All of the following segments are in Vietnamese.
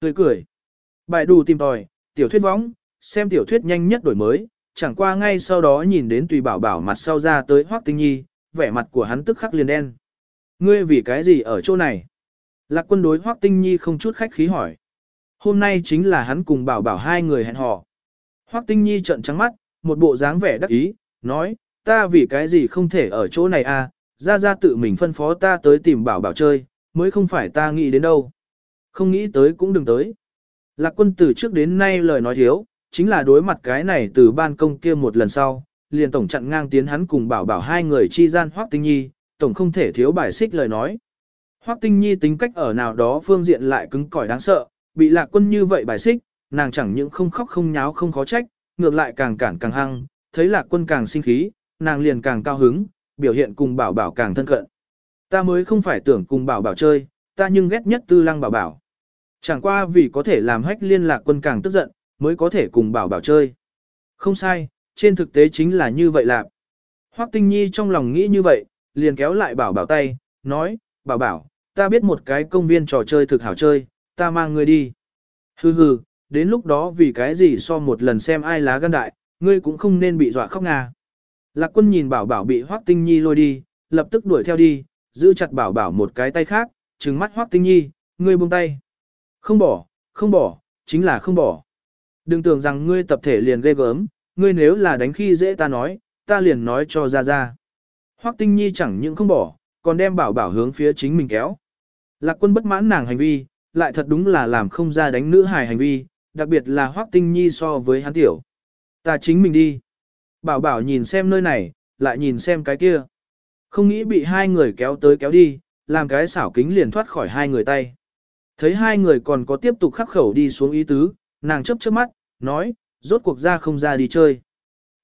Tươi cười. Bài đủ tìm tòi, tiểu thuyết võng, xem tiểu thuyết nhanh nhất đổi mới, chẳng qua ngay sau đó nhìn đến tùy bảo bảo mặt sau ra tới Hoắc Tinh Nhi, vẻ mặt của hắn tức khắc liền đen. Ngươi vì cái gì ở chỗ này? Lạc quân đối Hoắc Tinh Nhi không chút khách khí hỏi. Hôm nay chính là hắn cùng bảo bảo hai người hẹn hò. Hoắc Tinh Nhi trợn trắng mắt, một bộ dáng vẻ đắc ý, nói, ta vì cái gì không thể ở chỗ này à, ra ra tự mình phân phó ta tới tìm bảo bảo chơi, mới không phải ta nghĩ đến đâu. Không nghĩ tới cũng đừng tới. Lạc quân từ trước đến nay lời nói thiếu, chính là đối mặt cái này từ ban công kia một lần sau, liền tổng chặn ngang tiến hắn cùng bảo bảo hai người chi gian Hoắc Tinh Nhi, tổng không thể thiếu bài xích lời nói. Hoắc Tinh Nhi tính cách ở nào đó phương diện lại cứng cỏi đáng sợ, bị lạc quân như vậy bài xích, nàng chẳng những không khóc không nháo không khó trách, ngược lại càng cản càng hăng, thấy lạc quân càng sinh khí, nàng liền càng cao hứng, biểu hiện cùng bảo bảo càng thân cận. Ta mới không phải tưởng cùng bảo bảo chơi, ta nhưng ghét nhất tư lăng bảo bảo. Chẳng qua vì có thể làm hách liên lạc quân càng tức giận, mới có thể cùng bảo bảo chơi. Không sai, trên thực tế chính là như vậy lạc. Hoắc tinh nhi trong lòng nghĩ như vậy, liền kéo lại bảo bảo tay, nói, bảo bảo, ta biết một cái công viên trò chơi thực hảo chơi, ta mang ngươi đi. Hừ hừ, đến lúc đó vì cái gì so một lần xem ai lá gan đại, ngươi cũng không nên bị dọa khóc nga. Lạc quân nhìn bảo bảo bị Hoắc Tinh Nhi lôi đi, lập tức đuổi theo đi, giữ chặt bảo bảo một cái tay khác, trừng mắt Hoắc Tinh Nhi, ngươi buông tay. Không bỏ, không bỏ, chính là không bỏ. Đừng tưởng rằng ngươi tập thể liền ghê gớm, ngươi nếu là đánh khi dễ ta nói, ta liền nói cho ra ra. Hoắc Tinh Nhi chẳng những không bỏ, còn đem bảo bảo hướng phía chính mình kéo. Lạc quân bất mãn nàng hành vi, lại thật đúng là làm không ra đánh nữ hài hành vi, đặc biệt là Hoắc Tinh Nhi so với hắn tiểu. Ta chính mình đi. Bảo bảo nhìn xem nơi này, lại nhìn xem cái kia. Không nghĩ bị hai người kéo tới kéo đi, làm cái xảo kính liền thoát khỏi hai người tay. Thấy hai người còn có tiếp tục khắc khẩu đi xuống ý tứ, nàng chấp chớp mắt, nói, rốt cuộc ra không ra đi chơi.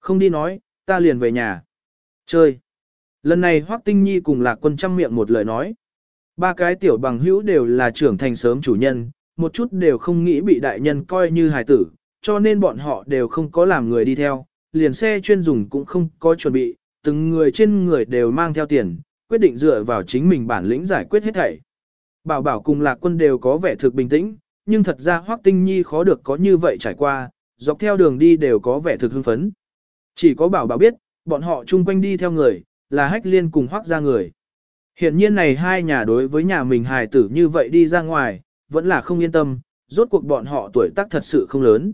Không đi nói, ta liền về nhà. Chơi. Lần này Hoắc Tinh Nhi cùng Lạc Quân trăm miệng một lời nói. Ba cái tiểu bằng hữu đều là trưởng thành sớm chủ nhân, một chút đều không nghĩ bị đại nhân coi như hài tử, cho nên bọn họ đều không có làm người đi theo, liền xe chuyên dùng cũng không có chuẩn bị, từng người trên người đều mang theo tiền, quyết định dựa vào chính mình bản lĩnh giải quyết hết thảy. Bảo bảo cùng lạc quân đều có vẻ thực bình tĩnh, nhưng thật ra Hoắc Tinh Nhi khó được có như vậy trải qua, dọc theo đường đi đều có vẻ thực hưng phấn. Chỉ có bảo bảo biết, bọn họ chung quanh đi theo người, là hách liên cùng Hoắc ra người. Hiện nhiên này hai nhà đối với nhà mình hài tử như vậy đi ra ngoài, vẫn là không yên tâm, rốt cuộc bọn họ tuổi tác thật sự không lớn.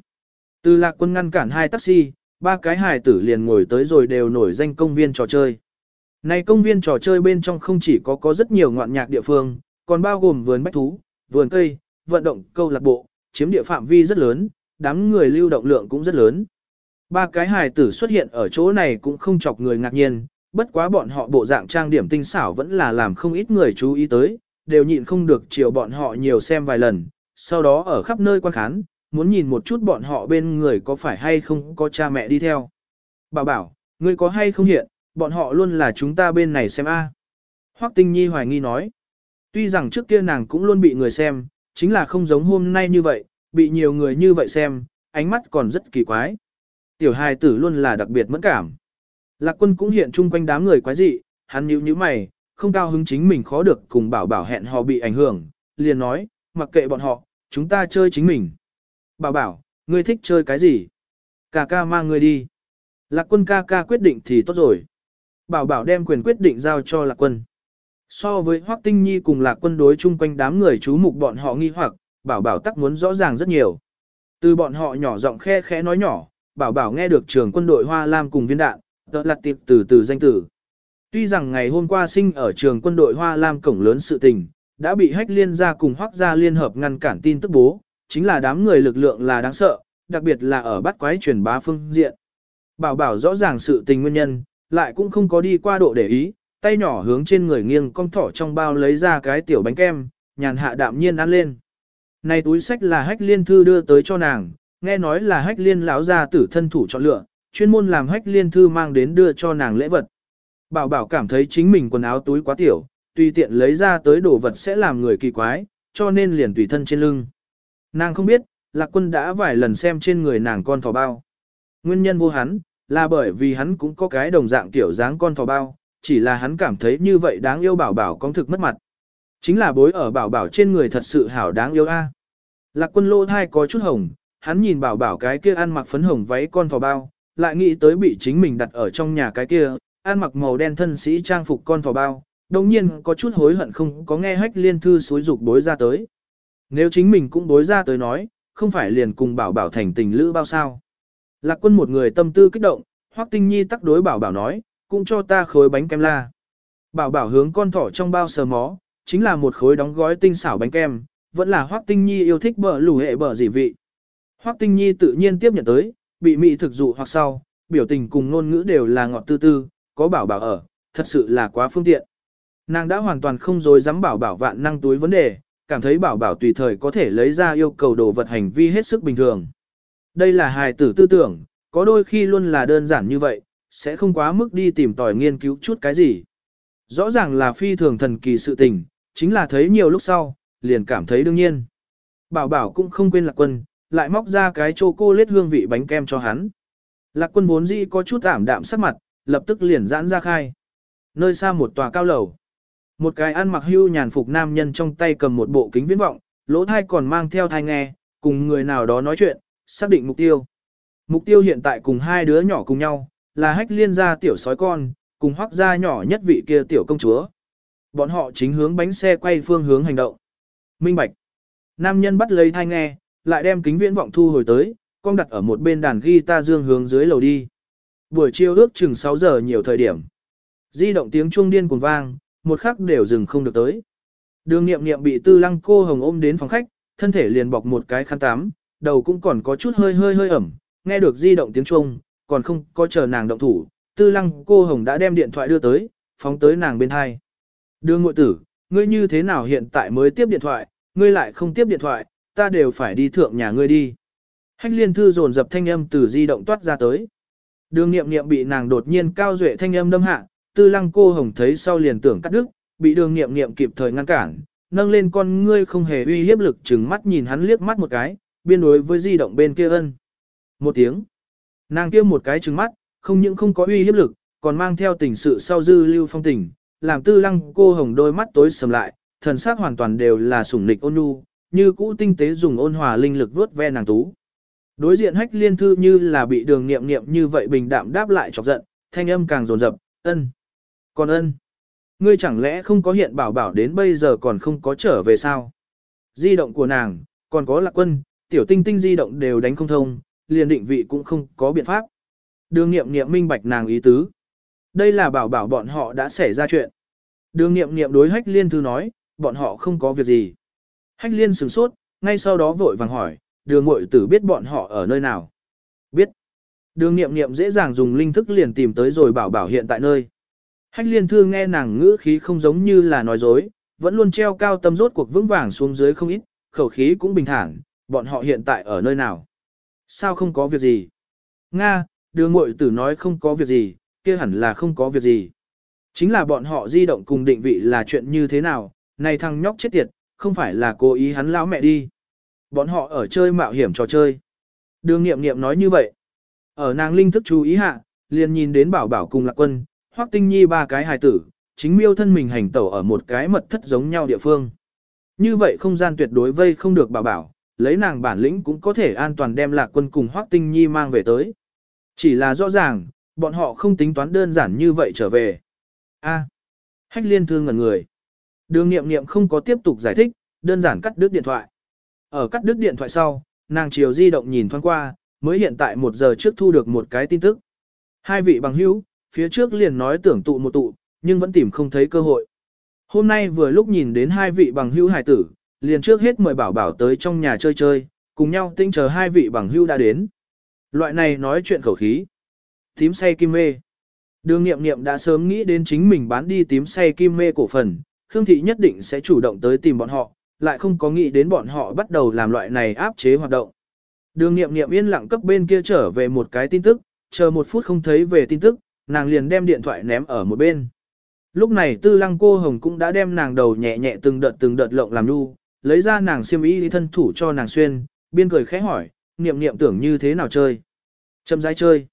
Từ lạc quân ngăn cản hai taxi, ba cái hài tử liền ngồi tới rồi đều nổi danh công viên trò chơi. Này công viên trò chơi bên trong không chỉ có có rất nhiều ngoạn nhạc địa phương, còn bao gồm vườn bách thú, vườn cây, vận động câu lạc bộ, chiếm địa phạm vi rất lớn, đám người lưu động lượng cũng rất lớn. Ba cái hài tử xuất hiện ở chỗ này cũng không chọc người ngạc nhiên, bất quá bọn họ bộ dạng trang điểm tinh xảo vẫn là làm không ít người chú ý tới, đều nhịn không được chiều bọn họ nhiều xem vài lần, sau đó ở khắp nơi quan khán, muốn nhìn một chút bọn họ bên người có phải hay không có cha mẹ đi theo. Bảo bảo, ngươi có hay không hiện, bọn họ luôn là chúng ta bên này xem a. À. Hoắc Tinh Nhi hoài nghi nói. Tuy rằng trước kia nàng cũng luôn bị người xem, chính là không giống hôm nay như vậy, bị nhiều người như vậy xem, ánh mắt còn rất kỳ quái. Tiểu hài tử luôn là đặc biệt mẫn cảm. Lạc quân cũng hiện chung quanh đám người quái dị, hắn nhíu nhíu mày, không cao hứng chính mình khó được cùng bảo bảo hẹn họ bị ảnh hưởng, liền nói, mặc kệ bọn họ, chúng ta chơi chính mình. Bảo bảo, ngươi thích chơi cái gì? Cà ca mang ngươi đi. Lạc quân ca ca quyết định thì tốt rồi. Bảo bảo đem quyền quyết định giao cho lạc quân. So với Hoắc Tinh Nhi cùng lạc quân đối chung quanh đám người chú mục bọn họ nghi hoặc, bảo bảo tắc muốn rõ ràng rất nhiều. Từ bọn họ nhỏ giọng khe khẽ nói nhỏ, bảo bảo nghe được trường quân đội Hoa Lam cùng viên đạn, tợ lật tiệp từ từ danh tử. Tuy rằng ngày hôm qua sinh ở trường quân đội Hoa Lam cổng lớn sự tình, đã bị hách liên gia cùng hoác gia liên hợp ngăn cản tin tức bố, chính là đám người lực lượng là đáng sợ, đặc biệt là ở bắt quái truyền bá phương diện. Bảo bảo rõ ràng sự tình nguyên nhân, lại cũng không có đi qua độ để ý, tay nhỏ hướng trên người nghiêng cong thỏ trong bao lấy ra cái tiểu bánh kem, nhàn hạ đạm nhiên ăn lên. Này túi sách là hách liên thư đưa tới cho nàng, nghe nói là hách liên lão gia tử thân thủ chọn lựa, chuyên môn làm hách liên thư mang đến đưa cho nàng lễ vật. Bảo bảo cảm thấy chính mình quần áo túi quá tiểu, tùy tiện lấy ra tới đồ vật sẽ làm người kỳ quái, cho nên liền tùy thân trên lưng. Nàng không biết, lạc quân đã vài lần xem trên người nàng con thỏ bao. Nguyên nhân vô hắn, là bởi vì hắn cũng có cái đồng dạng tiểu dáng con thỏ bao, chỉ là hắn cảm thấy như vậy đáng yêu bảo bảo con thực mất mặt. Chính là bối ở bảo bảo trên người thật sự hảo đáng yêu a. Lạc quân lô thai có chút hồng, hắn nhìn bảo bảo cái kia ăn mặc phấn hồng váy con thỏ bao, lại nghĩ tới bị chính mình đặt ở trong nhà cái kia, ăn mặc màu đen thân sĩ trang phục con thỏ bao, đồng nhiên có chút hối hận không có nghe hách liên thư xối dục bối ra tới. Nếu chính mình cũng bối ra tới nói, không phải liền cùng bảo bảo thành tình lữ bao sao. Lạc quân một người tâm tư kích động, hoắc tinh nhi tắc đối bảo bảo nói, cũng cho ta khối bánh kem la. Bảo bảo hướng con thỏ trong bao sờ mó, chính là một khối đóng gói tinh xảo bánh kem, vẫn là hoắc tinh nhi yêu thích bờ lù hệ bờ dị vị. Hoắc tinh nhi tự nhiên tiếp nhận tới, bị mị thực dụ hoặc sau, biểu tình cùng ngôn ngữ đều là ngọt tư tư, có bảo bảo ở, thật sự là quá phương tiện. Nàng đã hoàn toàn không dối dám bảo bảo vạn năng túi vấn đề, cảm thấy bảo bảo tùy thời có thể lấy ra yêu cầu đồ vật hành vi hết sức bình thường. Đây là hài tử tư tưởng, có đôi khi luôn là đơn giản như vậy, sẽ không quá mức đi tìm tòi nghiên cứu chút cái gì. Rõ ràng là phi thường thần kỳ sự tình, chính là thấy nhiều lúc sau, liền cảm thấy đương nhiên. Bảo bảo cũng không quên lạc quân, lại móc ra cái chô cô lết hương vị bánh kem cho hắn. Lạc quân vốn dĩ có chút ảm đạm sắc mặt, lập tức liền giãn ra khai. Nơi xa một tòa cao lầu. Một cái ăn mặc hưu nhàn phục nam nhân trong tay cầm một bộ kính viễn vọng, lỗ thai còn mang theo thai nghe, cùng người nào đó nói chuyện, xác định mục tiêu. Mục tiêu hiện tại cùng hai đứa nhỏ cùng nhau, là hách liên gia tiểu sói con, cùng hoác gia nhỏ nhất vị kia tiểu công chúa. Bọn họ chính hướng bánh xe quay phương hướng hành động. Minh Bạch. Nam nhân bắt lấy thai nghe, lại đem kính viễn vọng thu hồi tới, con đặt ở một bên đàn guitar dương hướng dưới lầu đi. Buổi chiều ước chừng 6 giờ nhiều thời điểm. Di động tiếng chuông điên cuồng vang, một khắc đều dừng không được tới. Đường nghiệm nghiệm bị tư lăng cô hồng ôm đến phòng khách, thân thể liền bọc một cái khăn tắm, đầu cũng còn có chút hơi hơi hơi ẩm, nghe được di động tiếng chuông, còn không có chờ nàng động thủ, tư lăng cô hồng đã đem điện thoại đưa tới, phóng tới nàng bên hai. Đường ngội tử, ngươi như thế nào hiện tại mới tiếp điện thoại, ngươi lại không tiếp điện thoại, ta đều phải đi thượng nhà ngươi đi. Hách liên thư dồn dập thanh âm từ di động toát ra tới. Đường nghiệm nghiệm bị nàng đột nhiên cao duệ thanh âm đâm hạ, tư lăng cô hồng thấy sau liền tưởng cắt đứt, bị đường nghiệm nghiệm kịp thời ngăn cản, nâng lên con ngươi không hề uy hiếp lực chừng mắt nhìn hắn liếc mắt một cái, biên đối với di động bên kia ân. Một tiếng. Nàng kia một cái trừng mắt, không những không có uy hiếp lực, còn mang theo tình sự sau dư lưu phong tình, làm tư lăng cô hồng đôi mắt tối sầm lại, thần sắc hoàn toàn đều là sủng nịch ôn nhu, như cũ tinh tế dùng ôn hòa linh lực vuốt ve nàng tú. Đối diện hách liên thư như là bị đường nghiệm nghiệm như vậy bình đạm đáp lại chọc giận, thanh âm càng dồn dập, ân. Còn ân, ngươi chẳng lẽ không có hiện bảo bảo đến bây giờ còn không có trở về sao? Di động của nàng, còn có lạc quân, tiểu tinh tinh di động đều đánh không thông, liền định vị cũng không có biện pháp. Đường nghiệm nghiệm minh bạch nàng ý tứ. Đây là bảo bảo bọn họ đã xảy ra chuyện. Đường nghiệm nghiệm đối hách liên thư nói, bọn họ không có việc gì. Hách liên sửng sốt, ngay sau đó vội vàng hỏi, đường mội tử biết bọn họ ở nơi nào. Biết. Đường nghiệm nghiệm dễ dàng dùng linh thức liền tìm tới rồi bảo bảo hiện tại nơi. Hách liên thư nghe nàng ngữ khí không giống như là nói dối, vẫn luôn treo cao tâm rốt cuộc vững vàng xuống dưới không ít, khẩu khí cũng bình thản, bọn họ hiện tại ở nơi nào. Sao không có việc gì? Nga, đường muội tử nói không có việc gì, kia hẳn là không có việc gì. Chính là bọn họ di động cùng định vị là chuyện như thế nào, này thằng nhóc chết tiệt, không phải là cố ý hắn lão mẹ đi. Bọn họ ở chơi mạo hiểm trò chơi. Đường nghiệm nghiệm nói như vậy. Ở nàng linh thức chú ý hạ, liền nhìn đến bảo bảo cùng lạc quân, hoắc tinh nhi ba cái hài tử, chính miêu thân mình hành tẩu ở một cái mật thất giống nhau địa phương. Như vậy không gian tuyệt đối vây không được bảo bảo, lấy nàng bản lĩnh cũng có thể an toàn đem lạc quân cùng hoắc tinh nhi mang về tới. Chỉ là rõ ràng, bọn họ không tính toán đơn giản như vậy trở về. A. hách liên thương ngẩn người. Đường nghiệm nghiệm không có tiếp tục giải thích, đơn giản cắt đứt điện thoại. Ở cắt đứt điện thoại sau, nàng chiều di động nhìn thoáng qua, mới hiện tại một giờ trước thu được một cái tin tức. Hai vị bằng hữu, phía trước liền nói tưởng tụ một tụ, nhưng vẫn tìm không thấy cơ hội. Hôm nay vừa lúc nhìn đến hai vị bằng hữu hải tử, liền trước hết mời bảo bảo tới trong nhà chơi chơi, cùng nhau tinh chờ hai vị bằng hữu đã đến. Loại này nói chuyện khẩu khí. Tím say kim mê. Đường nghiệm nghiệm đã sớm nghĩ đến chính mình bán đi tím say kim mê cổ phần, Khương Thị nhất định sẽ chủ động tới tìm bọn họ, lại không có nghĩ đến bọn họ bắt đầu làm loại này áp chế hoạt động. Đường nghiệm nghiệm yên lặng cấp bên kia trở về một cái tin tức, chờ một phút không thấy về tin tức, nàng liền đem điện thoại ném ở một bên. Lúc này tư lăng cô hồng cũng đã đem nàng đầu nhẹ nhẹ từng đợt từng đợt lộng làm nu, lấy ra nàng xiêm y thân thủ cho nàng xuyên, biên cười khẽ hỏi, niệm niệm tưởng như thế nào chơi. Châm rãi chơi.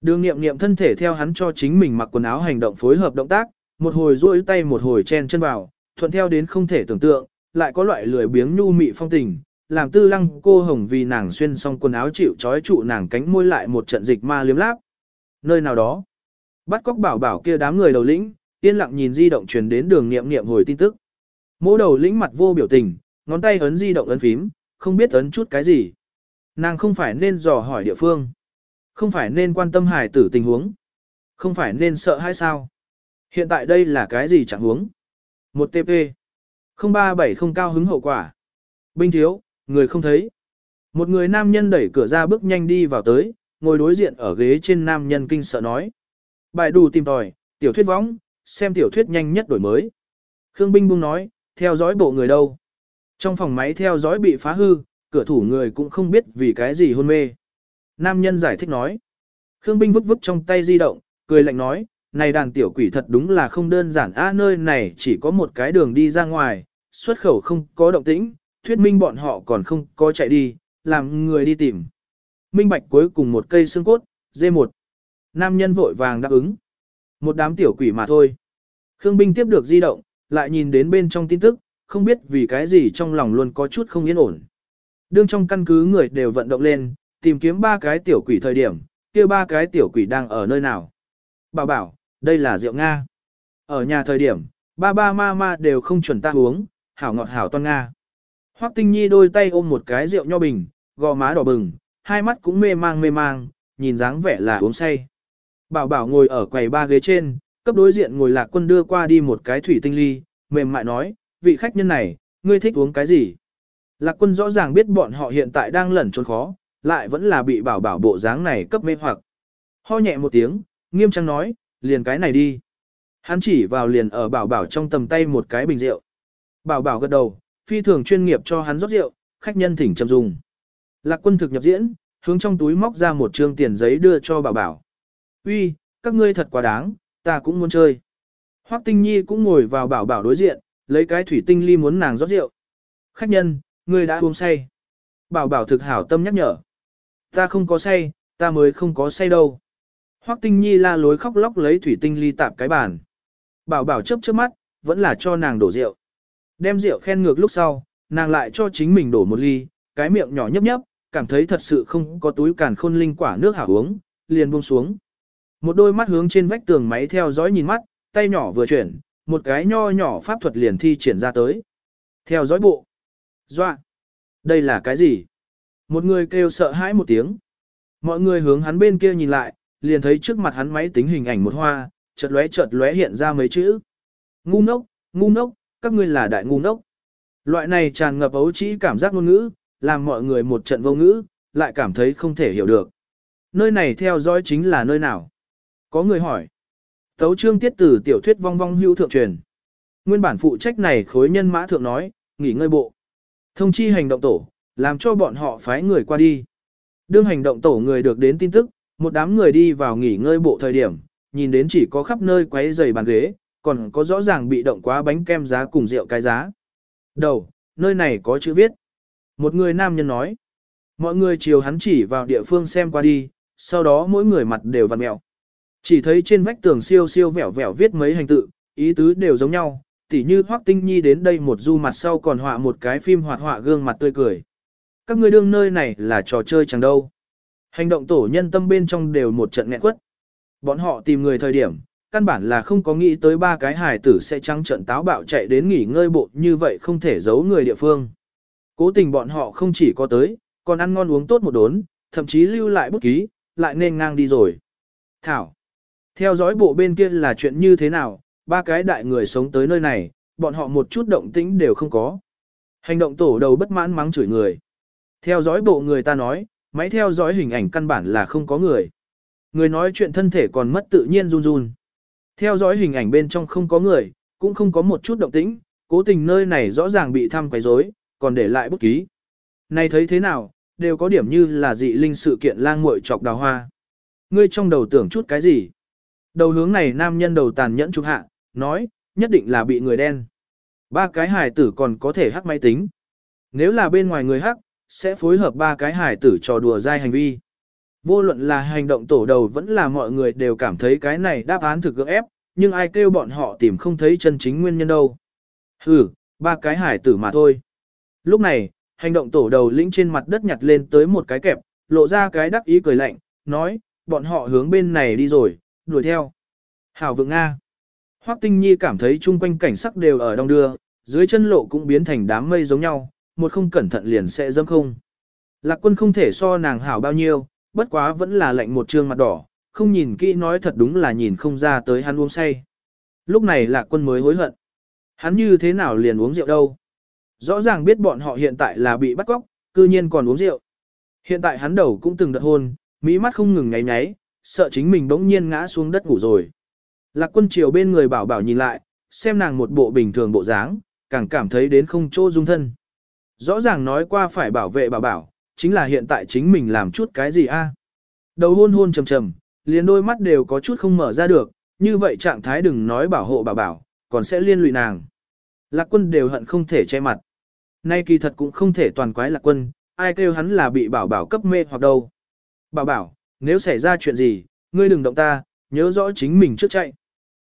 Đường niệm niệm thân thể theo hắn cho chính mình mặc quần áo hành động phối hợp động tác, một hồi duỗi tay một hồi chen chân vào, thuận theo đến không thể tưởng tượng, lại có loại lười biếng nhu mị phong tình, làm tư lăng cô hồng vì nàng xuyên xong quần áo chịu trói trụ nàng cánh môi lại một trận dịch ma liếm láp. Nơi nào đó, bắt cóc bảo bảo kia đám người đầu lĩnh, yên lặng nhìn di động truyền đến đường niệm niệm hồi tin tức. Mỗ đầu lĩnh mặt vô biểu tình, ngón tay ấn di động ấn phím, không biết ấn chút cái gì. Nàng không phải nên dò hỏi địa phương, không phải nên quan tâm hài tử tình huống, không phải nên sợ hay sao. Hiện tại đây là cái gì chẳng huống. Một TP. 0370 cao hứng hậu quả. Binh thiếu, người không thấy. Một người nam nhân đẩy cửa ra bước nhanh đi vào tới, ngồi đối diện ở ghế trên nam nhân kinh sợ nói. Bài đủ tìm tòi, tiểu thuyết võng, xem tiểu thuyết nhanh nhất đổi mới. Khương Binh Bung nói, theo dõi bộ người đâu. Trong phòng máy theo dõi bị phá hư, cửa thủ người cũng không biết vì cái gì hôn mê. Nam nhân giải thích nói. Khương Binh vứt vứt trong tay di động, cười lạnh nói, này đàn tiểu quỷ thật đúng là không đơn giản a nơi này chỉ có một cái đường đi ra ngoài, xuất khẩu không có động tĩnh, thuyết minh bọn họ còn không có chạy đi, làm người đi tìm. Minh bạch cuối cùng một cây xương cốt, D1. Nam nhân vội vàng đáp ứng. Một đám tiểu quỷ mà thôi. Khương Binh tiếp được di động, lại nhìn đến bên trong tin tức, không biết vì cái gì trong lòng luôn có chút không yên ổn. Đương trong căn cứ người đều vận động lên, tìm kiếm ba cái tiểu quỷ thời điểm, kia ba cái tiểu quỷ đang ở nơi nào. Bảo bảo, đây là rượu Nga. Ở nhà thời điểm, ba ba ma ma đều không chuẩn ta uống, hảo ngọt hảo toan Nga. Hoắc Tinh Nhi đôi tay ôm một cái rượu nho bình, gò má đỏ bừng, hai mắt cũng mê mang mê mang, nhìn dáng vẻ là uống say. Bảo bảo ngồi ở quầy ba ghế trên, cấp đối diện ngồi lạc quân đưa qua đi một cái thủy tinh ly, mềm mại nói, vị khách nhân này, ngươi thích uống cái gì? Lạc quân rõ ràng biết bọn họ hiện tại đang lẩn trốn khó, lại vẫn là bị bảo bảo bộ dáng này cấp mê hoặc. Ho nhẹ một tiếng, nghiêm trang nói, liền cái này đi. Hắn chỉ vào liền ở bảo bảo trong tầm tay một cái bình rượu. Bảo bảo gật đầu, phi thường chuyên nghiệp cho hắn rót rượu, khách nhân thỉnh chậm dùng. Lạc quân thực nhập diễn, hướng trong túi móc ra một trương tiền giấy đưa cho bảo bảo. Uy, các ngươi thật quá đáng, ta cũng muốn chơi. Hoắc Tinh Nhi cũng ngồi vào bảo bảo đối diện, lấy cái thủy tinh ly muốn nàng rót rượu. Khách nhân, ngươi đã uống say. Bảo bảo thực hảo tâm nhắc nhở. Ta không có say, ta mới không có say đâu. Hoắc Tinh Nhi la lối khóc lóc lấy thủy tinh ly tạp cái bàn. Bảo bảo chớp chớp mắt, vẫn là cho nàng đổ rượu. Đem rượu khen ngược lúc sau, nàng lại cho chính mình đổ một ly, cái miệng nhỏ nhấp nhấp, cảm thấy thật sự không có túi càn khôn linh quả nước hảo uống, liền buông xuống. Một đôi mắt hướng trên vách tường máy theo dõi nhìn mắt, tay nhỏ vừa chuyển, một cái nho nhỏ pháp thuật liền thi triển ra tới. Theo dõi bộ. Doa. Đây là cái gì? Một người kêu sợ hãi một tiếng. Mọi người hướng hắn bên kia nhìn lại, liền thấy trước mặt hắn máy tính hình ảnh một hoa, chợt lóe chợt lóe hiện ra mấy chữ. Ngu ngốc, ngu ngốc, các ngươi là đại ngu ngốc. Loại này tràn ngập ấu trĩ cảm giác ngôn ngữ, làm mọi người một trận vô ngữ, lại cảm thấy không thể hiểu được. Nơi này theo dõi chính là nơi nào? Có người hỏi. Tấu trương tiết tử tiểu thuyết vong vong hữu thượng truyền. Nguyên bản phụ trách này khối nhân mã thượng nói, nghỉ ngơi bộ. Thông chi hành động tổ, làm cho bọn họ phái người qua đi. Đương hành động tổ người được đến tin tức, một đám người đi vào nghỉ ngơi bộ thời điểm, nhìn đến chỉ có khắp nơi quấy giày bàn ghế, còn có rõ ràng bị động quá bánh kem giá cùng rượu cái giá. Đầu, nơi này có chữ viết. Một người nam nhân nói. Mọi người chiều hắn chỉ vào địa phương xem qua đi, sau đó mỗi người mặt đều vặn mẹo. Chỉ thấy trên vách tường siêu siêu vẹo vẹo viết mấy hành tự, ý tứ đều giống nhau, tỉ như Hoắc Tinh Nhi đến đây một du mặt sau còn họa một cái phim hoạt họa gương mặt tươi cười. Các ngươi đương nơi này là trò chơi chẳng đâu. Hành động tổ nhân tâm bên trong đều một trận nghẹn quất. Bọn họ tìm người thời điểm, căn bản là không có nghĩ tới ba cái hài tử sẽ trắng trận táo bạo chạy đến nghỉ ngơi bộ như vậy không thể giấu người địa phương. Cố tình bọn họ không chỉ có tới, còn ăn ngon uống tốt một đốn, thậm chí lưu lại bút ký, lại nên ngang đi rồi. Thảo. Theo dõi bộ bên kia là chuyện như thế nào, ba cái đại người sống tới nơi này, bọn họ một chút động tĩnh đều không có. Hành động tổ đầu bất mãn mắng chửi người. Theo dõi bộ người ta nói, máy theo dõi hình ảnh căn bản là không có người. Người nói chuyện thân thể còn mất tự nhiên run run. Theo dõi hình ảnh bên trong không có người, cũng không có một chút động tĩnh, cố tình nơi này rõ ràng bị thăm quấy rối, còn để lại bút ký. Này thấy thế nào, đều có điểm như là dị linh sự kiện lang muội chọc đào hoa. Ngươi trong đầu tưởng chút cái gì? Đầu hướng này nam nhân đầu tàn nhẫn chụp hạ, nói, nhất định là bị người đen. Ba cái hài tử còn có thể hắc máy tính. Nếu là bên ngoài người hắc, sẽ phối hợp ba cái hài tử trò đùa dai hành vi. Vô luận là hành động tổ đầu vẫn là mọi người đều cảm thấy cái này đáp án thực cưỡng ép, nhưng ai kêu bọn họ tìm không thấy chân chính nguyên nhân đâu. Ừ, ba cái hải tử mà thôi. Lúc này, Hành động tổ đầu lĩnh trên mặt đất nhặt lên tới một cái kẹp, lộ ra cái đắc ý cười lạnh, nói, bọn họ hướng bên này đi rồi, đuổi theo. Hảo vượng Nga. Hoắc Tinh Nhi cảm thấy chung quanh cảnh sắc đều ở đông đưa, dưới chân lộ cũng biến thành đám mây giống nhau, một không cẩn thận liền sẽ dâm không. Lạc quân không thể so nàng hảo bao nhiêu, bất quá vẫn là lạnh một trương mặt đỏ, không nhìn kỹ nói thật đúng là nhìn không ra tới hắn uống say. Lúc này lạc quân mới hối hận. Hắn như thế nào liền uống rượu đâu. Rõ ràng biết bọn họ hiện tại là bị bắt cóc, cư nhiên còn uống rượu. Hiện tại hắn đầu cũng từng đợt hôn, mỹ mắt không ngừng nháy nháy, sợ chính mình bỗng nhiên ngã xuống đất ngủ rồi. Lạc quân triều bên người bảo bảo nhìn lại, xem nàng một bộ bình thường bộ dáng, càng cảm thấy đến không chỗ dung thân. Rõ ràng nói qua phải bảo vệ bảo bảo, chính là hiện tại chính mình làm chút cái gì a? Đầu hôn hôn trầm trầm, liền đôi mắt đều có chút không mở ra được, như vậy trạng thái đừng nói bảo hộ bảo bảo, còn sẽ liên lụy nàng. Lạc quân đều hận không thể che mặt. Nay kỳ thật cũng không thể toàn quái lạc quân, ai kêu hắn là bị bảo bảo cấp mê hoặc đâu. Bảo bảo, nếu xảy ra chuyện gì, ngươi đừng động ta, nhớ rõ chính mình trước chạy.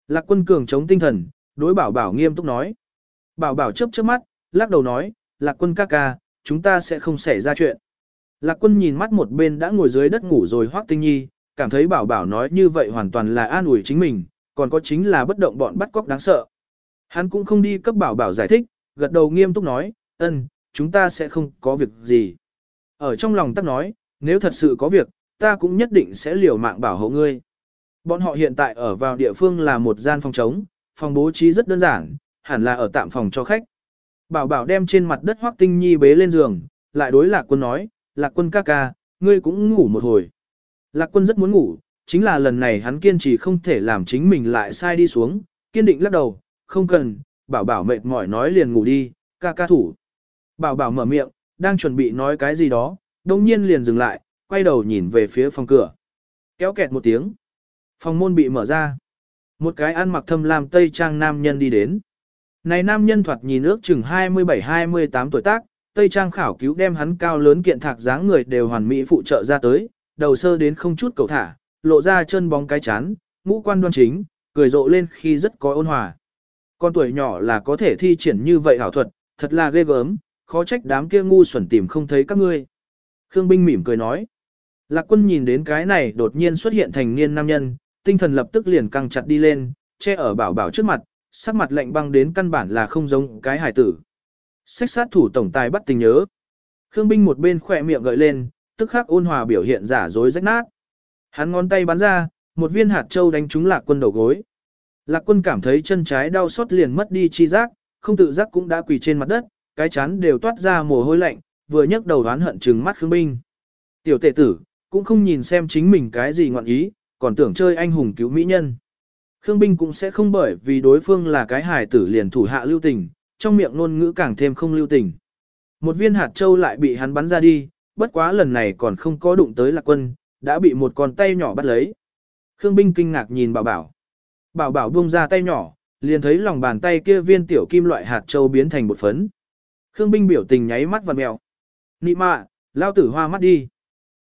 Lạc quân cường chống tinh thần, đối bảo bảo nghiêm túc nói. Bảo bảo chớp chớp mắt, lắc đầu nói, lạc quân ca ca, chúng ta sẽ không xảy ra chuyện. Lạc quân nhìn mắt một bên đã ngồi dưới đất ngủ rồi hoác tinh nhi, cảm thấy bảo bảo nói như vậy hoàn toàn là an ủi chính mình, còn có chính là bất động bọn bắt cóc đáng sợ. Hắn cũng không đi cấp bảo bảo giải thích, gật đầu nghiêm túc nói, ân, chúng ta sẽ không có việc gì. Ở trong lòng tắc nói, nếu thật sự có việc, ta cũng nhất định sẽ liều mạng bảo hộ ngươi. Bọn họ hiện tại ở vào địa phương là một gian phòng trống, phòng bố trí rất đơn giản, hẳn là ở tạm phòng cho khách. Bảo bảo đem trên mặt đất hoác tinh nhi bế lên giường, lại đối lạc quân nói, lạc quân ca ca, ngươi cũng ngủ một hồi. Lạc quân rất muốn ngủ, chính là lần này hắn kiên trì không thể làm chính mình lại sai đi xuống, kiên định lắc đầu, không cần, bảo bảo mệt mỏi nói liền ngủ đi, ca ca thủ. Bảo bảo mở miệng, đang chuẩn bị nói cái gì đó, đồng nhiên liền dừng lại, quay đầu nhìn về phía phòng cửa. Kéo kẹt một tiếng. Phòng môn bị mở ra. Một cái ăn mặc thâm lam tây trang nam nhân đi đến. Này nam nhân thoạt nhìn ước chừng 27-28 tuổi tác, tây trang khảo cứu đem hắn cao lớn kiện thạc dáng người đều hoàn mỹ phụ trợ ra tới, đầu sơ đến không chút cầu thả, lộ ra chân bóng cái chán, ngũ quan đoan chính, cười rộ lên khi rất có ôn hòa. Con tuổi nhỏ là có thể thi triển như vậy hảo thuật, thật là ghê gớm, khó trách đám kia ngu xuẩn tìm không thấy các ngươi. Khương Binh mỉm cười nói. Lạc quân nhìn đến cái này đột nhiên xuất hiện thành niên nam nhân, tinh thần lập tức liền căng chặt đi lên, che ở bảo bảo trước mặt, sắc mặt lạnh băng đến căn bản là không giống cái hải tử. Sách sát thủ tổng tài bắt tình nhớ. Khương Binh một bên khỏe miệng gợi lên, tức khắc ôn hòa biểu hiện giả dối rách nát. Hắn ngón tay bắn ra, một viên hạt châu đánh trúng lạc quân đầu gối. Lạc quân cảm thấy chân trái đau xót liền mất đi chi giác, không tự giác cũng đã quỳ trên mặt đất, cái chán đều toát ra mồ hôi lạnh, vừa nhấc đầu đoán hận trừng mắt Khương Binh. Tiểu tệ tử, cũng không nhìn xem chính mình cái gì ngọn ý, còn tưởng chơi anh hùng cứu mỹ nhân. Khương Binh cũng sẽ không bởi vì đối phương là cái hài tử liền thủ hạ lưu tình, trong miệng ngôn ngữ càng thêm không lưu tình. Một viên hạt châu lại bị hắn bắn ra đi, bất quá lần này còn không có đụng tới lạc quân, đã bị một con tay nhỏ bắt lấy. Khương Binh kinh ngạc nhìn bảo bảo. Bảo bảo buông ra tay nhỏ, liền thấy lòng bàn tay kia viên tiểu kim loại hạt châu biến thành một phấn. Khương Binh biểu tình nháy mắt vặn mèo. Nị mạ, lao tử hoa mắt đi.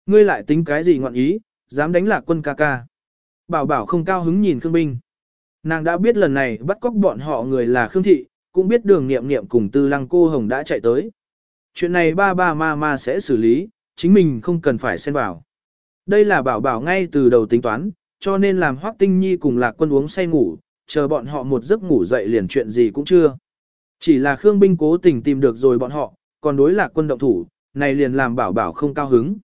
Ngươi lại tính cái gì ngọn ý, dám đánh lạc quân ca ca. Bảo bảo không cao hứng nhìn Khương Binh. Nàng đã biết lần này bắt cóc bọn họ người là Khương Thị, cũng biết đường nghiệm nghiệm cùng tư lăng cô Hồng đã chạy tới. Chuyện này ba ba ma ma sẽ xử lý, chính mình không cần phải xen vào. Đây là bảo bảo ngay từ đầu tính toán, cho nên làm Hoắc Tinh Nhi cùng Lạc Quân uống say ngủ, chờ bọn họ một giấc ngủ dậy liền chuyện gì cũng chưa. Chỉ là Khương Binh cố tình tìm được rồi bọn họ, còn đối Lạc Quân động thủ, này liền làm bảo bảo không cao hứng.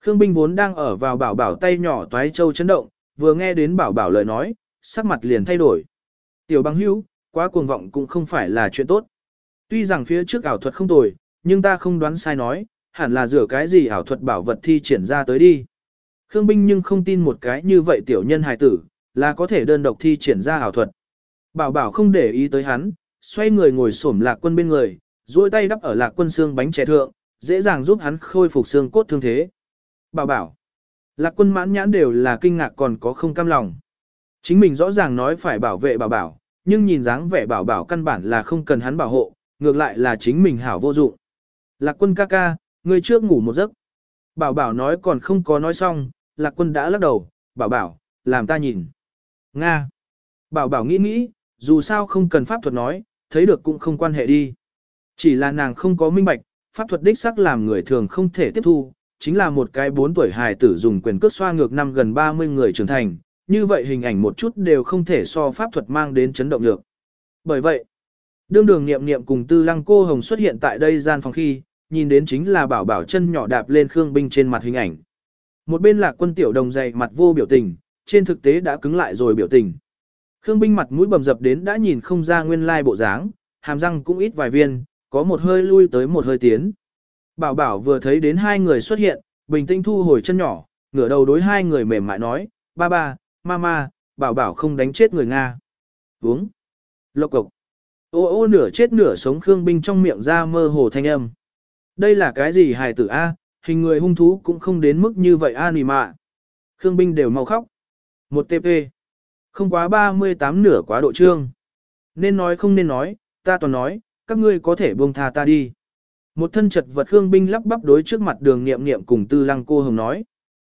Khương Binh vốn đang ở vào bảo bảo tay nhỏ toái châu chấn động, vừa nghe đến bảo bảo lời nói, sắc mặt liền thay đổi. Tiểu băng hữu, quá cuồng vọng cũng không phải là chuyện tốt. Tuy rằng phía trước ảo thuật không tồi, nhưng ta không đoán sai nói, hẳn là rửa cái gì ảo thuật bảo vật thi triển ra tới đi. Khương Binh nhưng không tin một cái như vậy tiểu nhân hài tử, là có thể đơn độc thi triển ra ảo thuật. Bảo bảo không để ý tới hắn, xoay người ngồi xổm lạc quân bên người, duỗi tay đắp ở lạc quân xương bánh trẻ thượng, dễ dàng giúp hắn khôi phục xương cốt thương thế. Bảo bảo, lạc quân mãn nhãn đều là kinh ngạc còn có không cam lòng. Chính mình rõ ràng nói phải bảo vệ bảo bảo, nhưng nhìn dáng vẻ bảo bảo căn bản là không cần hắn bảo hộ, ngược lại là chính mình hảo vô dụng. Lạc quân ca ca, ngươi trước ngủ một giấc. Bảo bảo nói còn không có nói xong, lạc quân đã lắc đầu, bảo bảo, làm ta nhìn. Nga. Bảo bảo nghĩ nghĩ, dù sao không cần pháp thuật nói, thấy được cũng không quan hệ đi. Chỉ là nàng không có minh bạch, pháp thuật đích sắc làm người thường không thể tiếp thu, chính là một cái bốn tuổi hài tử dùng quyền cước xoa ngược năm gần 30 người trưởng thành, như vậy hình ảnh một chút đều không thể so pháp thuật mang đến chấn động được. Bởi vậy, đương đường nghiệm nghiệm cùng tư lăng cô hồng xuất hiện tại đây gian phòng khi, nhìn đến chính là bảo bảo chân nhỏ đạp lên Khương Binh trên mặt hình ảnh. Một bên là quân tiểu đồng dày mặt vô biểu tình, trên thực tế đã cứng lại rồi biểu tình. Khương Binh mặt mũi bầm dập đến đã nhìn không ra nguyên lai bộ dáng, hàm răng cũng ít vài viên, có một hơi lui tới một hơi tiến. Bảo bảo vừa thấy đến hai người xuất hiện, bình tĩnh thu hồi chân nhỏ, ngửa đầu đối hai người mềm mại nói, ba ba, mama, bảo bảo không đánh chết người Nga. Uống. Lộc cục, Ô ô nửa chết nửa sống Khương Binh trong miệng ra mơ hồ thanh âm. Đây là cái gì hài tử A, hình người hung thú cũng không đến mức như vậy a nì mạ. Khương Binh đều mau khóc. Một TP. Không quá 38 nửa quá độ trương. Nên nói không nên nói, ta toàn nói, các ngươi có thể buông tha ta đi. Một thân chật vật Khương Binh lắp bắp đối trước mặt đường nghiệm nghiệm cùng tư lăng cô hồng nói.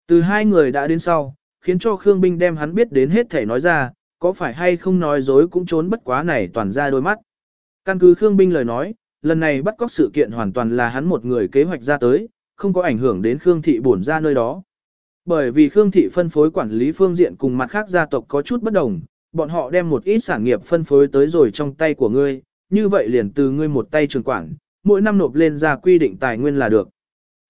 Từ hai người đã đến sau, khiến cho Khương Binh đem hắn biết đến hết thể nói ra, có phải hay không nói dối cũng trốn bất quá này toàn ra đôi mắt. Căn cứ Khương Binh lời nói, lần này bắt cóc sự kiện hoàn toàn là hắn một người kế hoạch ra tới, không có ảnh hưởng đến Khương Thị bổn ra nơi đó. Bởi vì Khương Thị phân phối quản lý phương diện cùng mặt khác gia tộc có chút bất đồng, bọn họ đem một ít sản nghiệp phân phối tới rồi trong tay của ngươi, như vậy liền từ ngươi một tay trường quản, mỗi năm nộp lên ra quy định tài nguyên là được.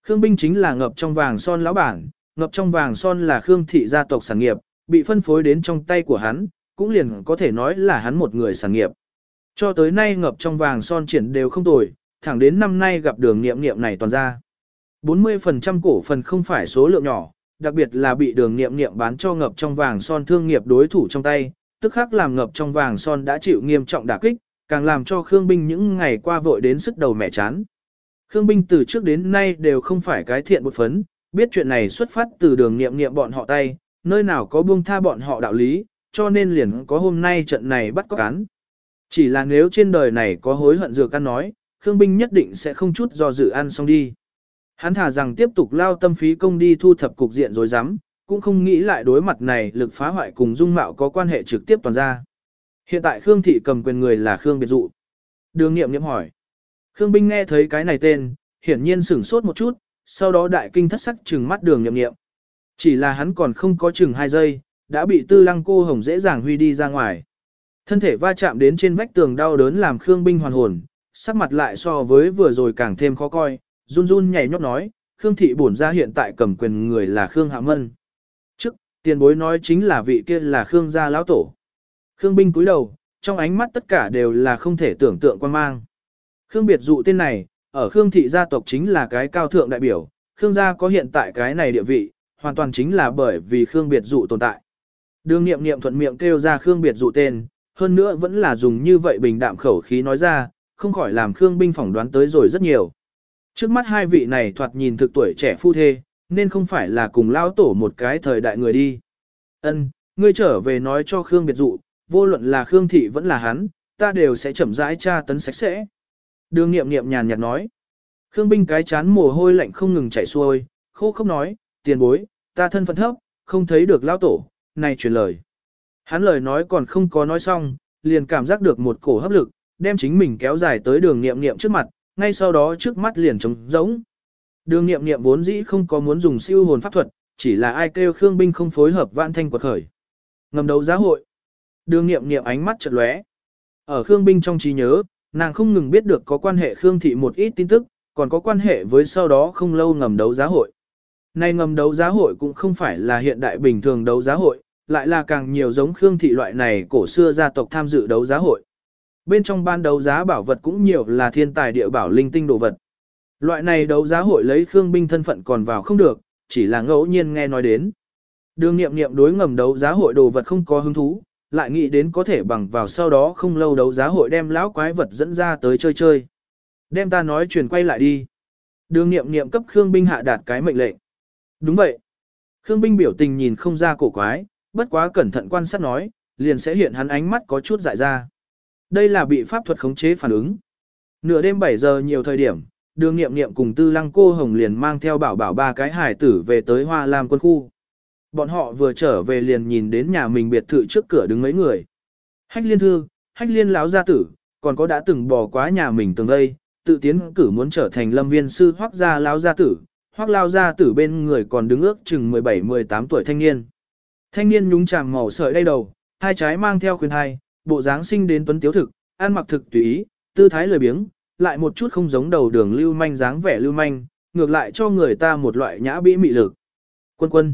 Khương Binh chính là ngập trong vàng son lão bản, ngập trong vàng son là Khương Thị gia tộc sản nghiệp, bị phân phối đến trong tay của hắn, cũng liền có thể nói là hắn một người sản nghiệp. Cho tới nay ngập trong vàng son triển đều không tồi, thẳng đến năm nay gặp đường nghiệm nghiệm này toàn ra. 40% cổ phần không phải số lượng nhỏ, đặc biệt là bị đường nghiệm nghiệm bán cho ngập trong vàng son thương nghiệp đối thủ trong tay, tức khắc làm ngập trong vàng son đã chịu nghiêm trọng đả kích, càng làm cho Khương Binh những ngày qua vội đến sức đầu mẹ chán. Khương Binh từ trước đến nay đều không phải cái thiện bột phấn, biết chuyện này xuất phát từ đường nghiệm nghiệm bọn họ tay, nơi nào có buông tha bọn họ đạo lý, cho nên liền có hôm nay trận này bắt có cán. Chỉ là nếu trên đời này có hối hận dược ăn nói, Khương Binh nhất định sẽ không chút do dự ăn xong đi. Hắn thả rằng tiếp tục lao tâm phí công đi thu thập cục diện rồi dám, cũng không nghĩ lại đối mặt này lực phá hoại cùng dung mạo có quan hệ trực tiếp toàn ra. Hiện tại Khương Thị cầm quyền người là Khương Biệt Dụ. Đường nghiệm nghiệm hỏi. Khương Binh nghe thấy cái này tên, hiển nhiên sửng sốt một chút, sau đó đại kinh thất sắc trừng mắt đường nghiệm nghiệm. Chỉ là hắn còn không có chừng hai giây, đã bị tư lăng cô hồng dễ dàng huy đi ra ngoài. Thân thể va chạm đến trên vách tường đau đớn làm Khương Binh hoàn hồn, sắc mặt lại so với vừa rồi càng thêm khó coi, run run nhảy nhót nói, Khương thị bổn ra hiện tại cầm quyền người là Khương Hạ Mân. Trước, tiền bối nói chính là vị kia là Khương gia lão tổ. Khương binh cúi đầu, trong ánh mắt tất cả đều là không thể tưởng tượng quan mang. Khương biệt dụ tên này, ở Khương thị gia tộc chính là cái cao thượng đại biểu, Khương gia có hiện tại cái này địa vị, hoàn toàn chính là bởi vì Khương biệt dụ tồn tại. Đường nghiệm nghiệm thuận miệng kêu ra Khương biệt dụ tên, hơn nữa vẫn là dùng như vậy bình đạm khẩu khí nói ra, không khỏi làm Khương binh phỏng đoán tới rồi rất nhiều. Trước mắt hai vị này thoạt nhìn thực tuổi trẻ phu thê, nên không phải là cùng lao tổ một cái thời đại người đi. Ân, ngươi trở về nói cho Khương biệt dụ, vô luận là Khương thị vẫn là hắn, ta đều sẽ chậm rãi tra tấn sạch sẽ. Đường nghiệm nghiệm nhàn nhạt nói. Khương binh cái chán mồ hôi lạnh không ngừng chảy xuôi, khô không nói, tiền bối, ta thân phận thấp, không thấy được lao tổ, này truyền lời. Hắn lời nói còn không có nói xong, liền cảm giác được một cổ hấp lực, đem chính mình kéo dài tới đường nghiệm nghiệm trước mặt, ngay sau đó trước mắt liền trống rỗng. Đường nghiệm nghiệm vốn dĩ không có muốn dùng siêu hồn pháp thuật, chỉ là ai kêu Khương binh không phối hợp vạn thanh quật khởi. Ngầm đấu giá hội. Đường nghiệm nghiệm ánh mắt chợt lóe. Ở Khương binh trong trí nhớ, nàng không ngừng biết được có quan hệ Khương thị một ít tin tức, còn có quan hệ với sau đó không lâu ngầm đấu giá hội. Nay ngầm đấu giá hội cũng không phải là hiện đại bình thường đấu giá hội, lại là càng nhiều giống Khương thị loại này cổ xưa gia tộc tham dự đấu giá hội. Bên trong ban đấu giá bảo vật cũng nhiều là thiên tài địa bảo linh tinh đồ vật. Loại này đấu giá hội lấy Khương binh thân phận còn vào không được, chỉ là ngẫu nhiên nghe nói đến. Đường nghiệm nghiệm đối ngầm đấu giá hội đồ vật không có hứng thú, lại nghĩ đến có thể bằng vào sau đó không lâu đấu giá hội đem lão quái vật dẫn ra tới chơi chơi. Đem ta nói truyền quay lại đi. Đường nghiệm nghiệm cấp Khương binh hạ đạt cái mệnh lệnh. Đúng vậy. Khương binh biểu tình nhìn không ra cổ quái, bất quá cẩn thận quan sát nói, liền sẽ hiện hắn ánh mắt có chút dại ra. Đây là bị pháp thuật khống chế phản ứng. Nửa đêm 7 giờ nhiều thời điểm, đường nghiệm nghiệm cùng tư lăng cô hồng liền mang theo bảo bảo ba cái hải tử về tới hoa lam quân khu. Bọn họ vừa trở về liền nhìn đến nhà mình biệt thự trước cửa đứng mấy người. Hách liên thư, hách liên lão gia tử, còn có đã từng bỏ quá nhà mình từng đây, tự tiến cử muốn trở thành lâm viên sư hoác gia lão gia tử, hoác lao gia tử bên người còn đứng ước chừng 17-18 tuổi thanh niên. Thanh niên nhúng chàng màu sợi đay đầu, hai trái mang theo khuyên hai, bộ dáng sinh đến tuấn tiếu thực, ăn mặc thực tùy ý, tư thái lười biếng, lại một chút không giống đầu đường lưu manh dáng vẻ lưu manh, ngược lại cho người ta một loại nhã bĩ mị lực. Quân quân.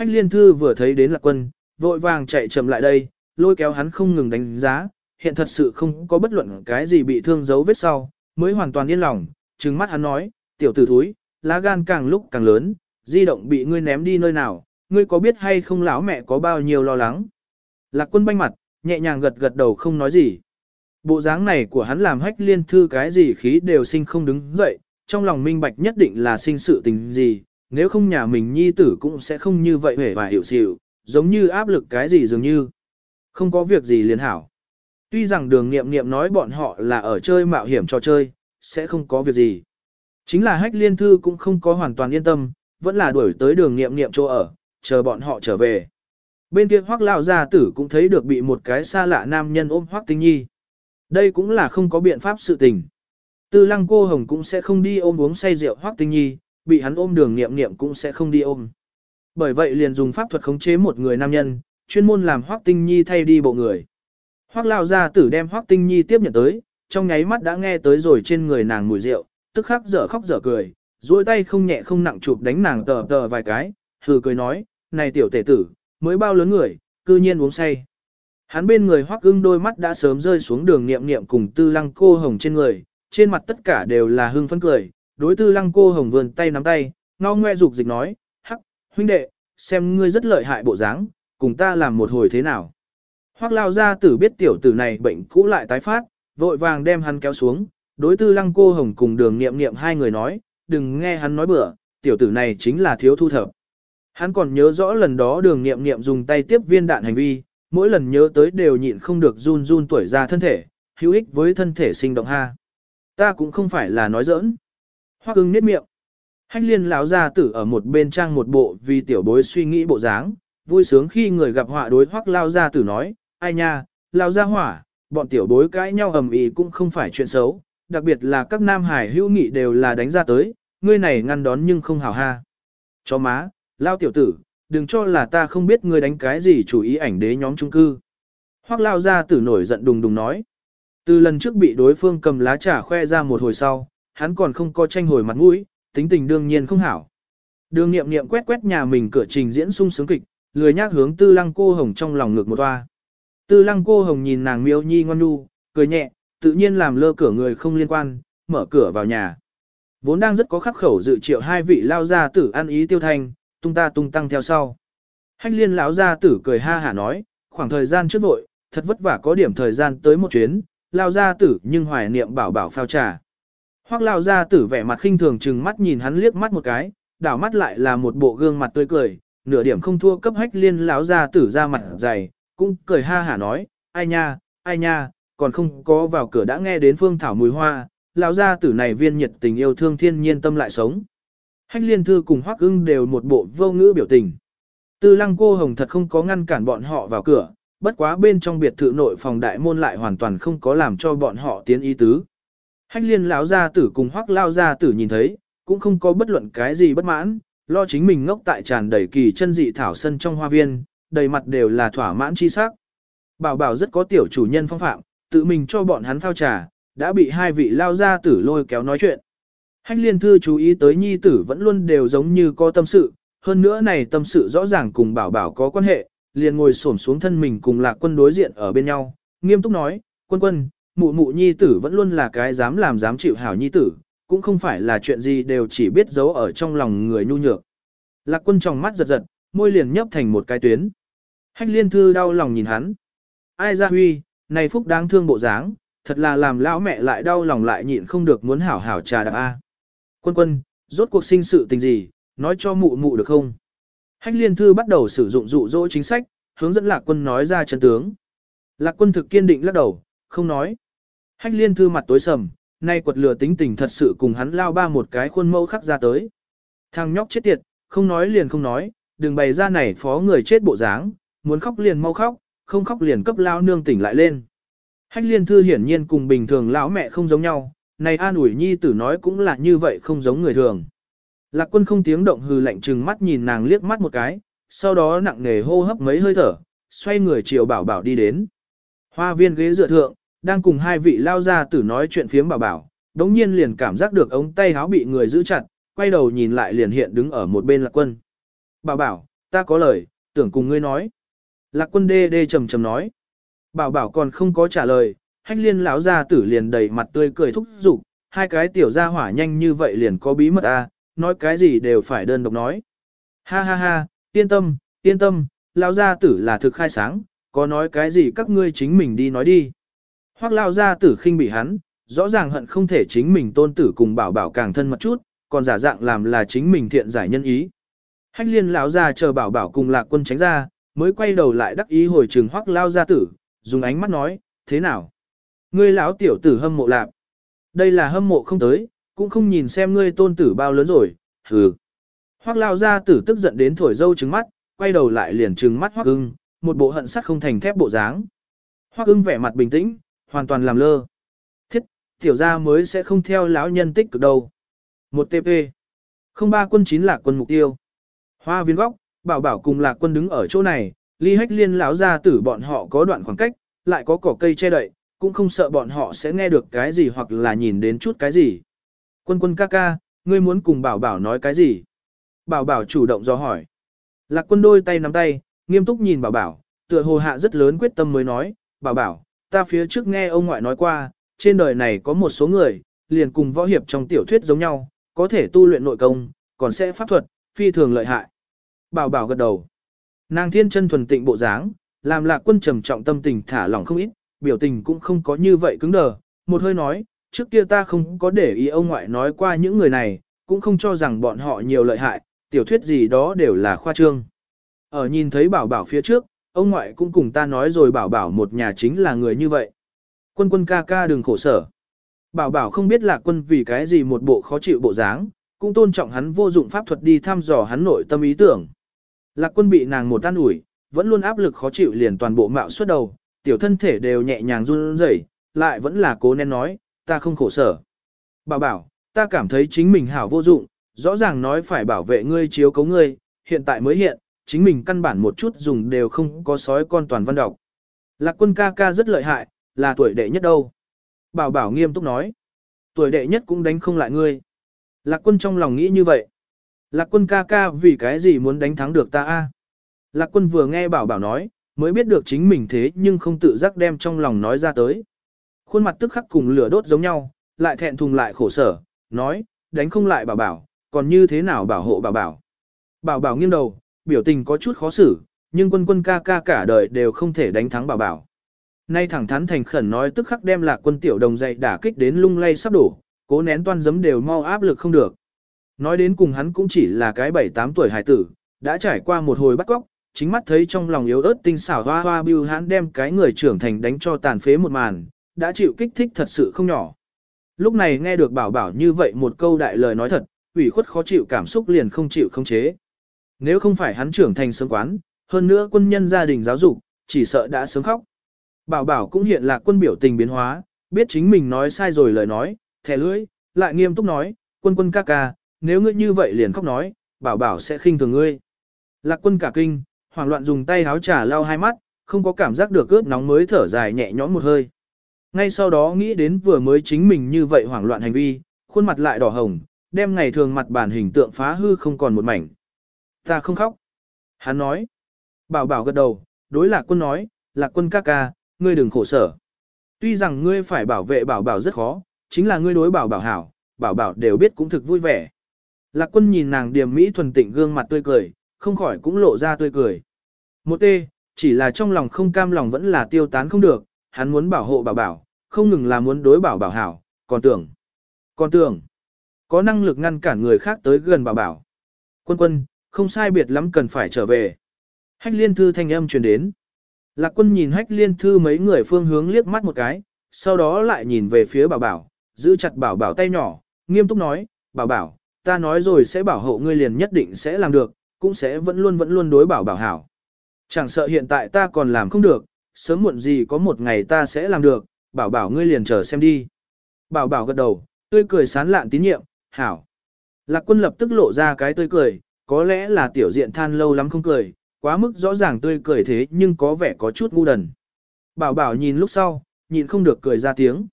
Hách liên thư vừa thấy đến là quân, vội vàng chạy chậm lại đây, lôi kéo hắn không ngừng đánh giá, hiện thật sự không có bất luận cái gì bị thương dấu vết sau, mới hoàn toàn yên lòng, trừng mắt hắn nói, tiểu tử thúi, lá gan càng lúc càng lớn, di động bị ngươi ném đi nơi nào, ngươi có biết hay không lão mẹ có bao nhiêu lo lắng. Lạc quân banh mặt, nhẹ nhàng gật gật đầu không nói gì. Bộ dáng này của hắn làm hách liên thư cái gì khí đều sinh không đứng dậy, trong lòng minh bạch nhất định là sinh sự tình gì, nếu không nhà mình nhi tử cũng sẽ không như vậy hề và hiểu xịu, giống như áp lực cái gì dường như. Không có việc gì liền hảo. Tuy rằng đường nghiệm nghiệm nói bọn họ là ở chơi mạo hiểm trò chơi, sẽ không có việc gì. Chính là hách liên thư cũng không có hoàn toàn yên tâm, vẫn là đuổi tới đường nghiệm nghiệm chỗ ở, chờ bọn họ trở về. Bên kia hoác lao gia tử cũng thấy được bị một cái xa lạ nam nhân ôm hoác tinh nhi. Đây cũng là không có biện pháp sự tình. Tư lăng cô hồng cũng sẽ không đi ôm uống say rượu hoác tinh nhi, bị hắn ôm đường nghiệm nghiệm cũng sẽ không đi ôm. Bởi vậy liền dùng pháp thuật khống chế một người nam nhân, chuyên môn làm hoác tinh nhi thay đi bộ người. Hoác lao gia tử đem hoác tinh nhi tiếp nhận tới, trong nháy mắt đã nghe tới rồi trên người nàng mùi rượu, tức khắc dở khóc dở cười, duỗi tay không nhẹ không nặng chụp đánh nàng tờ tờ vài cái, hừ cười nói, này tiểu tể tử, mới bao lớn người, cư nhiên uống say. Hắn bên người hoắc ưng đôi mắt đã sớm rơi xuống đường niệm niệm cùng tư lăng cô hồng trên người, trên mặt tất cả đều là hưng phấn cười, đối tư lăng cô hồng vườn tay nắm tay, ngao ngoe dục dịch nói, hắc, huynh đệ, xem ngươi rất lợi hại bộ dáng, cùng ta làm một hồi thế nào. Hoắc lao ra tử biết tiểu tử này bệnh cũ lại tái phát, vội vàng đem hắn kéo xuống, đối tư lăng cô hồng cùng đường niệm niệm hai người nói, đừng nghe hắn nói bừa, tiểu tử này chính là thiếu thu thập. Hắn còn nhớ rõ lần đó đường nghiệm nghiệm dùng tay tiếp viên đạn hành vi, mỗi lần nhớ tới đều nhịn không được run run tuổi ra thân thể, hữu ích với thân thể sinh động ha. Ta cũng không phải là nói giỡn. Hoắc ưng nết miệng. Hách liên lão gia tử ở một bên trang một bộ vì tiểu bối suy nghĩ bộ dáng, vui sướng khi người gặp họa đối Hoắc lao gia tử nói, ai nha, lao gia hỏa, bọn tiểu bối cãi nhau ầm ĩ cũng không phải chuyện xấu, đặc biệt là các nam hải hữu nghị đều là đánh ra tới, ngươi này ngăn đón nhưng không hào ha. Chó má, Lao tiểu tử, đừng cho là ta không biết ngươi đánh cái gì chủ ý ảnh đế nhóm trung cư. Hoắc lao gia tử nổi giận đùng đùng nói. Từ lần trước bị đối phương cầm lá trà khoe ra một hồi sau, hắn còn không có tranh hồi mặt mũi, tính tình đương nhiên không hảo. Đường nghiệm nghiệm quét quét nhà mình cửa trình diễn sung sướng kịch, lười nhác hướng tư lăng cô hồng trong lòng ngược một toa. Tư lăng cô hồng nhìn nàng miêu nhi ngoan nu, cười nhẹ, tự nhiên làm lơ cửa người không liên quan, mở cửa vào nhà. Vốn đang rất có khắc khẩu dự triệu hai vị lao gia tử ăn ý tiêu thanh, tung ta tung tăng theo sau. Hách liên lão gia tử cười ha hả nói, khoảng thời gian trước vội, thật vất vả có điểm thời gian tới một chuyến, lao gia tử nhưng hoài niệm bảo bảo phao trà. Hoắc lao gia tử vẻ mặt khinh thường chừng mắt nhìn hắn liếc mắt một cái, đảo mắt lại là một bộ gương mặt tươi cười, nửa điểm không thua cấp hách liên lão gia tử ra mặt dày, cũng cười ha hả nói, ai nha, ai nha, còn không có vào cửa đã nghe đến phương thảo mùi hoa, lão gia tử này viên nhiệt tình yêu thương thiên nhiên tâm lại sống. Hách liên thư cùng hoắc ưng đều một bộ vô ngữ biểu tình. Tư lăng cô hồng thật không có ngăn cản bọn họ vào cửa, bất quá bên trong biệt thự nội phòng đại môn lại hoàn toàn không có làm cho bọn họ tiến ý tứ. Hách liên lão gia tử cùng hoắc lao gia tử nhìn thấy, cũng không có bất luận cái gì bất mãn, lo chính mình ngốc tại tràn đầy kỳ chân dị thảo sân trong hoa viên, đầy mặt đều là thỏa mãn chi sắc. Bảo bảo rất có tiểu chủ nhân phong phạm, tự mình cho bọn hắn phao trà, đã bị hai vị lao gia tử lôi kéo nói chuyện. Hách liên thư chú ý tới nhi tử vẫn luôn đều giống như có tâm sự, hơn nữa này tâm sự rõ ràng cùng bảo bảo có quan hệ, liền ngồi xổm xuống thân mình cùng lạc quân đối diện ở bên nhau, nghiêm túc nói, quân quân, mụ mụ nhi tử vẫn luôn là cái dám làm dám chịu hảo nhi tử, cũng không phải là chuyện gì đều chỉ biết giấu ở trong lòng người nhu nhược. Lạc quân trong mắt giật giật, môi liền nhấp thành một cái tuyến. Hách liên thư đau lòng nhìn hắn. Ai ra huy, này phúc đáng thương bộ dáng, thật là làm lão mẹ lại đau lòng lại nhịn không được muốn hảo hảo trà đạp A. Quân quân, rốt cuộc sinh sự tình gì, nói cho mụ mụ được không? Hách liên thư bắt đầu sử dụng dụ dỗ chính sách, hướng dẫn lạc quân nói ra chân tướng. Lạc quân thực kiên định lắc đầu, không nói. Hách liên thư mặt tối sầm, nay quật lửa tính tình thật sự cùng hắn lao ba một cái khuôn mẫu khắc ra tới. Thằng nhóc chết tiệt, không nói liền không nói, đừng bày ra này phó người chết bộ dáng, muốn khóc liền mau khóc, không khóc liền cấp lao nương tỉnh lại lên. Hách liên thư hiển nhiên cùng bình thường lão mẹ không giống nhau, này an ủi nhi tử nói cũng là như vậy không giống người thường. Lạc quân không tiếng động hừ lạnh trừng mắt nhìn nàng liếc mắt một cái, sau đó nặng nề hô hấp mấy hơi thở, xoay người chiều bảo bảo đi đến. Hoa viên ghế dựa thượng, đang cùng hai vị lao ra tử nói chuyện phiếm bảo bảo, đống nhiên liền cảm giác được ống tay háo bị người giữ chặt, quay đầu nhìn lại liền hiện đứng ở một bên lạc quân. Bảo bảo, ta có lời, tưởng cùng ngươi nói. Lạc quân đê đê trầm trầm nói. Bảo bảo còn không có trả lời, hách liên lão gia tử liền đầy mặt tươi cười thúc giục, hai cái tiểu gia hỏa nhanh như vậy liền có bí mật à, nói cái gì đều phải đơn độc nói. Ha ha ha, yên tâm, yên tâm, lão gia tử là thực khai sáng, có nói cái gì các ngươi chính mình đi nói đi. Hoắc lão gia tử khinh bị hắn, rõ ràng hận không thể chính mình tôn tử cùng bảo bảo càng thân mật chút, còn giả dạng làm là chính mình thiện giải nhân ý. Hách liên lão gia chờ bảo bảo cùng lạc quân tránh ra, mới quay đầu lại đắc ý hồi trường Hoắc lão gia tử, dùng ánh mắt nói, thế nào? Ngươi lão tiểu tử hâm mộ lạp. Đây là hâm mộ không tới, cũng không nhìn xem ngươi tôn tử bao lớn rồi, hừ. Hoắc lao gia tử tức giận đến thổi dâu trứng mắt, quay đầu lại liền trừng mắt Hoắc ưng, một bộ hận sắt không thành thép bộ dáng. Hoắc ưng vẻ mặt bình tĩnh, hoàn toàn làm lơ. Thiết, tiểu gia mới sẽ không theo lão nhân tích cực đâu. Một TP. Không ba quân chín lạc quân mục tiêu. Hoa viên góc, bảo bảo cùng lạc quân đứng ở chỗ này, ly hách liên lão gia tử bọn họ có đoạn khoảng cách, lại có cỏ cây che đậy, cũng không sợ bọn họ sẽ nghe được cái gì hoặc là nhìn đến chút cái gì. Quân quân ca ca, ngươi muốn cùng bảo bảo nói cái gì? Bảo bảo chủ động do hỏi. Lạc quân đôi tay nắm tay, nghiêm túc nhìn bảo bảo, tựa hồ hạ rất lớn quyết tâm mới nói, bảo bảo, ta phía trước nghe ông ngoại nói qua, trên đời này có một số người, liền cùng võ hiệp trong tiểu thuyết giống nhau, có thể tu luyện nội công, còn sẽ pháp thuật, phi thường lợi hại. Bảo bảo gật đầu. Nàng thiên chân thuần tịnh bộ dáng, làm lạc quân trầm trọng tâm tình thả lỏng không ít, biểu tình cũng không có như vậy cứng đờ, một hơi nói, trước kia ta không có để ý ông ngoại nói qua những người này, cũng không cho rằng bọn họ nhiều lợi hại, tiểu thuyết gì đó đều là khoa trương. Ở nhìn thấy bảo bảo phía trước, ông ngoại cũng cùng ta nói rồi bảo bảo một nhà chính là người như vậy. Quân quân ca ca đừng khổ sở. Bảo bảo không biết là quân vì cái gì một bộ khó chịu bộ dáng, cũng tôn trọng hắn vô dụng pháp thuật đi thăm dò hắn nội tâm ý tưởng. Lạc quân bị nàng một tan ủi, vẫn luôn áp lực khó chịu liền toàn bộ mạo suốt đầu, tiểu thân thể đều nhẹ nhàng run rẩy, lại vẫn là cố nén nói, ta không khổ sở. Bảo bảo, ta cảm thấy chính mình hảo vô dụng, rõ ràng nói phải bảo vệ ngươi chiếu cấu ngươi, hiện tại mới hiện, chính mình căn bản một chút dùng đều không có sói con toàn văn đọc. Lạc quân ca ca rất lợi hại, là tuổi đệ nhất đâu. Bảo bảo nghiêm túc nói, tuổi đệ nhất cũng đánh không lại ngươi. Lạc quân trong lòng nghĩ như vậy. Lạc quân ca ca vì cái gì muốn đánh thắng được ta a? Lạc quân vừa nghe bảo bảo nói, mới biết được chính mình thế nhưng không tự giác đem trong lòng nói ra tới. Khuôn mặt tức khắc cùng lửa đốt giống nhau, lại thẹn thùng lại khổ sở, nói, đánh không lại bảo bảo, còn như thế nào bảo hộ bảo bảo. Bảo bảo nghiêng đầu, biểu tình có chút khó xử, nhưng quân quân ca ca cả đời đều không thể đánh thắng bảo bảo. Nay thẳng thắn thành khẩn nói tức khắc đem lạc quân tiểu đồng dạy đả kích đến lung lay sắp đổ, cố nén toan giấm đều mau áp lực không được. Nói đến cùng hắn cũng chỉ là cái 7-8 tuổi hải tử, đã trải qua một hồi bắt cóc, chính mắt thấy trong lòng yếu ớt tinh xảo hoa hoa bưu hắn đem cái người trưởng thành đánh cho tàn phế một màn, đã chịu kích thích thật sự không nhỏ. Lúc này nghe được bảo bảo như vậy một câu đại lời nói thật, ủy khuất khó chịu cảm xúc liền không chịu không chế. Nếu không phải hắn trưởng thành sớm quán, hơn nữa quân nhân gia đình giáo dục, chỉ sợ đã sớm khóc. Bảo bảo cũng hiện là quân biểu tình biến hóa, biết chính mình nói sai rồi lời nói, thẻ lưỡi, lại nghiêm túc nói, quân quân ca ca, nếu ngươi như vậy liền khóc nói, bảo bảo sẽ khinh thường ngươi. Lạc quân cả kinh, hoảng loạn dùng tay háo trà lau hai mắt, không có cảm giác được ướt nóng mới thở dài nhẹ nhõm một hơi. Ngay sau đó nghĩ đến vừa mới chính mình như vậy hoảng loạn hành vi, khuôn mặt lại đỏ hồng, đem ngày thường mặt bản hình tượng phá hư không còn một mảnh. Ta không khóc. Hắn nói. Bảo bảo gật đầu, đối lạc quân nói, lạc quân ca ca, ngươi đừng khổ sở. Tuy rằng ngươi phải bảo vệ bảo bảo rất khó, chính là ngươi đối bảo bảo hảo, bảo bảo đều biết cũng thực vui vẻ. Lạc quân nhìn nàng điềm mỹ thuần tịnh gương mặt tươi cười, không khỏi cũng lộ ra tươi cười. Một tê, chỉ là trong lòng không cam lòng vẫn là tiêu tán không được, hắn muốn bảo hộ bảo bảo, không ngừng là muốn đối bảo bảo hảo, còn tưởng, còn tưởng, có năng lực ngăn cản người khác tới gần bảo bảo. Quân quân, không sai biệt lắm cần phải trở về. Hách liên thư thanh âm truyền đến. Lạc quân nhìn hách liên thư mấy người phương hướng liếc mắt một cái, sau đó lại nhìn về phía bảo bảo, giữ chặt bảo bảo tay nhỏ, nghiêm túc nói, bảo bảo, ta nói rồi sẽ bảo hộ ngươi liền nhất định sẽ làm được, cũng sẽ vẫn luôn vẫn luôn đối bảo bảo hảo. Chẳng sợ hiện tại ta còn làm không được, sớm muộn gì có một ngày ta sẽ làm được, bảo bảo ngươi liền chờ xem đi. Bảo bảo gật đầu, Tươi cười sán lạn tín nhiệm, hảo. Lạc quân lập tức lộ ra cái tươi cười, có lẽ là tiểu diện than lâu lắm không cười, quá mức rõ ràng tươi cười thế nhưng có vẻ có chút ngu đần. Bảo bảo nhìn lúc sau, nhìn không được cười ra tiếng.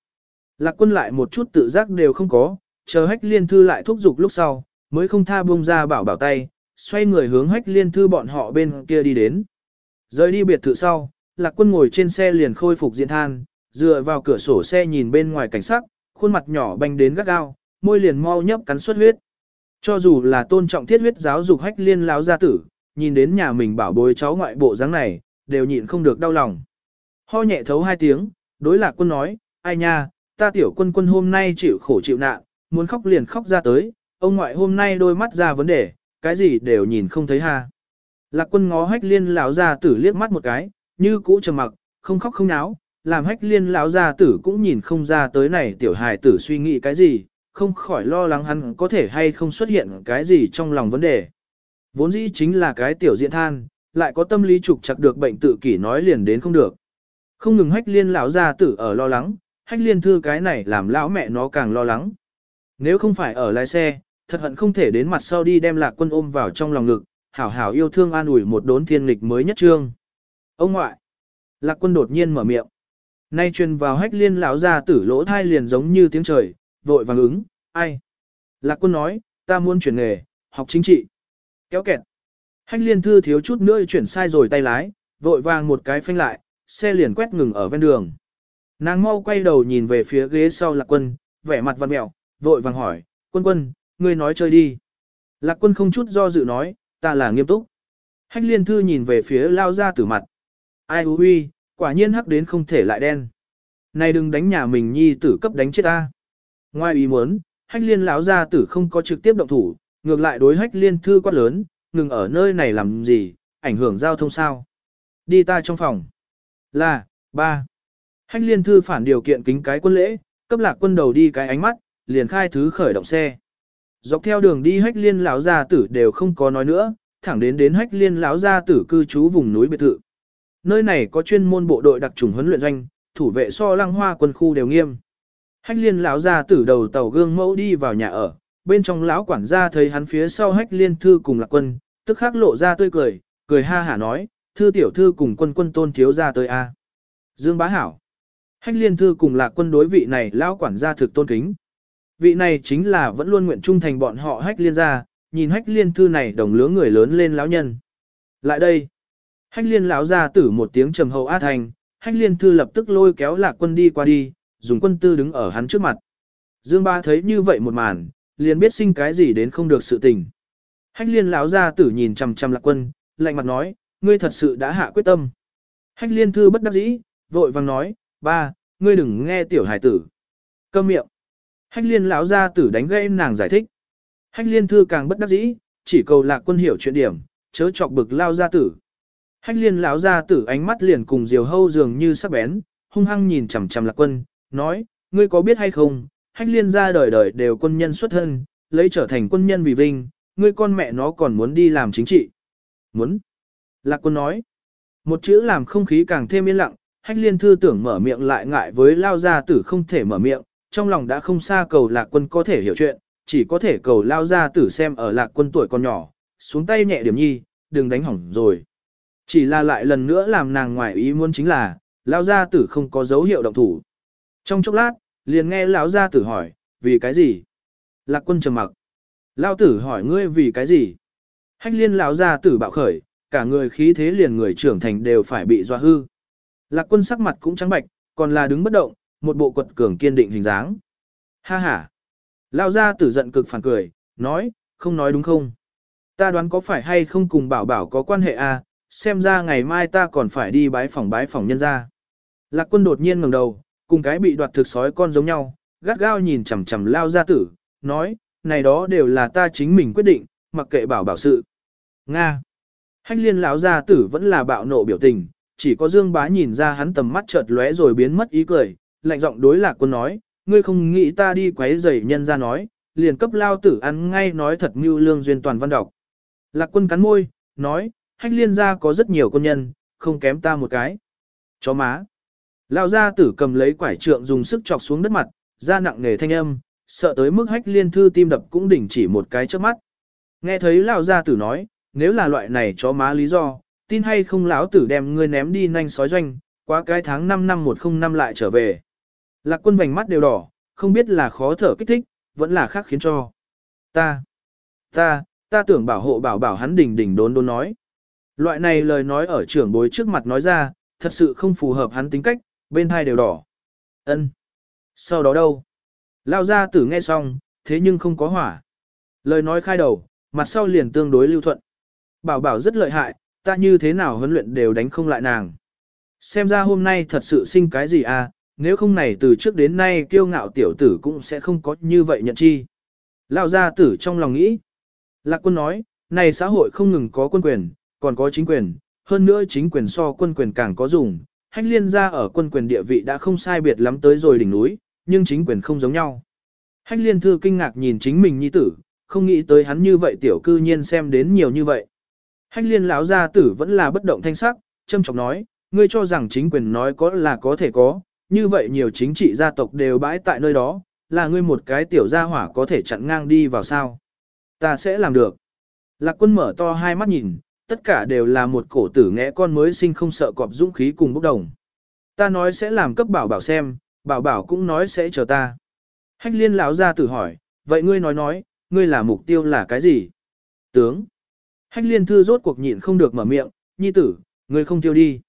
Lạc quân lại một chút tự giác đều không có, chờ hách liên thư lại thúc giục lúc sau, mới không tha buông ra bảo bảo tay, xoay người hướng hách liên thư bọn họ bên kia đi đến. Rời đi biệt thự sau, lạc quân ngồi trên xe liền khôi phục diện than, dựa vào cửa sổ xe nhìn bên ngoài cảnh sắc, khuôn mặt nhỏ banh đến gắt gao, môi liền mau nhấp cắn suất huyết. Cho dù là tôn trọng thiết huyết giáo dục hách liên láo gia tử, nhìn đến nhà mình bảo bối cháu ngoại bộ dáng này, đều nhịn không được đau lòng. Ho nhẹ thấu hai tiếng, đối lạc quân nói, ai nha, ta tiểu quân quân hôm nay chịu khổ chịu nạn, muốn khóc liền khóc ra tới, ông ngoại hôm nay đôi mắt ra vấn đề, cái gì đều nhìn không thấy ha. Lạc quân ngó hách liên lão gia tử liếc mắt một cái, như cũ trầm mặc, không khóc không náo, làm hách liên lão gia tử cũng nhìn không ra tới này tiểu hài tử suy nghĩ cái gì, không khỏi lo lắng hắn có thể hay không xuất hiện cái gì trong lòng vấn đề. Vốn dĩ chính là cái tiểu diện than, lại có tâm lý trục chặt được bệnh tự kỷ nói liền đến không được. Không ngừng hách liên lão gia tử ở lo lắng, hách liên thư cái này làm lão mẹ nó càng lo lắng. Nếu không phải ở lái xe, thật hận không thể đến mặt sau đi đem lạc quân ôm vào trong lòng ngực, hảo hảo yêu thương an ủi một đốn thiên lịch mới nhất trương. Ông ngoại, lạc quân đột nhiên mở miệng. Nay truyền vào hách liên lão gia tử lỗ thai liền giống như tiếng trời, vội vàng ứng, ai? Lạc quân nói, ta muốn chuyển nghề, học chính trị. Kéo kẹt. Hách liên thư thiếu chút nữa chuyển sai rồi tay lái, vội vàng một cái phanh lại, xe liền quét ngừng ở ven đường. Nàng mau quay đầu nhìn về phía ghế sau lạc quân, vẻ mặt văn mẹo, vội vàng hỏi, quân quân, ngươi nói chơi đi. Lạc quân không chút do dự nói, ta là nghiêm túc. Hách liên thư nhìn về phía lao ra tử mặt. Ai hú huy, quả nhiên hắc đến không thể lại đen. Này đừng đánh nhà mình nhi tử cấp đánh chết ta. Ngoài ý muốn, hách liên lão gia tử không có trực tiếp động thủ, ngược lại đối hách liên thư quát lớn, ngừng ở nơi này làm gì, ảnh hưởng giao thông sao. Đi ta trong phòng. Là, ba. Hách liên thư phản điều kiện kính cái quân lễ, cấp lạc quân đầu đi cái ánh mắt, liền khai thứ khởi động xe. Dọc theo đường đi hách liên lão gia tử đều không có nói nữa, thẳng đến đến hách liên lão gia tử cư trú vùng núi biệt thự. Nơi này có chuyên môn bộ đội đặc trùng huấn luyện doanh, thủ vệ so lăng hoa quân khu đều nghiêm. Hách liên lão gia tử đầu tàu gương mẫu đi vào nhà ở, bên trong lão quản gia thấy hắn phía sau hách liên thư cùng lạc quân, tức khắc lộ ra tươi cười, cười ha hả nói, thư tiểu thư cùng quân quân tôn thiếu ra tới a. Dương bá hảo. Hách liên thư cùng lạc quân đối vị này lão quản gia thực tôn kính. Vị này chính là vẫn luôn nguyện trung thành bọn họ hách liên gia, nhìn hách liên thư này đồng lứa người lớn lên lão nhân. Lại đây. Hách liên lão gia tử một tiếng trầm hậu á thành, hách liên thư lập tức lôi kéo lạc quân đi qua đi, dùng quân tư đứng ở hắn trước mặt. Dương ba thấy như vậy một màn, liền biết sinh cái gì đến không được sự tình. Hách liên lão gia tử nhìn chằm chằm lạc quân, lạnh mặt nói, ngươi thật sự đã hạ quyết tâm. Hách liên thư bất đắc dĩ, vội vàng nói, ba, ngươi đừng nghe tiểu hải tử. Câm miệng. Hách liên lão gia tử đánh gây nàng giải thích. Hách liên thư càng bất đắc dĩ, chỉ cầu lạc quân hiểu chuyện điểm, chớ chọc bực lao gia tử. Hách liên lão gia tử ánh mắt liền cùng diều hâu dường như sắc bén, hung hăng nhìn chằm chằm lạc quân, nói, ngươi có biết hay không, hách liên gia đời đời đều quân nhân xuất thân, lấy trở thành quân nhân vì vinh, ngươi con mẹ nó còn muốn đi làm chính trị. Muốn. Lạc quân nói. Một chữ làm không khí càng thêm yên lặng, hách liên thư tưởng mở miệng lại ngại với lao gia tử không thể mở miệng, trong lòng đã không xa cầu lạc quân có thể hiểu chuyện, chỉ có thể cầu lao gia tử xem ở lạc quân tuổi còn nhỏ, xuống tay nhẹ điểm nhi, đừng đánh hỏng rồi. Chỉ là lại lần nữa làm nàng ngoài ý muốn chính là, lao gia tử không có dấu hiệu động thủ. Trong chốc lát, liền nghe lão gia tử hỏi, vì cái gì? Lạc quân trầm mặc. Lão tử hỏi ngươi vì cái gì? Hách liên lão gia tử bạo khởi, cả người khí thế liền người trưởng thành đều phải bị dọa hư. Lạc quân sắc mặt cũng trắng bạch, còn là đứng bất động, một bộ quật cường kiên định hình dáng. Ha ha. Lão gia tử giận cực phản cười, nói, không nói đúng không? Ta đoán có phải hay không cùng bảo bảo có quan hệ à, xem ra ngày mai ta còn phải đi bái phòng bái phòng nhân gia Lạc quân đột nhiên ngẩng đầu, cùng cái bị đoạt thực sói con giống nhau, gắt gao nhìn chằm chằm lao gia tử, nói, này đó đều là ta chính mình quyết định, mặc kệ bảo bảo sự. Nga. Hách liên lão gia tử vẫn là bạo nộ biểu tình, chỉ có Dương Bá nhìn ra hắn tầm mắt chợt lóe rồi biến mất ý cười, lạnh giọng đối lạc quân nói, ngươi không nghĩ ta đi quấy rầy nhân ra nói, liền cấp lao tử ăn ngay nói thật mưu lương duyên toàn văn đọc. Lạc quân cắn môi, nói, hách liên gia có rất nhiều quân nhân, không kém ta một cái. Chó má. Lao gia tử cầm lấy quải trượng dùng sức chọc xuống đất mặt, ra nặng nề thanh âm, sợ tới mức hách liên thư tim đập cũng đỉnh chỉ một cái trước mắt. Nghe thấy lão gia tử nói, nếu là loại này chó má lý do, tin hay không lão tử đem ngươi ném đi nhanh sói doanh, quá cái tháng 5 năm 105 lại trở về. Lạc quân vành mắt đều đỏ, không biết là khó thở kích thích, vẫn là khác khiến cho. Ta, ta, ta tưởng bảo hộ bảo bảo hắn đỉnh đỉnh đốn đốn nói. Loại này lời nói ở trưởng bối trước mặt nói ra, thật sự không phù hợp hắn tính cách, bên thai đều đỏ. Ân. Sau đó đâu? Lao ra tử nghe xong, thế nhưng không có hỏa. Lời nói khai đầu, mặt sau liền tương đối lưu thuận. Bảo bảo rất lợi hại, ta như thế nào huấn luyện đều đánh không lại nàng. Xem ra hôm nay thật sự sinh cái gì à, nếu không này từ trước đến nay kiêu ngạo tiểu tử cũng sẽ không có như vậy nhận chi. Lao gia tử trong lòng nghĩ. Lạc quân nói, này xã hội không ngừng có quân quyền, còn có chính quyền, hơn nữa chính quyền so quân quyền càng có dùng. Hách liên gia ở quân quyền địa vị đã không sai biệt lắm tới rồi đỉnh núi, nhưng chính quyền không giống nhau. Hách liên thư kinh ngạc nhìn chính mình nhi tử, không nghĩ tới hắn như vậy tiểu cư nhiên xem đến nhiều như vậy. Hách liên lão gia tử vẫn là bất động thanh sắc, châm trọng nói, ngươi cho rằng chính quyền nói có là có thể có, như vậy nhiều chính trị gia tộc đều bãi tại nơi đó, là ngươi một cái tiểu gia hỏa có thể chặn ngang đi vào sao. Ta sẽ làm được. Lạc quân mở to hai mắt nhìn, tất cả đều là một cổ tử ngẽ con mới sinh không sợ cọp dũng khí cùng bốc đồng. Ta nói sẽ làm cấp bảo bảo xem, bảo bảo cũng nói sẽ chờ ta. Hách liên lão gia tử hỏi, vậy ngươi nói nói, ngươi là mục tiêu là cái gì? Tướng. Hách liên thư rốt cuộc nhịn không được mở miệng, nhi tử, ngươi không tiêu đi.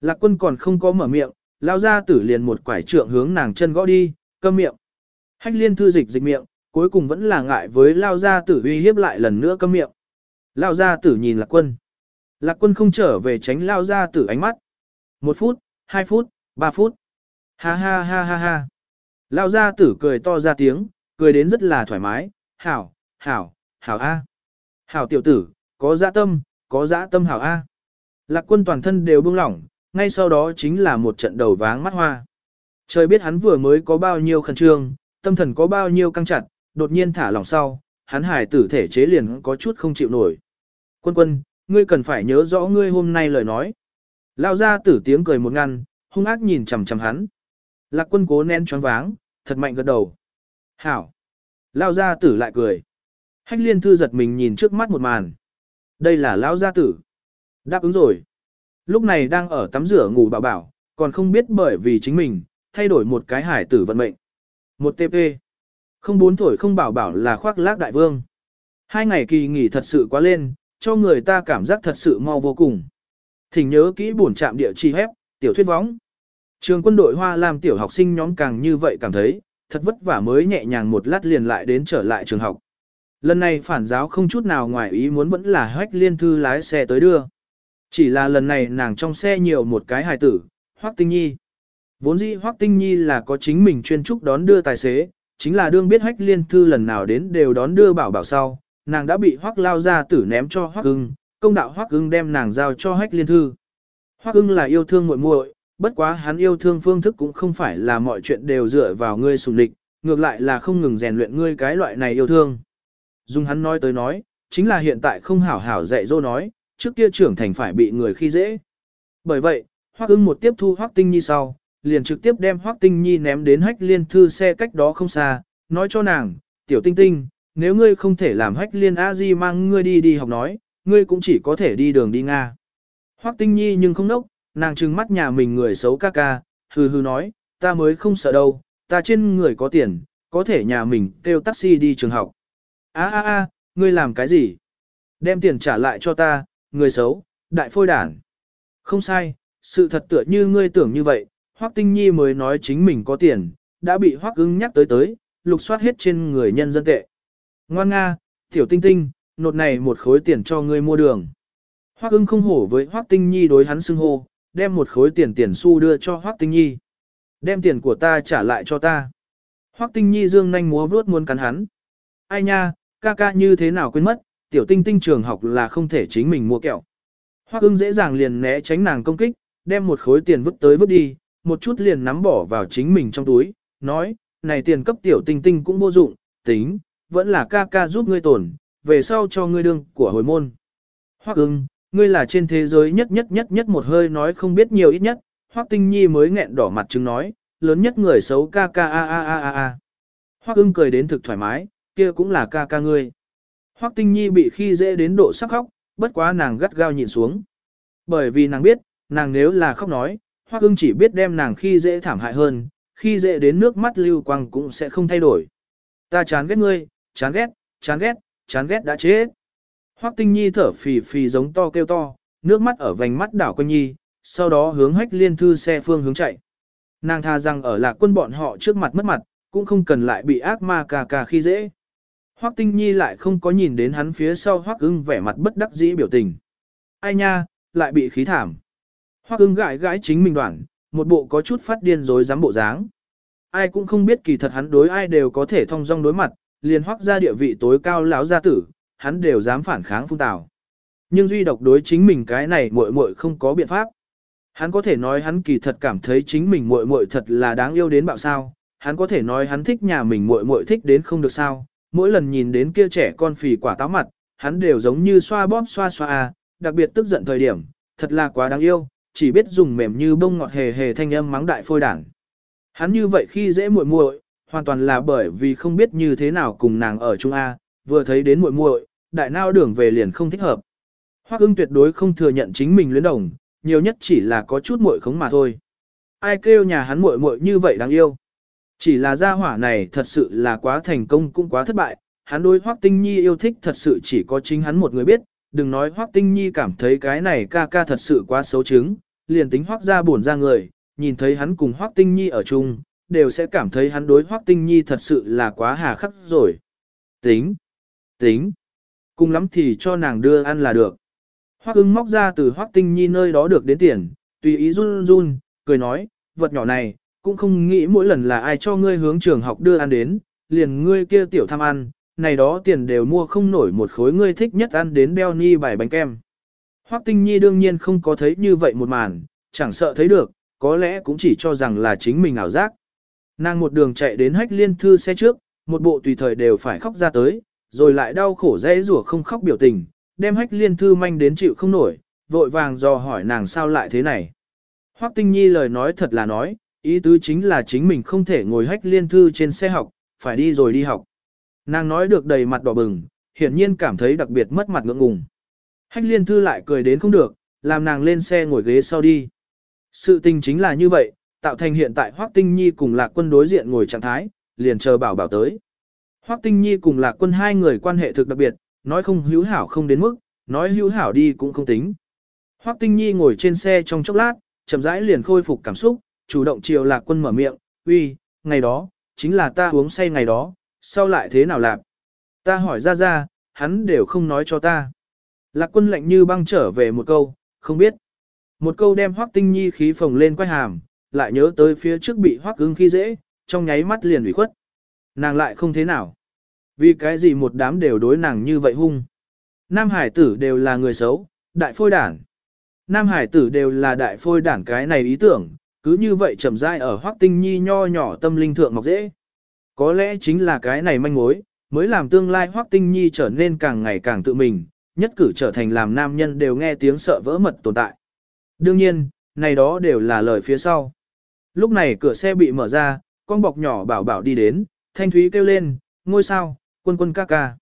Lạc quân còn không có mở miệng, lão gia tử liền một quải trượng hướng nàng chân gõ đi, câm miệng. Hách liên thư dịch dịch miệng, cuối cùng vẫn là ngại với lao gia tử uy hiếp lại lần nữa câm miệng. Lao gia tử nhìn lạc quân. Lạc quân không trở về tránh lao gia tử ánh mắt. Một phút, hai phút, ba phút. Ha ha ha ha ha. Lao gia tử cười to ra tiếng, cười đến rất là thoải mái. Hảo, hảo, hảo A. Hảo tiểu tử, có dã tâm, có dã tâm hảo A. Lạc quân toàn thân đều buông lỏng, ngay sau đó chính là một trận đầu váng mắt hoa. Trời biết hắn vừa mới có bao nhiêu khẩn trương, tâm thần có bao nhiêu căng chặt, đột nhiên thả lỏng sau, hắn hải tử thể chế liền có chút không chịu nổi. Quân quân, ngươi cần phải nhớ rõ ngươi hôm nay lời nói. Lao ra tử tiếng cười một ngăn, hung ác nhìn chằm chằm hắn. Lạc quân cố nén choáng váng, thật mạnh gật đầu. Hảo. Lao gia tử lại cười. Hách liên thư giật mình nhìn trước mắt một màn. Đây là Lao gia tử. Đáp ứng rồi. Lúc này đang ở tắm rửa ngủ bảo bảo, còn không biết bởi vì chính mình, thay đổi một cái hải tử vận mệnh. Một TP. Không bốn tuổi không bảo bảo là khoác lác đại vương. Hai ngày kỳ nghỉ thật sự quá lên, cho người ta cảm giác thật sự mau vô cùng. Thỉnh nhớ kỹ buồn trạm địa chỉ hép, tiểu thuyết võng. Trường quân đội Hoa làm tiểu học sinh nhóm càng như vậy cảm thấy, thật vất vả mới nhẹ nhàng một lát liền lại đến trở lại trường học. Lần này phản giáo không chút nào ngoài ý muốn vẫn là hách liên thư lái xe tới đưa. Chỉ là lần này nàng trong xe nhiều một cái hài tử, Hoắc Tinh Nhi. Vốn dĩ Hoắc Tinh Nhi là có chính mình chuyên trúc đón đưa tài xế, chính là đương biết hách liên thư lần nào đến đều đón đưa bảo bảo sau, nàng đã bị Hoắc lao ra tử ném cho Hoắc ưng, công đạo Hoắc ưng đem nàng giao cho hách liên thư. Hoắc ưng là yêu thương muội muội, bất quá hắn yêu thương phương thức cũng không phải là mọi chuyện đều dựa vào ngươi sùng địch, ngược lại là không ngừng rèn luyện ngươi cái loại này yêu thương. dùng hắn nói tới nói, chính là hiện tại không hảo hảo dạy dỗ nói, trước kia trưởng thành phải bị người khi dễ. Bởi vậy, Hoắc ưng một tiếp thu Hoắc Tinh Nhi sau, liền trực tiếp đem Hoắc Tinh Nhi ném đến hách liên thư xe cách đó không xa, nói cho nàng, tiểu tinh tinh, nếu ngươi không thể làm hách liên a di mang ngươi đi đi học nói, ngươi cũng chỉ có thể đi đường đi Nga. Hoắc Tinh Nhi nhưng không nốc, nàng trừng mắt nhà mình người xấu ca ca, hừ hừ nói, ta mới không sợ đâu, ta trên người có tiền, có thể nhà mình kêu taxi đi trường học. A a a, ngươi làm cái gì? Đem tiền trả lại cho ta, người xấu, đại phôi đản. Không sai, sự thật tựa như ngươi tưởng như vậy, Hoắc Tinh Nhi mới nói chính mình có tiền, đã bị Hoắc ưng nhắc tới tới, lục soát hết trên người nhân dân tệ. Ngoan nga, tiểu tinh tinh, nột này một khối tiền cho ngươi mua đường. Hoắc ưng không hổ với Hoắc Tinh Nhi đối hắn xưng hô, đem một khối tiền tiền xu đưa cho Hoắc Tinh Nhi. Đem tiền của ta trả lại cho ta. Hoắc Tinh Nhi dương nhanh múa vuốt muốn cắn hắn. Ai nha, ca ca như thế nào quên mất, tiểu tinh tinh trường học là không thể chính mình mua kẹo. Hoắc ưng dễ dàng liền né tránh nàng công kích, đem một khối tiền vứt tới vứt đi, một chút liền nắm bỏ vào chính mình trong túi, nói, này tiền cấp tiểu tinh tinh cũng vô dụng, tính, vẫn là ca ca giúp ngươi tổn, về sau cho ngươi đương của hồi môn. Hoắc ưng, ngươi là trên thế giới nhất nhất nhất nhất một hơi nói không biết nhiều ít nhất, Hoắc tinh nhi mới nghẹn đỏ mặt chứng nói, lớn nhất người xấu ca ca a a a a a. Hoắc ưng cười đến thực thoải mái, kia cũng là ca ca ngươi. Hoắc tinh nhi bị khi dễ đến độ sắc khóc, bất quá nàng gắt gao nhìn xuống. Bởi vì nàng biết, nàng nếu là khóc nói, Hoắc ưng chỉ biết đem nàng khi dễ thảm hại hơn, khi dễ đến nước mắt lưu quang cũng sẽ không thay đổi. Ta chán ghét ngươi, chán ghét, chán ghét, chán ghét đã chết. Hoắc tinh nhi thở phì phì giống to kêu to, nước mắt ở vành mắt đảo quanh nhi, sau đó hướng hách liên thư xe phương hướng chạy. Nàng tha rằng ở lạc quân bọn họ trước mặt mất mặt, cũng không cần lại bị ác ma cà cà khi dễ. Hoắc tinh nhi lại không có nhìn đến hắn phía sau Hoắc ưng vẻ mặt bất đắc dĩ biểu tình. Ai nha, lại bị khí thảm. Hoắc ưng gãi gãi chính mình đoạn, một bộ có chút phát điên rồi dám bộ dáng. Ai cũng không biết kỳ thật hắn đối ai đều có thể thông dong đối mặt, liền Hoắc ra địa vị tối cao lão gia tử, hắn đều dám phản kháng phung tào. Nhưng duy độc đối chính mình cái này muội muội không có biện pháp. Hắn có thể nói hắn kỳ thật cảm thấy chính mình muội muội thật là đáng yêu đến bạo sao, hắn có thể nói hắn thích nhà mình muội muội thích đến không được sao, mỗi lần nhìn đến kia trẻ con phì quả táo mặt, hắn đều giống như xoa bóp xoa xoa à, đặc biệt tức giận thời điểm, thật là quá đáng yêu, chỉ biết dùng mềm như bông ngọt hề hề thanh âm mắng đại phôi đảng. Hắn như vậy khi dễ muội muội, hoàn toàn là bởi vì không biết như thế nào cùng nàng ở chung a, vừa thấy đến muội muội, đại nao đường về liền không thích hợp. Hoắc ưng tuyệt đối không thừa nhận chính mình luyến đồng, nhiều nhất chỉ là có chút muội khống mà thôi. Ai kêu nhà hắn muội muội như vậy đáng yêu. Chỉ là gia hỏa này thật sự là quá thành công cũng quá thất bại, hắn đối Hoắc Tinh Nhi yêu thích thật sự chỉ có chính hắn một người biết, đừng nói Hoắc Tinh Nhi cảm thấy cái này ca ca thật sự quá xấu chứng, liền tính Hoắc ra buồn ra người, nhìn thấy hắn cùng Hoắc Tinh Nhi ở chung, đều sẽ cảm thấy hắn đối Hoắc Tinh Nhi thật sự là quá hà khắc rồi. Tính, tính, cùng lắm thì cho nàng đưa ăn là được. Hoắc ưng móc ra từ Hoắc Tinh Nhi nơi đó được đến tiền, tùy ý run run, cười nói, vật nhỏ này, cũng không nghĩ mỗi lần là ai cho ngươi hướng trường học đưa ăn đến, liền ngươi kia tiểu tham ăn, này đó tiền đều mua không nổi một khối ngươi thích nhất ăn đến beo ni bài bánh kem. Hoắc Tinh Nhi đương nhiên không có thấy như vậy một màn, chẳng sợ thấy được, có lẽ cũng chỉ cho rằng là chính mình ảo giác. Nàng một đường chạy đến hách liên thư xe trước, một bộ tùy thời đều phải khóc ra tới, rồi lại đau khổ dễ rủa không khóc biểu tình, đem hách liên thư manh đến chịu không nổi, vội vàng dò hỏi nàng sao lại thế này. Hoắc Tinh Nhi lời nói thật là nói, ý tứ chính là chính mình không thể ngồi hách liên thư trên xe học, phải đi rồi đi học. Nàng nói được đầy mặt đỏ bừng, hiển nhiên cảm thấy đặc biệt mất mặt ngượng ngùng. Hách liên thư lại cười đến không được, làm nàng lên xe ngồi ghế sau đi. Sự tình chính là như vậy, tạo thành hiện tại Hoắc Tinh Nhi cùng Lạc Quân đối diện ngồi trạng thái, liền chờ bảo bảo tới. Hoắc Tinh Nhi cùng Lạc Quân hai người quan hệ thực đặc biệt, nói không hữu hảo không đến mức, nói hữu hảo đi cũng không tính. Hoắc Tinh Nhi ngồi trên xe trong chốc lát, chậm rãi liền khôi phục cảm xúc, chủ động chiều Lạc Quân mở miệng, "Uy, ngày đó, chính là ta uống say ngày đó, sao lại thế nào lạc?" Ta hỏi ra ra, hắn đều không nói cho ta. Lạc Quân lạnh như băng trở về một câu, "Không biết." Một câu đem Hoắc Tinh Nhi khí phồng lên quay hàm, lại nhớ tới phía trước bị Hoắc ưng khi dễ, trong nháy mắt liền ủy khuất. Nàng lại không thế nào. Vì cái gì một đám đều đối nàng như vậy hung. Nam hải tử đều là người xấu, đại phôi đản. Nam hải tử đều là đại phôi đản cái này ý tưởng, cứ như vậy chậm rãi ở Hoắc Tinh Nhi nho nhỏ tâm linh thượng mọc dễ. Có lẽ chính là cái này manh mối, mới làm tương lai Hoắc Tinh Nhi trở nên càng ngày càng tự mình, nhất cử trở thành làm nam nhân đều nghe tiếng sợ vỡ mật tồn tại. Đương nhiên, này đó đều là lời phía sau. Lúc này cửa xe bị mở ra, con bọc nhỏ bảo bảo đi đến, thanh thúy kêu lên, ngôi sao, quân quân ca ca.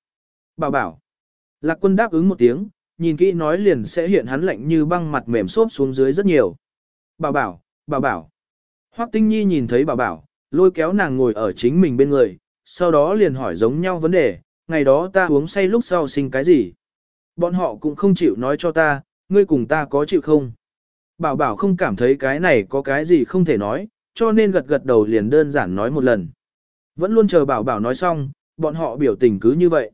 Bảo bảo. Lạc quân đáp ứng một tiếng, nhìn kỹ nói liền sẽ hiện hắn lạnh như băng mặt mềm xốp xuống dưới rất nhiều. Bảo bảo, bảo bảo. Hoắc tinh nhi nhìn thấy bảo bảo, lôi kéo nàng ngồi ở chính mình bên người, sau đó liền hỏi giống nhau vấn đề, ngày đó ta uống say lúc sau sinh cái gì. Bọn họ cũng không chịu nói cho ta, ngươi cùng ta có chịu không. Bảo bảo không cảm thấy cái này có cái gì không thể nói, cho nên gật gật đầu liền đơn giản nói một lần. Vẫn luôn chờ bảo bảo nói xong, bọn họ biểu tình cứ như vậy.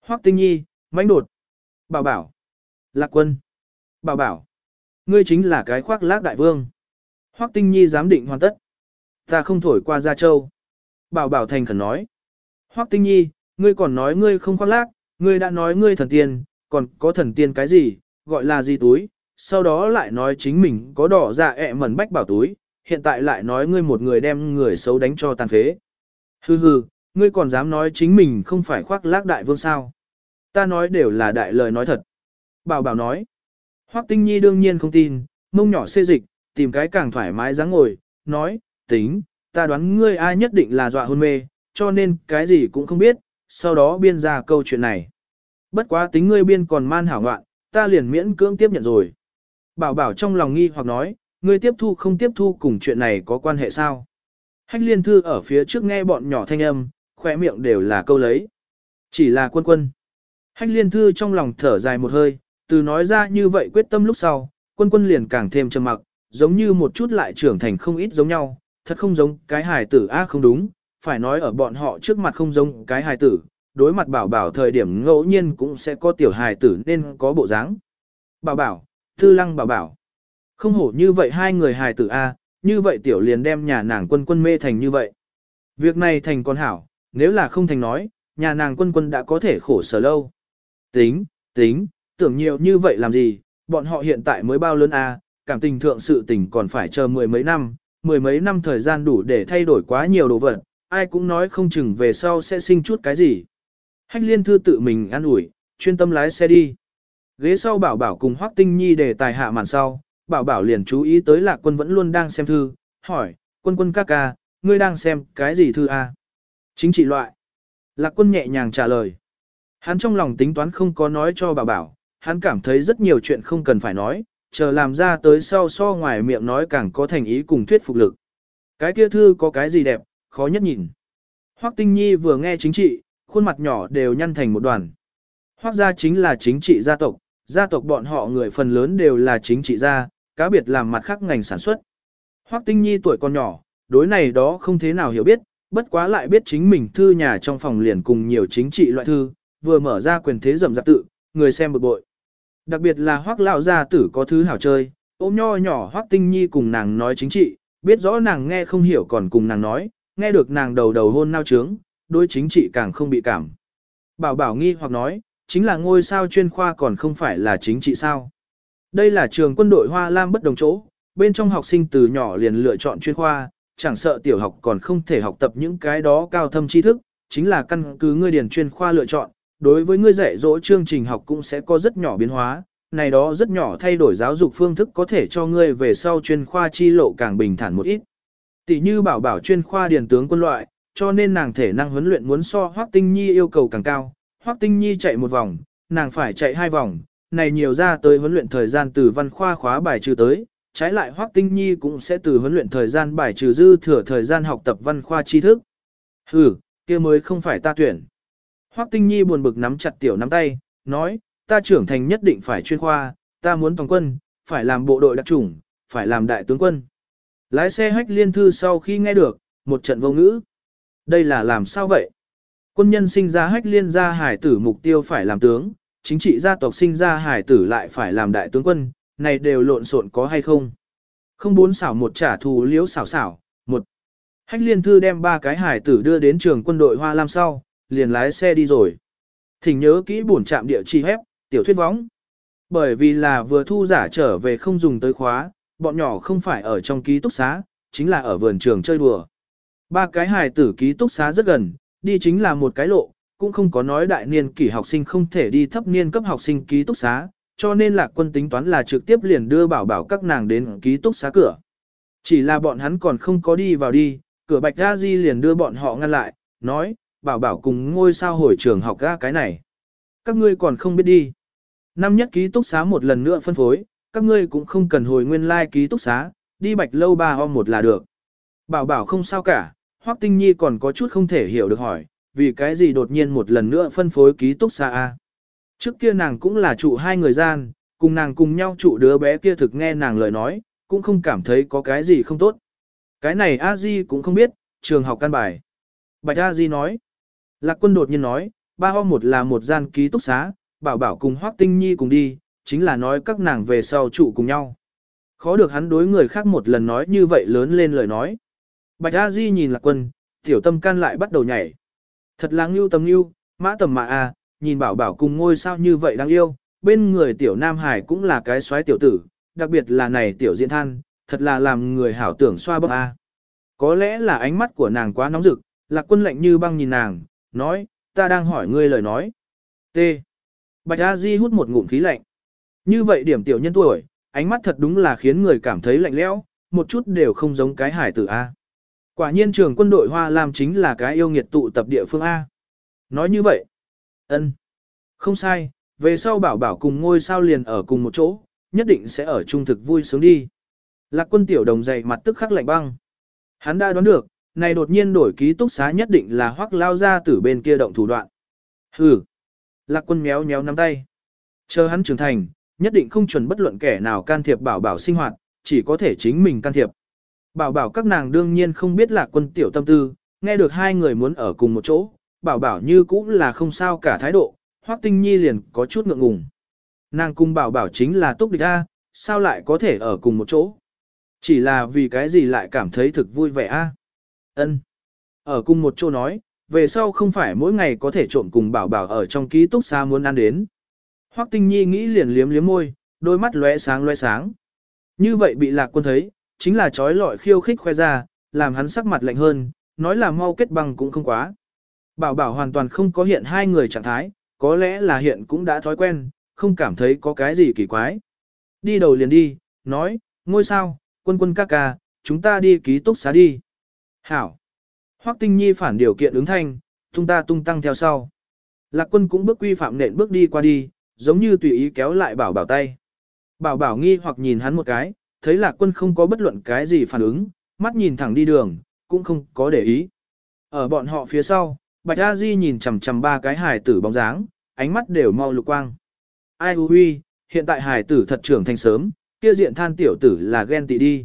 Hoắc tinh nhi, mãnh đột. Bảo bảo. Lạc quân. Bảo bảo. Ngươi chính là cái khoác lác đại vương. Hoắc tinh nhi giám định hoàn tất. Ta không thổi qua Gia Châu. Bảo bảo thành khẩn nói. Hoắc tinh nhi, ngươi còn nói ngươi không khoác lác, ngươi đã nói ngươi thần tiên, còn có thần tiên cái gì, gọi là gì túi, sau đó lại nói chính mình có đỏ dạ ẹ mẩn bách bảo túi, hiện tại lại nói ngươi một người đem người xấu đánh cho tàn phế. Hừ hừ, ngươi còn dám nói chính mình không phải khoác lác đại vương sao. Ta nói đều là đại lời nói thật. Bảo bảo nói. Hoắc tinh nhi đương nhiên không tin, mông nhỏ xê dịch, tìm cái càng thoải mái dáng ngồi, nói, tính, ta đoán ngươi ai nhất định là dọa hôn mê, cho nên cái gì cũng không biết, sau đó biên ra câu chuyện này. Bất quá tính ngươi biên còn man hảo ngoạn, ta liền miễn cưỡng tiếp nhận rồi. Bảo bảo trong lòng nghi hoặc nói, ngươi tiếp thu không tiếp thu cùng chuyện này có quan hệ sao? Hách liên thư ở phía trước nghe bọn nhỏ thanh âm, khỏe miệng đều là câu lấy. Chỉ là quân quân. Hách liên thư trong lòng thở dài một hơi, từ nói ra như vậy quyết tâm lúc sau, quân quân liền càng thêm trầm mặc, giống như một chút lại trưởng thành không ít giống nhau, thật không giống cái hài tử a không đúng, phải nói ở bọn họ trước mặt không giống cái hài tử, đối mặt bảo bảo thời điểm ngẫu nhiên cũng sẽ có tiểu hài tử nên có bộ dáng. Bảo bảo, thư lăng bảo bảo. Không hổ như vậy hai người hài tử a, như vậy tiểu liền đem nhà nàng quân quân mê thành như vậy. Việc này thành con hảo, nếu là không thành nói, nhà nàng quân quân đã có thể khổ sở lâu. Tính, tính, tưởng nhiều như vậy làm gì, bọn họ hiện tại mới bao lớn a, cảm tình thượng sự tình còn phải chờ mười mấy năm, mười mấy năm thời gian đủ để thay đổi quá nhiều đồ vật, ai cũng nói không chừng về sau sẽ sinh chút cái gì. Hách liên thư tự mình ăn ủi, chuyên tâm lái xe đi. Ghế sau bảo bảo cùng Hoắc Tinh Nhi để tài hạ màn sau, bảo bảo liền chú ý tới lạc quân vẫn luôn đang xem thư, hỏi, quân quân ca ca, ngươi đang xem cái gì thư a? Chính trị loại. Lạc quân nhẹ nhàng trả lời. Hắn trong lòng tính toán không có nói cho bảo bảo, hắn cảm thấy rất nhiều chuyện không cần phải nói, chờ làm ra tới sau so ngoài miệng nói càng có thành ý cùng thuyết phục lực. Cái kia thư có cái gì đẹp, khó nhất nhìn. Hoắc Tinh Nhi vừa nghe chính trị, khuôn mặt nhỏ đều nhăn thành một đoàn. Hoắc gia chính là chính trị gia tộc, gia tộc bọn họ người phần lớn đều là chính trị gia, cá biệt làm mặt khác ngành sản xuất. Hoắc Tinh Nhi tuổi còn nhỏ, đối này đó không thế nào hiểu biết, bất quá lại biết chính mình thư nhà trong phòng liền cùng nhiều chính trị loại thư, vừa mở ra quyền thế rầm rạp tự, người xem bực bội. Đặc biệt là Hoắc lão gia tử có thứ hảo chơi, ôm nho nhỏ Hoắc Tinh Nhi cùng nàng nói chính trị, biết rõ nàng nghe không hiểu còn cùng nàng nói, nghe được nàng đầu đầu hôn nao trướng, đối chính trị càng không bị cảm. Bảo bảo nghi hoặc nói, chính là ngôi sao chuyên khoa còn không phải là chính trị sao. Đây là trường quân đội Hoa Lam bất đồng chỗ, bên trong học sinh từ nhỏ liền lựa chọn chuyên khoa, chẳng sợ tiểu học còn không thể học tập những cái đó cao thâm tri thức, chính là căn cứ ngươi điền chuyên khoa lựa chọn, đối với ngươi dạy dỗ chương trình học cũng sẽ có rất nhỏ biến hóa, này đó rất nhỏ thay đổi giáo dục phương thức có thể cho ngươi về sau chuyên khoa chi lộ càng bình thản một ít. Tỷ như bảo bảo chuyên khoa điền tướng quân loại, cho nên nàng thể năng huấn luyện muốn so Hoắc Tinh Nhi yêu cầu càng cao. Hoắc Tinh Nhi chạy một vòng, nàng phải chạy hai vòng, này nhiều ra tới huấn luyện thời gian từ văn khoa khóa bài trừ tới, trái lại Hoắc Tinh Nhi cũng sẽ từ huấn luyện thời gian bài trừ dư thừa thời gian học tập văn khoa tri thức. Hừ, kia mới không phải ta tuyển. Hoắc Tinh Nhi buồn bực nắm chặt tiểu nắm tay, nói, ta trưởng thành nhất định phải chuyên khoa, ta muốn toàn quân, phải làm bộ đội đặc chủng, phải làm đại tướng quân. Lái xe hách liên thư sau khi nghe được, một trận vô ngữ. Đây là làm sao vậy? Quân nhân sinh ra hách liên gia hải tử mục tiêu phải làm tướng, chính trị gia tộc sinh ra hải tử lại phải làm đại tướng quân, này đều lộn xộn có hay không? Không bốn xảo một trả thù liếu xảo xảo, một. Hách liên thư đem ba cái hải tử đưa đến trường quân đội Hoa Lam sau, liền lái xe đi rồi. Thỉnh nhớ kỹ bổn trạm địa chỉ hép, tiểu thuyết võng. Bởi vì là vừa thu giả trở về không dùng tới khóa, bọn nhỏ không phải ở trong ký túc xá, chính là ở vườn trường chơi đùa. Ba cái hài tử ký túc xá rất gần, đi chính là một cái lộ, cũng không có nói đại niên kỷ học sinh không thể đi thấp niên cấp học sinh ký túc xá, cho nên lạc quân tính toán là trực tiếp liền đưa bảo bảo các nàng đến ký túc xá cửa. Chỉ là bọn hắn còn không có đi vào đi, cửa bạch ra di liền đưa bọn họ ngăn lại, nói, bảo bảo cùng ngôi sao hồi trường học ra cái này. Các ngươi còn không biết đi. Năm nhất ký túc xá một lần nữa phân phối, các ngươi cũng không cần hồi nguyên lai like ký túc xá, đi bạch lâu ba om một là được. Bảo bảo không sao cả, Hoắc Tinh Nhi còn có chút không thể hiểu được hỏi, vì cái gì đột nhiên một lần nữa phân phối ký túc xá A. Trước kia nàng cũng là trụ hai người gian, cùng nàng cùng nhau trụ đứa bé kia thực nghe nàng lời nói, cũng không cảm thấy có cái gì không tốt. Cái này A Di cũng không biết, trường học căn bài. Bạch A Di nói. Lạc quân đột nhiên nói, ba ho một là một gian ký túc xá, bảo bảo cùng Hoắc Tinh Nhi cùng đi, chính là nói các nàng về sau trụ cùng nhau. Khó được hắn đối người khác một lần nói như vậy lớn lên lời nói. Bạch A Di nhìn lạc quân, tiểu tâm can lại bắt đầu nhảy. Thật là ngưu tầm ngưu, mã tầm mạ a, nhìn bảo bảo cùng ngôi sao như vậy đáng yêu, bên người tiểu Nam Hải cũng là cái xoái tiểu tử, đặc biệt là này tiểu diễn than, thật là làm người hảo tưởng xoa bóp a. Có lẽ là ánh mắt của nàng quá nóng rực, lạc quân lạnh như băng nhìn nàng, nói, ta đang hỏi ngươi lời nói. T. Bạch A Di hút một ngụm khí lạnh. Như vậy điểm tiểu nhân tuổi, ánh mắt thật đúng là khiến người cảm thấy lạnh lẽo, một chút đều không giống cái hải tử A. Quả nhiên trường quân đội Hoa Lam chính là cái yêu nghiệt tụ tập địa phương A. Nói như vậy. ân, Không sai, về sau bảo bảo cùng ngôi sao liền ở cùng một chỗ, nhất định sẽ ở trung thực vui sướng đi. Lạc quân tiểu đồng dày mặt tức khắc lạnh băng. Hắn đã đoán được, này đột nhiên đổi ký túc xá nhất định là hoắc lao ra từ bên kia động thủ đoạn. Hừ. Lạc quân méo méo nắm tay. Chờ hắn trưởng thành, nhất định không chuẩn bất luận kẻ nào can thiệp bảo bảo sinh hoạt, chỉ có thể chính mình can thiệp. Bảo bảo các nàng đương nhiên không biết là quân tiểu tâm tư, nghe được hai người muốn ở cùng một chỗ, bảo bảo như cũng là không sao cả thái độ, hoắc tinh nhi liền có chút ngượng ngùng. Nàng cùng bảo bảo chính là túc địch A, sao lại có thể ở cùng một chỗ? Chỉ là vì cái gì lại cảm thấy thực vui vẻ A? Ân. Ở cùng một chỗ nói, về sau không phải mỗi ngày có thể trộn cùng bảo bảo ở trong ký túc xa muốn ăn đến. Hoắc Tinh Nhi nghĩ liền liếm liếm môi, đôi mắt lóe sáng lóe sáng. Như vậy bị lạc quân thấy, chính là trói lọi khiêu khích khoe ra, làm hắn sắc mặt lạnh hơn, nói là mau kết băng cũng không quá. Bảo bảo hoàn toàn không có hiện hai người trạng thái, có lẽ là hiện cũng đã thói quen, không cảm thấy có cái gì kỳ quái. Đi đầu liền đi, nói, ngôi sao, quân quân ca ca, chúng ta đi ký túc xá đi. Hảo. Hoắc Tinh Nhi phản điều kiện ứng thanh, tung ta tung tăng theo sau. Lạc quân cũng bước quy phạm nện bước đi qua đi, giống như tùy ý kéo lại bảo bảo tay. Bảo bảo nghi hoặc nhìn hắn một cái, thấy lạc quân không có bất luận cái gì phản ứng, mắt nhìn thẳng đi đường, cũng không có để ý. Ở bọn họ phía sau, Bạch A Di nhìn chằm chằm ba cái hài tử bóng dáng, ánh mắt đều mau lục quang. Ai hư huy, hiện tại hài tử thật trưởng thành sớm, kia diện than tiểu tử là ghen tị đi.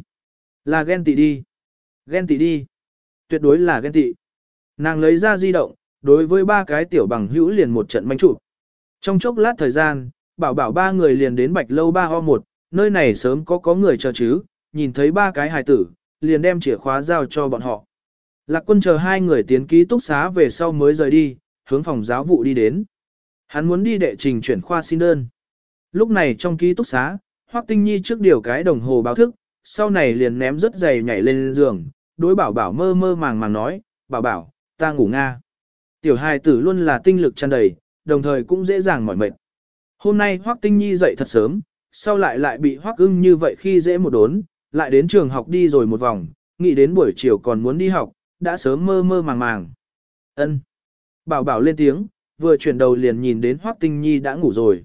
Là ghen tị đi. Ghen tị đi. Tuyệt đối là ghen tị. Nàng lấy ra di động, đối với ba cái tiểu bằng hữu liền một trận manh chụp. Trong chốc lát thời gian, bảo bảo ba người liền đến bạch lâu ba ho một, nơi này sớm có có người chờ chứ, nhìn thấy ba cái hài tử, liền đem chìa khóa giao cho bọn họ. Lạc quân chờ hai người tiến ký túc xá về sau mới rời đi, hướng phòng giáo vụ đi đến. Hắn muốn đi đệ trình chuyển khoa xin đơn. Lúc này trong ký túc xá, Hoắc Tinh Nhi trước điều cái đồng hồ báo thức, sau này liền ném rất dày nhảy lên giường, đối bảo bảo mơ mơ màng màng nói, bảo bảo, ta ngủ nga. Tiểu hài tử luôn là tinh lực tràn đầy, đồng thời cũng dễ dàng mỏi mệt. Hôm nay Hoắc Tinh Nhi dậy thật sớm, sau lại lại bị Hoắc ưng như vậy khi dễ một đốn, lại đến trường học đi rồi một vòng, nghĩ đến buổi chiều còn muốn đi học, đã sớm mơ mơ màng màng. Ân. Bảo bảo lên tiếng, vừa chuyển đầu liền nhìn đến Hoắc Tinh Nhi đã ngủ rồi.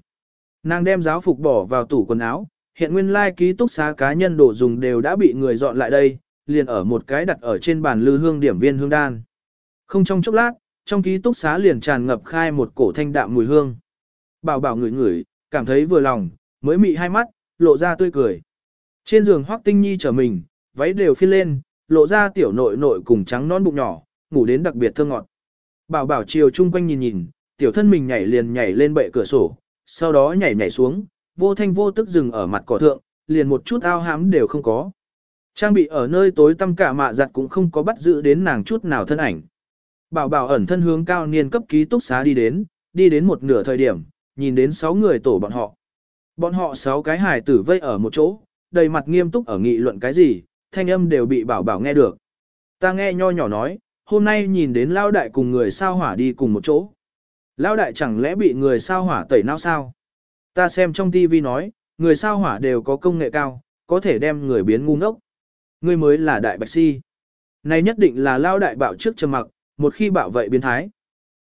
Nàng đem giáo phục bỏ vào tủ quần áo, hiện nguyên lai ký túc xá cá nhân đồ dùng đều đã bị người dọn lại đây, liền ở một cái đặt ở trên bàn lư hương điểm viên hương đan. Không trong chốc lát, trong ký túc xá liền tràn ngập khai một cổ thanh đạm mùi hương. Bảo bảo ngửi ngửi, cảm thấy vừa lòng, mới mị hai mắt, lộ ra tươi cười. Trên giường Hoắc Tinh Nhi trở mình, váy đều phi lên, lộ ra tiểu nội nội cùng trắng non bụng nhỏ, ngủ đến đặc biệt thơ ngọt. Bảo bảo chiều chung quanh nhìn nhìn, tiểu thân mình nhảy liền nhảy lên bệ cửa sổ, sau đó nhảy nhảy xuống, vô thanh vô tức dừng ở mặt cỏ thượng, liền một chút ao hám đều không có. Trang bị ở nơi tối tăm cả mạ giặt cũng không có bắt giữ đến nàng chút nào thân ảnh. Bảo bảo ẩn thân hướng cao niên cấp ký túc xá đi đến, đi đến một nửa thời điểm, nhìn đến sáu người tổ bọn họ. Bọn họ sáu cái hài tử vây ở một chỗ, đầy mặt nghiêm túc ở nghị luận cái gì, thanh âm đều bị bảo bảo nghe được. Ta nghe nho nhỏ nói, hôm nay nhìn đến lao đại cùng người sao hỏa đi cùng một chỗ. Lao đại chẳng lẽ bị người sao hỏa tẩy não sao? Ta xem trong tivi nói, người sao hỏa đều có công nghệ cao, có thể đem người biến ngu ngốc. Ngươi mới là đại bạch si. Này nhất định là lao đại bạo trước trầm mặc, một khi bạo vậy biến thái.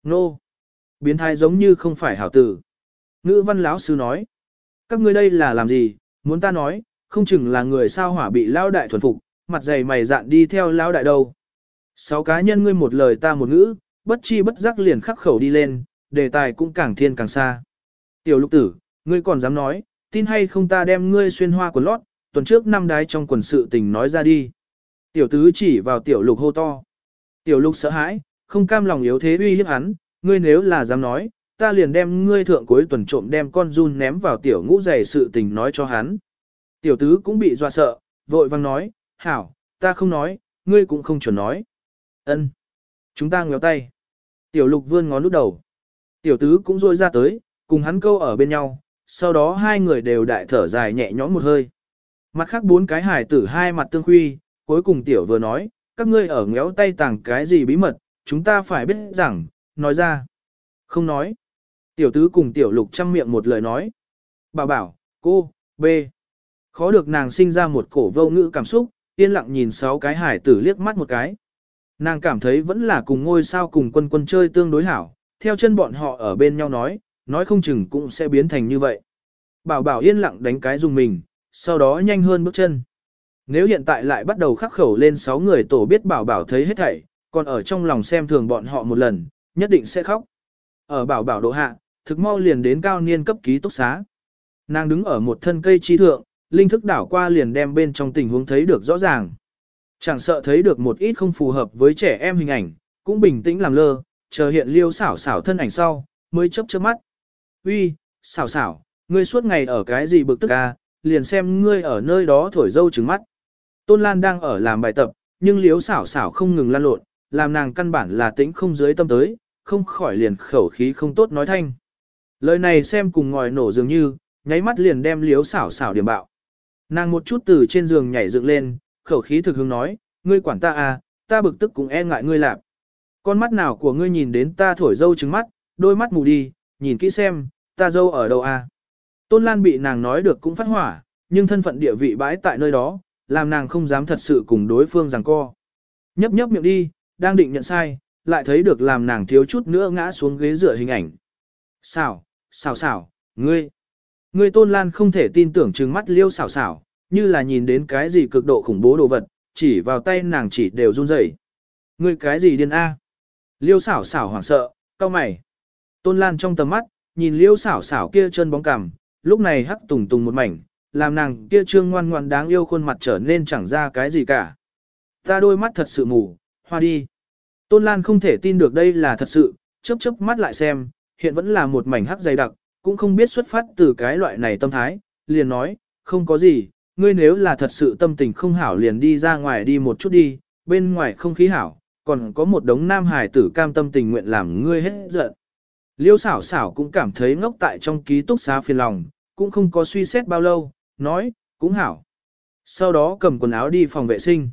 Nô. No. Biến thái giống như không phải hảo tử. Ngữ văn lão sư nói. Các ngươi đây là làm gì, muốn ta nói, không chừng là người sao hỏa bị lao đại thuần phục, mặt dày mày dạn đi theo lao đại đâu. Sáu cá nhân ngươi một lời ta một ngữ, bất chi bất giác liền khắc khẩu đi lên, đề tài cũng càng thiên càng xa. Tiểu lục tử, ngươi còn dám nói, tin hay không ta đem ngươi xuyên hoa quần lót, tuần trước năm đái trong quần sự tình nói ra đi. Tiểu tứ chỉ vào tiểu lục hô to. Tiểu lục sợ hãi, không cam lòng yếu thế uy hiếp hắn, ngươi nếu là dám nói, ta liền đem ngươi thượng cuối tuần trộm đem con run ném vào tiểu ngũ giày sự tình nói cho hắn. Tiểu tứ cũng bị dọa sợ, vội vang nói, hảo, ta không nói, ngươi cũng không chuẩn nói. Ân, Chúng ta ngéo tay. Tiểu lục vươn ngón lút đầu. Tiểu tứ cũng rôi ra tới, cùng hắn câu ở bên nhau, sau đó hai người đều đại thở dài nhẹ nhõm một hơi. Mặt khác bốn cái hải tử hai mặt tương khuy, cuối cùng tiểu vừa nói, các ngươi ở ngéo tay tàng cái gì bí mật, chúng ta phải biết rằng, nói ra. Không nói. Tiểu tứ cùng tiểu lục chăm miệng một lời nói. Bảo bảo, cô, B. Khó được nàng sinh ra một cổ vô ngữ cảm xúc, yên lặng nhìn sáu cái hải tử liếc mắt một cái. Nàng cảm thấy vẫn là cùng ngôi sao cùng quân quân chơi tương đối hảo, theo chân bọn họ ở bên nhau nói, nói không chừng cũng sẽ biến thành như vậy. Bảo bảo yên lặng đánh cái dùng mình, sau đó nhanh hơn bước chân. Nếu hiện tại lại bắt đầu khắc khẩu lên 6 người tổ biết bảo bảo thấy hết thảy, còn ở trong lòng xem thường bọn họ một lần, nhất định sẽ khóc. Ở bảo bảo độ hạ, thực mau liền đến cao niên cấp ký túc xá. Nàng đứng ở một thân cây chi thượng, linh thức đảo qua liền đem bên trong tình huống thấy được rõ ràng. Chẳng sợ thấy được một ít không phù hợp với trẻ em hình ảnh, cũng bình tĩnh làm lơ, chờ hiện liêu xảo xảo thân ảnh sau, mới chấp chớp mắt. Uy, xảo xảo, ngươi suốt ngày ở cái gì bực tức à, liền xem ngươi ở nơi đó thổi dâu trứng mắt. Tôn Lan đang ở làm bài tập, nhưng liếu xảo xảo không ngừng lan lộn, làm nàng căn bản là tĩnh không dưới tâm tới, không khỏi liền khẩu khí không tốt nói thanh. Lời này xem cùng ngòi nổ dường như, nháy mắt liền đem liếu xảo xảo điểm bạo. Nàng một chút từ trên giường nhảy dựng lên, khẩu khí thực hứng nói, ngươi quản ta à, ta bực tức cũng e ngại ngươi lạp. Con mắt nào của ngươi nhìn đến ta thổi dâu trứng mắt, đôi mắt mù đi, nhìn kỹ xem, ta dâu ở đâu à. Tôn Lan bị nàng nói được cũng phát hỏa, nhưng thân phận địa vị bãi tại nơi đó, làm nàng không dám thật sự cùng đối phương giằng co. Nhấp nhấp miệng đi, đang định nhận sai, lại thấy được làm nàng thiếu chút nữa ngã xuống ghế dựa hình ảnh. Xảo, xảo xảo, ngươi. Ngươi Tôn Lan không thể tin tưởng trừng mắt liêu xảo xảo, như là nhìn đến cái gì cực độ khủng bố đồ vật, chỉ vào tay nàng chỉ đều run rẩy. Ngươi cái gì điên a? Liêu xảo xảo hoảng sợ, cau mày. Tôn Lan trong tầm mắt, nhìn liêu xảo xảo kia chân bóng cằm, lúc này hắc tùng tùng một mảnh, làm nàng kia trương ngoan ngoan đáng yêu khuôn mặt trở nên chẳng ra cái gì cả. Ta đôi mắt thật sự mù, hoa đi. Tôn Lan không thể tin được đây là thật sự, chớp chớp mắt lại xem, hiện vẫn là một mảnh hắc dày đặc, cũng không biết xuất phát từ cái loại này tâm thái, liền nói, không có gì, ngươi nếu là thật sự tâm tình không hảo liền đi ra ngoài đi một chút đi, bên ngoài không khí hảo, còn có một đống nam hải tử cam tâm tình nguyện làm ngươi hết giận. Liêu xảo xảo cũng cảm thấy ngốc tại trong ký túc xá phiền lòng, cũng không có suy xét bao lâu, nói, cũng hảo. Sau đó cầm quần áo đi phòng vệ sinh.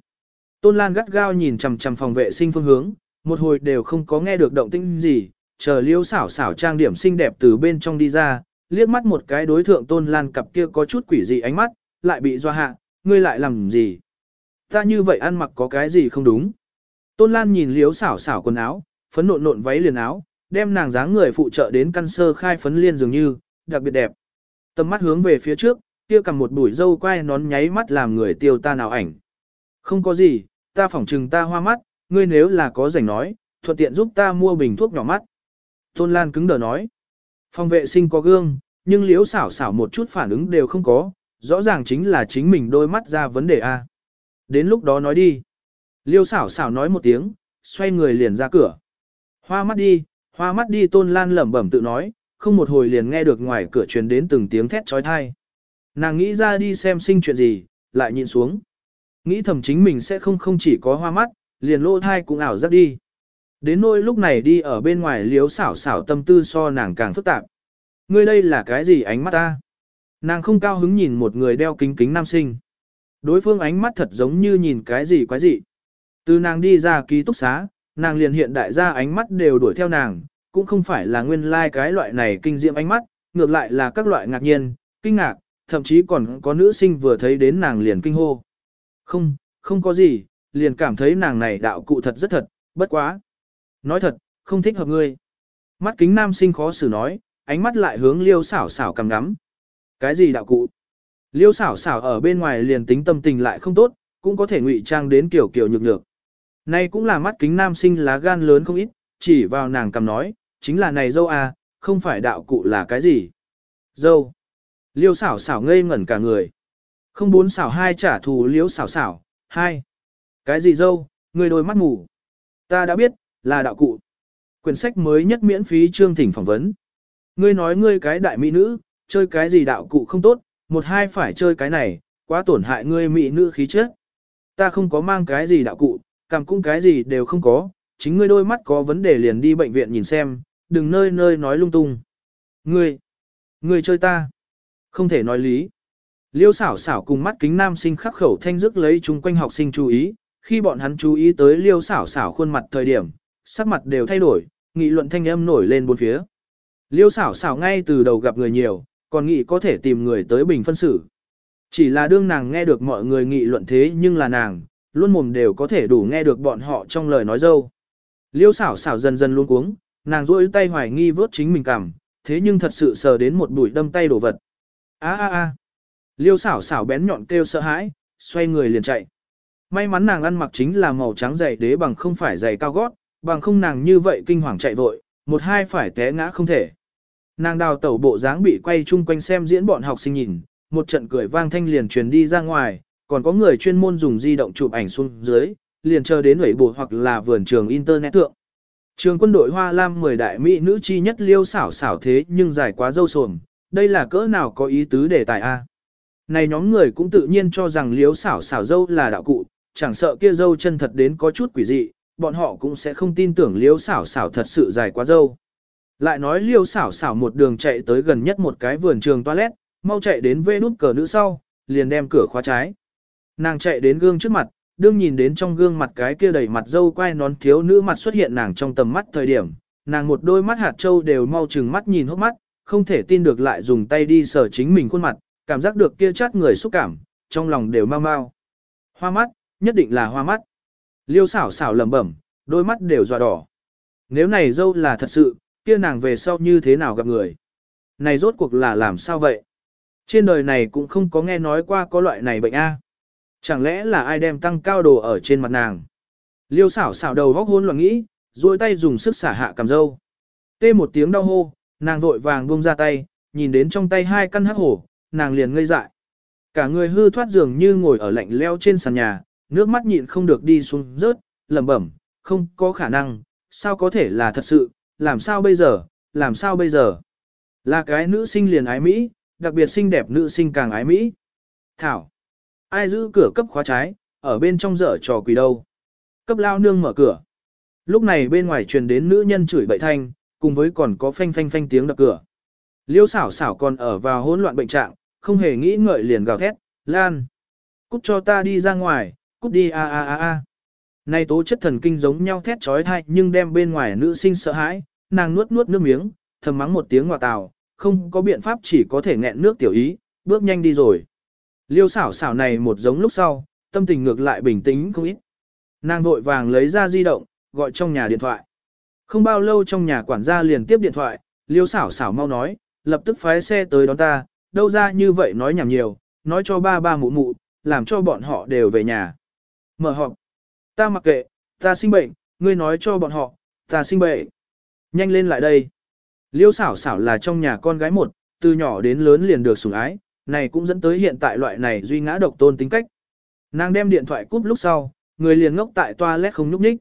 Tôn Lan gắt gao nhìn chằm chằm phòng vệ sinh phương hướng, một hồi đều không có nghe được động tĩnh gì, chờ liêu xảo xảo trang điểm xinh đẹp từ bên trong đi ra, liếc mắt một cái đối thượng Tôn Lan cặp kia có chút quỷ dị ánh mắt, lại bị doa hạ, ngươi lại làm gì? Ta như vậy ăn mặc có cái gì không đúng? Tôn Lan nhìn liếu xảo xảo quần áo, phấn nộn nộn váy liền áo, đem nàng dáng người phụ trợ đến căn sơ khai phấn liên dường như, đặc biệt đẹp. Tầm mắt hướng về phía trước, kia cầm một bụi dâu quai nón nháy mắt làm người tiêu ta nào ảnh. Không có gì, ta phỏng trừng ta hoa mắt, ngươi nếu là có rảnh nói, thuận tiện giúp ta mua bình thuốc nhỏ mắt. Tôn Lan cứng đờ nói. Phòng vệ sinh có gương, nhưng liếu xảo xảo một chút phản ứng đều không có, rõ ràng chính là chính mình đôi mắt ra vấn đề A. Đến lúc đó nói đi. Liêu xảo xảo nói một tiếng, xoay người liền ra cửa. Hoa mắt đi, hoa mắt đi tôn lan lẩm bẩm tự nói, không một hồi liền nghe được ngoài cửa truyền đến từng tiếng thét trói thai. Nàng nghĩ ra đi xem sinh chuyện gì, lại nhìn xuống. Nghĩ thầm chính mình sẽ không không chỉ có hoa mắt, liền lô thai cũng ảo giác đi. Đến nỗi lúc này đi ở bên ngoài liếu xảo xảo tâm tư so nàng càng phức tạp. Ngươi đây là cái gì ánh mắt ta? Nàng không cao hứng nhìn một người đeo kính kính nam sinh. Đối phương ánh mắt thật giống như nhìn cái gì quái gì. Từ nàng đi ra ký túc xá, nàng liền hiện đại ra ánh mắt đều đuổi theo nàng, cũng không phải là nguyên lai like cái loại này kinh diệm ánh mắt, ngược lại là các loại ngạc nhiên, kinh ngạc, thậm chí còn có nữ sinh vừa thấy đến nàng liền kinh hô. Không, không có gì, liền cảm thấy nàng này đạo cụ thật rất thật, bất quá. Nói thật, không thích hợp ngươi. Mắt kính nam sinh khó xử nói, ánh mắt lại hướng liêu xảo xảo cầm ngắm. Cái gì đạo cụ? Liêu xảo xảo ở bên ngoài liền tính tâm tình lại không tốt, cũng có thể ngụy trang đến kiểu kiểu nhược nhược. Này cũng là mắt kính nam sinh lá gan lớn không ít, chỉ vào nàng cầm nói, chính là này dâu à, không phải đạo cụ là cái gì. Dâu. Liêu xảo xảo ngây ngẩn cả người. Không bốn xảo hai trả thù liêu xảo xảo, hai. Cái gì dâu, người đôi mắt ngủ. Ta đã biết, là đạo cụ. Quyển sách mới nhất miễn phí chương thỉnh phỏng vấn. Ngươi nói ngươi cái đại mỹ nữ, chơi cái gì đạo cụ không tốt, một hai phải chơi cái này, quá tổn hại ngươi mỹ nữ khí chất. Ta không có mang cái gì đạo cụ, cảm cũng cái gì đều không có, chính ngươi đôi mắt có vấn đề liền đi bệnh viện nhìn xem, đừng nơi nơi nói lung tung. Ngươi, ngươi chơi ta, không thể nói lý. Liêu xảo xảo cùng mắt kính nam sinh khắc khẩu thanh dứt lấy chung quanh học sinh chú ý, khi bọn hắn chú ý tới liêu xảo xảo khuôn mặt thời điểm, sắc mặt đều thay đổi, nghị luận thanh âm nổi lên bốn phía. Liêu xảo xảo ngay từ đầu gặp người nhiều, còn nghĩ có thể tìm người tới bình phân xử. Chỉ là đương nàng nghe được mọi người nghị luận thế nhưng là nàng, luôn mồm đều có thể đủ nghe được bọn họ trong lời nói dâu. Liêu xảo xảo dần dần luôn cuống, nàng rỗi tay hoài nghi vớt chính mình cảm, thế nhưng thật sự sờ đến một bụi đâm tay đổ vật. a a a Liêu xảo xảo bén nhọn kêu sợ hãi, xoay người liền chạy. May mắn nàng ăn mặc chính là màu trắng dày đế bằng không phải giày cao gót, bằng không nàng như vậy kinh hoàng chạy vội, một hai phải té ngã không thể. Nàng đào tẩu bộ dáng bị quay chung quanh xem diễn bọn học sinh nhìn, một trận cười vang thanh liền truyền đi ra ngoài, còn có người chuyên môn dùng di động chụp ảnh xuống dưới, liền chờ đến ủy bộ hoặc là vườn trường internet tượng. Trường quân đội Hoa Lam 10 đại mỹ nữ chi nhất liêu xảo xảo thế nhưng dài quá dâu sồm, đây là cỡ nào có ý tứ đề tài A. Này nhóm người cũng tự nhiên cho rằng liêu xảo xảo dâu là đạo cụ, chẳng sợ kia dâu chân thật đến có chút quỷ dị, bọn họ cũng sẽ không tin tưởng liêu xảo xảo thật sự dài quá dâu. Lại nói liêu xảo xảo một đường chạy tới gần nhất một cái vườn trường toilet, mau chạy đến vê nút cờ nữ sau, liền đem cửa khóa trái. Nàng chạy đến gương trước mặt, đương nhìn đến trong gương mặt cái kia đầy mặt dâu quai nón thiếu nữ mặt xuất hiện nàng trong tầm mắt thời điểm, nàng một đôi mắt hạt trâu đều mau chừng mắt nhìn hốc mắt, không thể tin được lại dùng tay đi sờ chính mình khuôn mặt, cảm giác được kia chát người xúc cảm, trong lòng đều mau mau. Hoa mắt, nhất định là hoa mắt. Liêu xảo xảo lẩm bẩm, đôi mắt đều dọa đỏ. Nếu này dâu là thật sự, kia nàng về sau như thế nào gặp người? Này rốt cuộc là làm sao vậy? Trên đời này cũng không có nghe nói qua có loại này bệnh A. Chẳng lẽ là ai đem tăng cao đồ ở trên mặt nàng? Liêu xảo xảo đầu góc hôn loạn nghĩ, duỗi tay dùng sức xả hạ cầm dâu. Tê một tiếng đau hô, nàng vội vàng buông ra tay, nhìn đến trong tay hai căn hắc hổ, nàng liền ngây dại. Cả người hư thoát dường như ngồi ở lạnh leo trên sàn nhà, nước mắt nhịn không được đi xuống rớt, lẩm bẩm, không có khả năng, sao có thể là thật sự, làm sao bây giờ, làm sao bây giờ. Là cái nữ sinh liền ái Mỹ, đặc biệt xinh đẹp nữ sinh càng ái Mỹ. Thảo. Ai giữ cửa cấp khóa trái, ở bên trong dở trò quỷ đâu. Cấp lao nương mở cửa. Lúc này bên ngoài truyền đến nữ nhân chửi bậy thanh, cùng với còn có phanh phanh phanh tiếng đập cửa. Liêu xảo xảo còn ở vào hỗn loạn bệnh trạng, không hề nghĩ ngợi liền gào thét, Lan. Cút cho ta đi ra ngoài, cút đi a a a a. Nay tố chất thần kinh giống nhau thét trói thai nhưng đem bên ngoài nữ sinh sợ hãi, nàng nuốt nuốt nước miếng, thầm mắng một tiếng ngọa tào, không có biện pháp chỉ có thể nghẹn nước tiểu ý, bước nhanh đi rồi. Liêu xảo xảo này một giống lúc sau, tâm tình ngược lại bình tĩnh không ít. Nàng vội vàng lấy ra di động, gọi trong nhà điện thoại. Không bao lâu trong nhà quản gia liền tiếp điện thoại, liêu xảo xảo mau nói, lập tức phái xe tới đón ta, đâu ra như vậy nói nhảm nhiều, nói cho ba ba mụ mụ, làm cho bọn họ đều về nhà. Mở họp. Ta mặc kệ, ta sinh bệnh, ngươi nói cho bọn họ, ta sinh bệnh. Nhanh lên lại đây. Liêu xảo xảo là trong nhà con gái một, từ nhỏ đến lớn liền được sủng ái, này cũng dẫn tới hiện tại loại này duy ngã độc tôn tính cách. Nàng đem điện thoại cúp lúc sau, người liền ngốc tại toilet không nhúc nhích.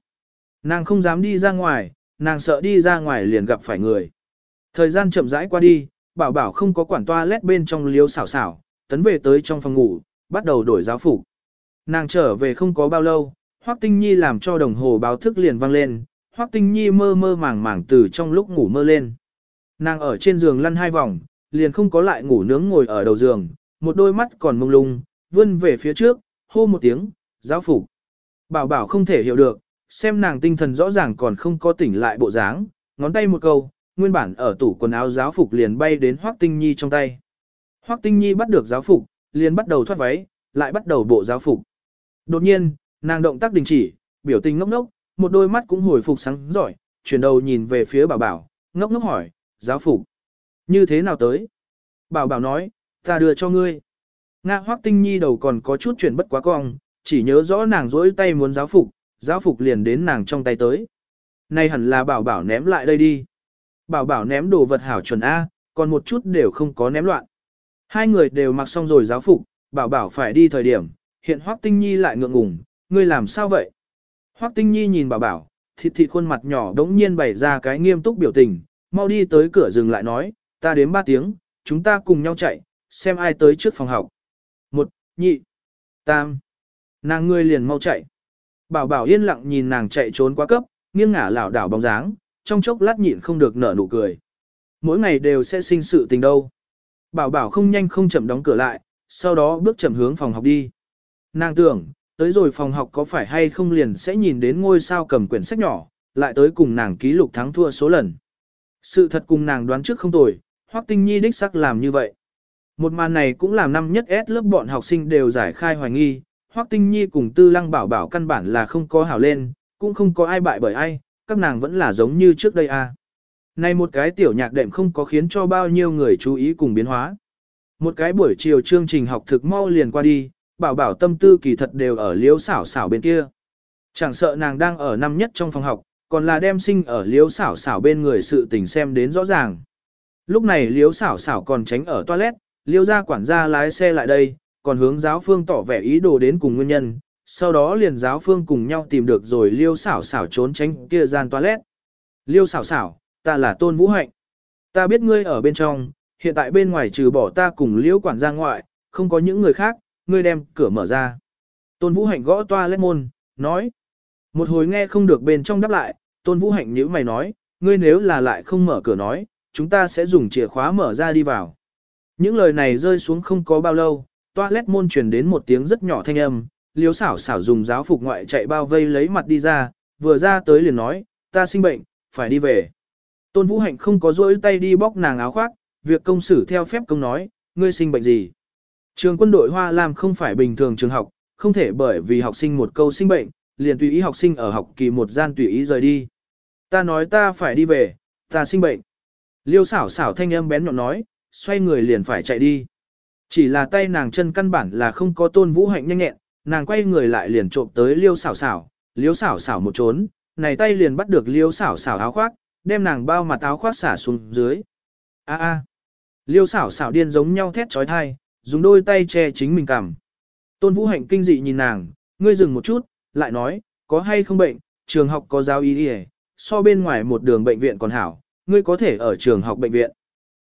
Nàng không dám đi ra ngoài, nàng sợ đi ra ngoài liền gặp phải người. Thời gian chậm rãi qua đi, bảo bảo không có quản toilet bên trong liêu xảo xảo, tấn về tới trong phòng ngủ, bắt đầu đổi giáo phục. Nàng trở về không có bao lâu, Hoắc Tinh Nhi làm cho đồng hồ báo thức liền vang lên, Hoắc Tinh Nhi mơ mơ màng màng từ trong lúc ngủ mơ lên. Nàng ở trên giường lăn hai vòng, liền không có lại ngủ nướng ngồi ở đầu giường, một đôi mắt còn mông lung, vươn về phía trước, hô một tiếng, giáo phục. Bảo bảo không thể hiểu được, xem nàng tinh thần rõ ràng còn không có tỉnh lại bộ dáng, ngón tay một câu, nguyên bản ở tủ quần áo giáo phục liền bay đến Hoắc Tinh Nhi trong tay. Hoắc Tinh Nhi bắt được giáo phục, liền bắt đầu thoát váy, lại bắt đầu bộ giáo phục. Đột nhiên, nàng động tác đình chỉ, biểu tình ngốc ngốc, một đôi mắt cũng hồi phục sáng giỏi, chuyển đầu nhìn về phía bảo bảo, ngốc ngốc hỏi, giáo phục. Như thế nào tới? Bảo bảo nói, ta đưa cho ngươi. Nga hoác tinh nhi đầu còn có chút chuyển bất quá cong, chỉ nhớ rõ nàng dỗi tay muốn giáo phục, giáo phục liền đến nàng trong tay tới. Này hẳn là bảo bảo ném lại đây đi. Bảo bảo ném đồ vật hảo chuẩn A, còn một chút đều không có ném loạn. Hai người đều mặc xong rồi giáo phục, bảo bảo phải đi thời điểm, hiện Hoắc tinh nhi lại ngượng ngùng, ngươi làm sao vậy? Hoắc tinh nhi nhìn bảo bảo, thịt thịt khuôn mặt nhỏ đống nhiên bày ra cái nghiêm túc biểu tình, mau đi tới cửa rừng lại nói, ta đếm ba tiếng, chúng ta cùng nhau chạy, xem ai tới trước phòng học. Một, nhị, tam. Nàng ngươi liền mau chạy. Bảo bảo yên lặng nhìn nàng chạy trốn quá cấp, nghiêng ngả lảo đảo bóng dáng, trong chốc lát nhịn không được nở nụ cười. Mỗi ngày đều sẽ sinh sự tình đâu. Bảo bảo không nhanh không chậm đóng cửa lại, sau đó bước chậm hướng phòng học đi. Nàng tưởng, tới rồi phòng học có phải hay không liền sẽ nhìn đến ngôi sao cầm quyển sách nhỏ, lại tới cùng nàng ký lục thắng thua số lần. Sự thật cùng nàng đoán trước không tồi, Hoắc Tinh Nhi đích sắc làm như vậy. Một màn này cũng làm năm nhất S lớp bọn học sinh đều giải khai hoài nghi, Hoắc Tinh Nhi cùng Tư Lăng Bảo Bảo căn bản là không có hảo lên, cũng không có ai bại bởi ai, các nàng vẫn là giống như trước đây à. Này một cái tiểu nhạc đệm không có khiến cho bao nhiêu người chú ý cùng biến hóa. Một cái buổi chiều chương trình học thực mau liền qua đi, bảo bảo tâm tư kỳ thật đều ở liếu xảo xảo bên kia. Chẳng sợ nàng đang ở năm nhất trong phòng học, còn là đem sinh ở liếu xảo xảo bên người sự tình xem đến rõ ràng. Lúc này liếu xảo xảo còn tránh ở toilet, liêu ra quản gia lái xe lại đây, còn hướng giáo phương tỏ vẻ ý đồ đến cùng nguyên nhân, sau đó liền giáo phương cùng nhau tìm được rồi liêu xảo xảo trốn tránh kia gian toilet. Liêu xảo xảo, ta là tôn vũ hạnh. Ta biết ngươi ở bên trong, hiện tại bên ngoài trừ bỏ ta cùng liêu quản gia ngoại, không có những người khác, ngươi đem cửa mở ra. Tôn vũ hạnh gõ toa lét môn, nói. Một hồi nghe không được bên trong đáp lại, tôn vũ hạnh nhíu mày nói, ngươi nếu là lại không mở cửa nói, chúng ta sẽ dùng chìa khóa mở ra đi vào. Những lời này rơi xuống không có bao lâu, toa lét môn truyền đến một tiếng rất nhỏ thanh âm, liếu xảo xảo dùng giáo phục ngoại chạy bao vây lấy mặt đi ra, vừa ra tới liền nói, ta sinh bệnh, phải đi về. Tôn Vũ Hạnh không có rỗi tay đi bóc nàng áo khoác, việc công xử theo phép công nói, ngươi sinh bệnh gì. Trường quân đội Hoa Lam không phải bình thường trường học, không thể bởi vì học sinh một câu sinh bệnh, liền tùy ý học sinh ở học kỳ một gian tùy ý rời đi. Ta nói ta phải đi về, ta sinh bệnh. Liêu xảo xảo thanh âm bén nhọn nói, xoay người liền phải chạy đi. Chỉ là tay nàng chân căn bản là không có tôn vũ hạnh nhanh nhẹn, nàng quay người lại liền trộm tới liêu xảo xảo, liêu xảo xảo một trốn, này tay liền bắt được liêu xảo xảo áo khoác, đem nàng bao mặt áo khoác xả xuống dưới. A a. Liêu xảo xảo điên giống nhau thét trói thai, dùng đôi tay che chính mình cằm. Tôn Vũ Hạnh kinh dị nhìn nàng, ngươi dừng một chút, lại nói, có hay không bệnh, trường học có giáo y y, so bên ngoài một đường bệnh viện còn hảo, ngươi có thể ở trường học bệnh viện.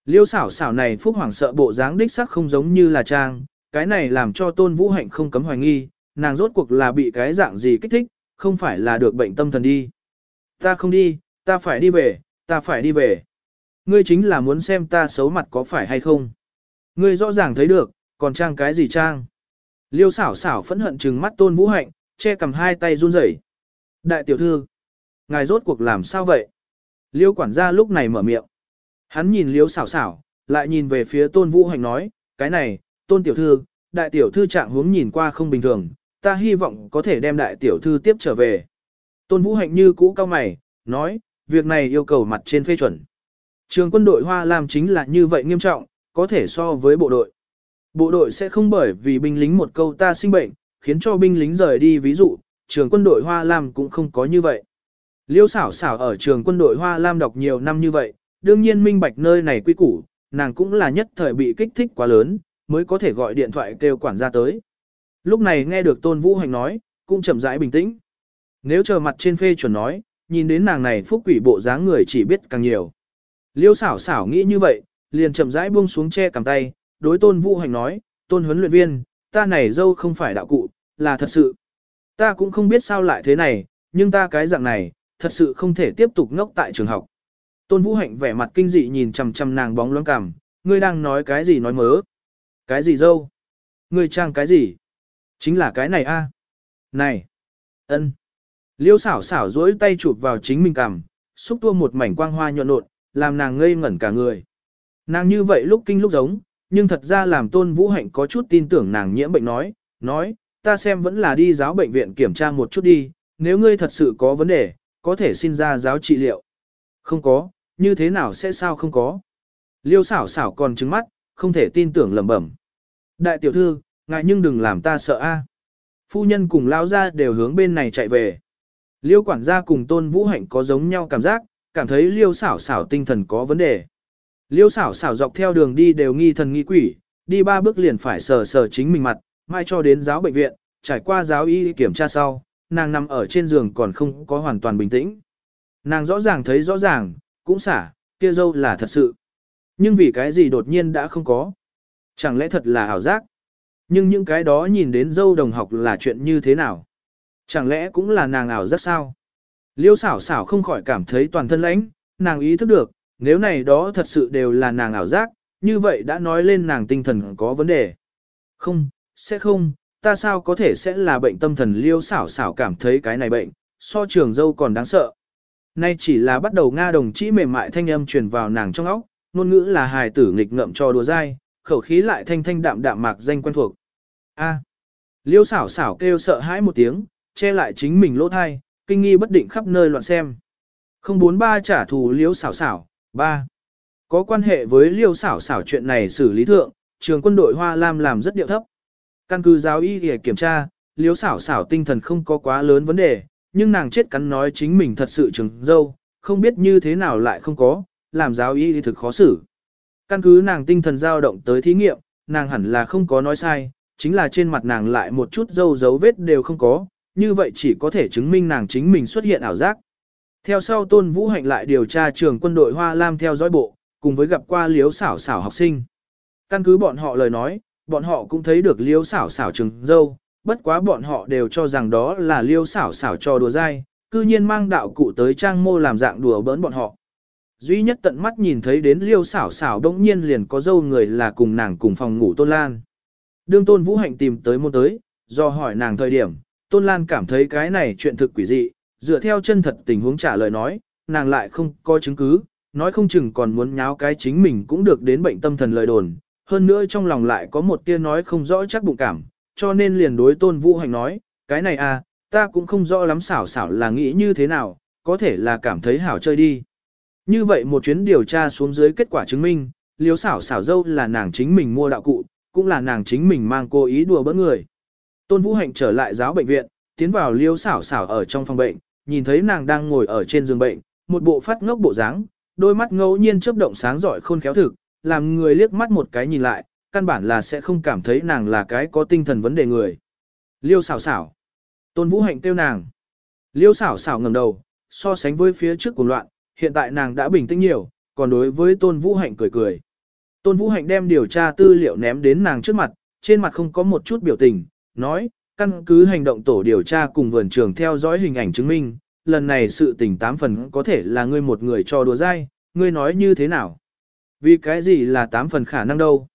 Liêu xảo xảo này phúc hoàng sợ bộ dáng đích sắc không giống như là trang, cái này làm cho tôn vũ hạnh không cấm hoài nghi, nàng rốt cuộc là bị cái dạng gì kích thích, không phải là được bệnh tâm thần đi. Ta không đi, ta phải đi về, ta phải đi về. Ngươi chính là muốn xem ta xấu mặt có phải hay không. Ngươi rõ ràng thấy được, còn trang cái gì trang. Liêu xảo xảo phẫn hận trừng mắt tôn vũ hạnh, che cầm hai tay run rẩy. Đại tiểu thư, ngài rốt cuộc làm sao vậy? Liêu quản gia lúc này mở miệng. Hắn nhìn liêu xảo xảo, lại nhìn về phía tôn vũ hạnh nói, cái này, tôn tiểu thư, đại tiểu thư trạng hướng nhìn qua không bình thường, ta hy vọng có thể đem đại tiểu thư tiếp trở về. Tôn vũ hạnh như cũ cao mày, nói, việc này yêu cầu mặt trên phê chuẩn. Trường quân đội Hoa Lam chính là như vậy nghiêm trọng, có thể so với bộ đội. Bộ đội sẽ không bởi vì binh lính một câu ta sinh bệnh, khiến cho binh lính rời đi ví dụ, trường quân đội Hoa Lam cũng không có như vậy. Liêu xảo xảo ở trường quân đội Hoa Lam đọc nhiều năm như vậy, đương nhiên minh bạch nơi này quy củ, nàng cũng là nhất thời bị kích thích quá lớn, mới có thể gọi điện thoại kêu quản gia tới. Lúc này nghe được Tôn Vũ Hành nói, cũng chậm rãi bình tĩnh. Nếu chờ mặt trên phê chuẩn nói, nhìn đến nàng này phúc quỷ bộ dáng người chỉ biết càng nhiều. Liêu xảo xảo nghĩ như vậy, liền chậm rãi buông xuống che cằm tay, đối Tôn Vũ Hành nói, Tôn huấn luyện viên, ta này dâu không phải đạo cụ, là thật sự. Ta cũng không biết sao lại thế này, nhưng ta cái dạng này, thật sự không thể tiếp tục ngốc tại trường học. Tôn Vũ Hạnh vẻ mặt kinh dị nhìn chằm chằm nàng bóng loáng cằm, ngươi đang nói cái gì nói mớ? Cái gì dâu? Ngươi trang cái gì? Chính là cái này a. Này! ân. Liêu xảo xảo duỗi tay chụp vào chính mình cằm, xúc tua một mảnh quang hoa nhuận nộn, làm nàng ngây ngẩn cả người. Nàng như vậy lúc kinh lúc giống, nhưng thật ra làm tôn vũ hạnh có chút tin tưởng nàng nhiễm bệnh nói, nói, ta xem vẫn là đi giáo bệnh viện kiểm tra một chút đi, nếu ngươi thật sự có vấn đề, có thể xin ra giáo trị liệu. Không có, như thế nào sẽ sao không có. Liêu xảo xảo còn trứng mắt, không thể tin tưởng lẩm bẩm. Đại tiểu thư, ngại nhưng đừng làm ta sợ a. Phu nhân cùng lao ra đều hướng bên này chạy về. Liêu quản gia cùng tôn vũ hạnh có giống nhau cảm giác, cảm thấy liêu xảo xảo tinh thần có vấn đề. Liêu xảo xảo dọc theo đường đi đều nghi thần nghi quỷ, đi ba bước liền phải sờ sờ chính mình mặt, mai cho đến giáo bệnh viện, trải qua giáo y kiểm tra sau, nàng nằm ở trên giường còn không có hoàn toàn bình tĩnh. Nàng rõ ràng thấy rõ ràng, cũng xả, kia dâu là thật sự. Nhưng vì cái gì đột nhiên đã không có? Chẳng lẽ thật là ảo giác? Nhưng những cái đó nhìn đến dâu đồng học là chuyện như thế nào? Chẳng lẽ cũng là nàng ảo giác sao? Liêu xảo xảo không khỏi cảm thấy toàn thân lãnh, nàng ý thức được, nếu này đó thật sự đều là nàng ảo giác, như vậy đã nói lên nàng tinh thần có vấn đề. Không, sẽ không, ta sao có thể sẽ là bệnh tâm thần liêu xảo xảo cảm thấy cái này bệnh, so trường dâu còn đáng sợ. Nay chỉ là bắt đầu Nga đồng chí mềm mại thanh âm truyền vào nàng trong óc, ngôn ngữ là hài tử nghịch ngợm cho đùa dai, khẩu khí lại thanh thanh đạm đạm mạc danh quen thuộc. A. À. Liêu xảo xảo kêu sợ hãi một tiếng, che lại chính mình lỗ thai, kinh nghi bất định khắp nơi loạn xem. Không bốn ba trả thù liêu xảo xảo, 3. Có quan hệ với liêu xảo xảo chuyện này xử lý thượng, trường quân đội Hoa Lam làm rất điệu thấp. Căn cứ giáo y để kiểm tra, liêu xảo xảo tinh thần không có quá lớn vấn đề, nhưng nàng chết cắn nói chính mình thật sự trường dâu, không biết như thế nào lại không có, làm giáo y thực khó xử. Căn cứ nàng tinh thần dao động tới thí nghiệm, nàng hẳn là không có nói sai, chính là trên mặt nàng lại một chút dâu dấu vết đều không có, như vậy chỉ có thể chứng minh nàng chính mình xuất hiện ảo giác. Theo sau Tôn Vũ Hạnh lại điều tra trường quân đội Hoa Lam theo dõi bộ, cùng với gặp qua liếu xảo xảo học sinh. Căn cứ bọn họ lời nói, bọn họ cũng thấy được liếu xảo xảo trường dâu, bất quá bọn họ đều cho rằng đó là liêu xảo xảo cho đùa dai, cư nhiên mang đạo cụ tới trang mô làm dạng đùa bỡn bọn họ. Duy nhất tận mắt nhìn thấy đến liêu xảo xảo đông nhiên liền có dâu người là cùng nàng cùng phòng ngủ Tôn Lan. Đương Tôn Vũ Hạnh tìm tới môn tới, do hỏi nàng thời điểm, Tôn Lan cảm thấy cái này chuyện thực quỷ dị, dựa theo chân thật tình huống trả lời nói, nàng lại không có chứng cứ, nói không chừng còn muốn nháo cái chính mình cũng được đến bệnh tâm thần lời đồn, hơn nữa trong lòng lại có một tia nói không rõ chắc bụng cảm, cho nên liền đối Tôn Vũ Hạnh nói, cái này à, ta cũng không rõ lắm xảo xảo là nghĩ như thế nào, có thể là cảm thấy hảo chơi đi. Như vậy một chuyến điều tra xuống dưới kết quả chứng minh, liếu xảo xảo dâu là nàng chính mình mua đạo cụ, cũng là nàng chính mình mang cô ý đùa bỡn người. Tôn Vũ Hạnh trở lại giáo bệnh viện, tiến vào liêu xảo xảo ở trong phòng bệnh, nhìn thấy nàng đang ngồi ở trên giường bệnh, một bộ phát ngốc bộ dáng, đôi mắt ngẫu nhiên chớp động sáng giỏi khôn khéo thực, làm người liếc mắt một cái nhìn lại, căn bản là sẽ không cảm thấy nàng là cái có tinh thần vấn đề người. Liêu xảo xảo. Tôn Vũ Hạnh kêu nàng. Liêu xảo xảo ngẩng đầu, so sánh với phía trước của loạn, hiện tại nàng đã bình tĩnh nhiều, còn đối với Tôn Vũ Hạnh cười cười. Tôn Vũ Hạnh đem điều tra tư liệu ném đến nàng trước mặt, trên mặt không có một chút biểu tình, nói, căn cứ hành động tổ điều tra cùng vườn trường theo dõi hình ảnh chứng minh, lần này sự tình tám phần có thể là ngươi một người cho đùa dai, ngươi nói như thế nào? Vì cái gì là tám phần khả năng đâu?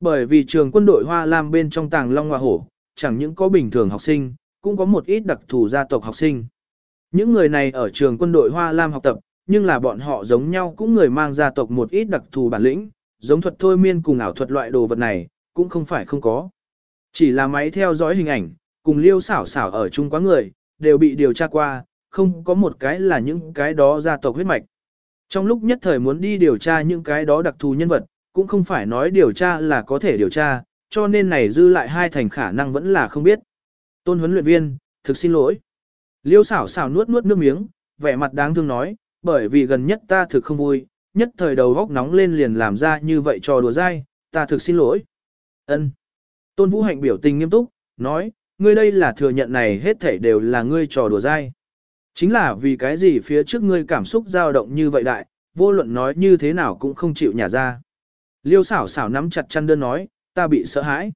Bởi vì trường quân đội Hoa Lam bên trong tàng Long Hoa Hổ, chẳng những có bình thường học sinh, cũng có một ít đặc thù gia tộc học sinh. Những người này ở trường quân đội Hoa Lam học tập, nhưng là bọn họ giống nhau cũng người mang gia tộc một ít đặc thù bản lĩnh, giống thuật thôi miên cùng ảo thuật loại đồ vật này, cũng không phải không có. Chỉ là máy theo dõi hình ảnh, cùng liêu xảo xảo ở chung quá người, đều bị điều tra qua, không có một cái là những cái đó gia tộc huyết mạch. Trong lúc nhất thời muốn đi điều tra những cái đó đặc thù nhân vật, cũng không phải nói điều tra là có thể điều tra, cho nên này dư lại hai thành khả năng vẫn là không biết. Tôn huấn luyện viên, thực xin lỗi. Liêu xảo xảo nuốt nuốt nước miếng, vẻ mặt đáng thương nói, bởi vì gần nhất ta thực không vui, nhất thời đầu góc nóng lên liền làm ra như vậy cho đùa dai, ta thực xin lỗi. Ân. Tôn Vũ Hạnh biểu tình nghiêm túc, nói, ngươi đây là thừa nhận này hết thảy đều là ngươi trò đùa dai. Chính là vì cái gì phía trước ngươi cảm xúc dao động như vậy đại, vô luận nói như thế nào cũng không chịu nhả ra. Liêu xảo xảo nắm chặt chăn đơn nói, ta bị sợ hãi.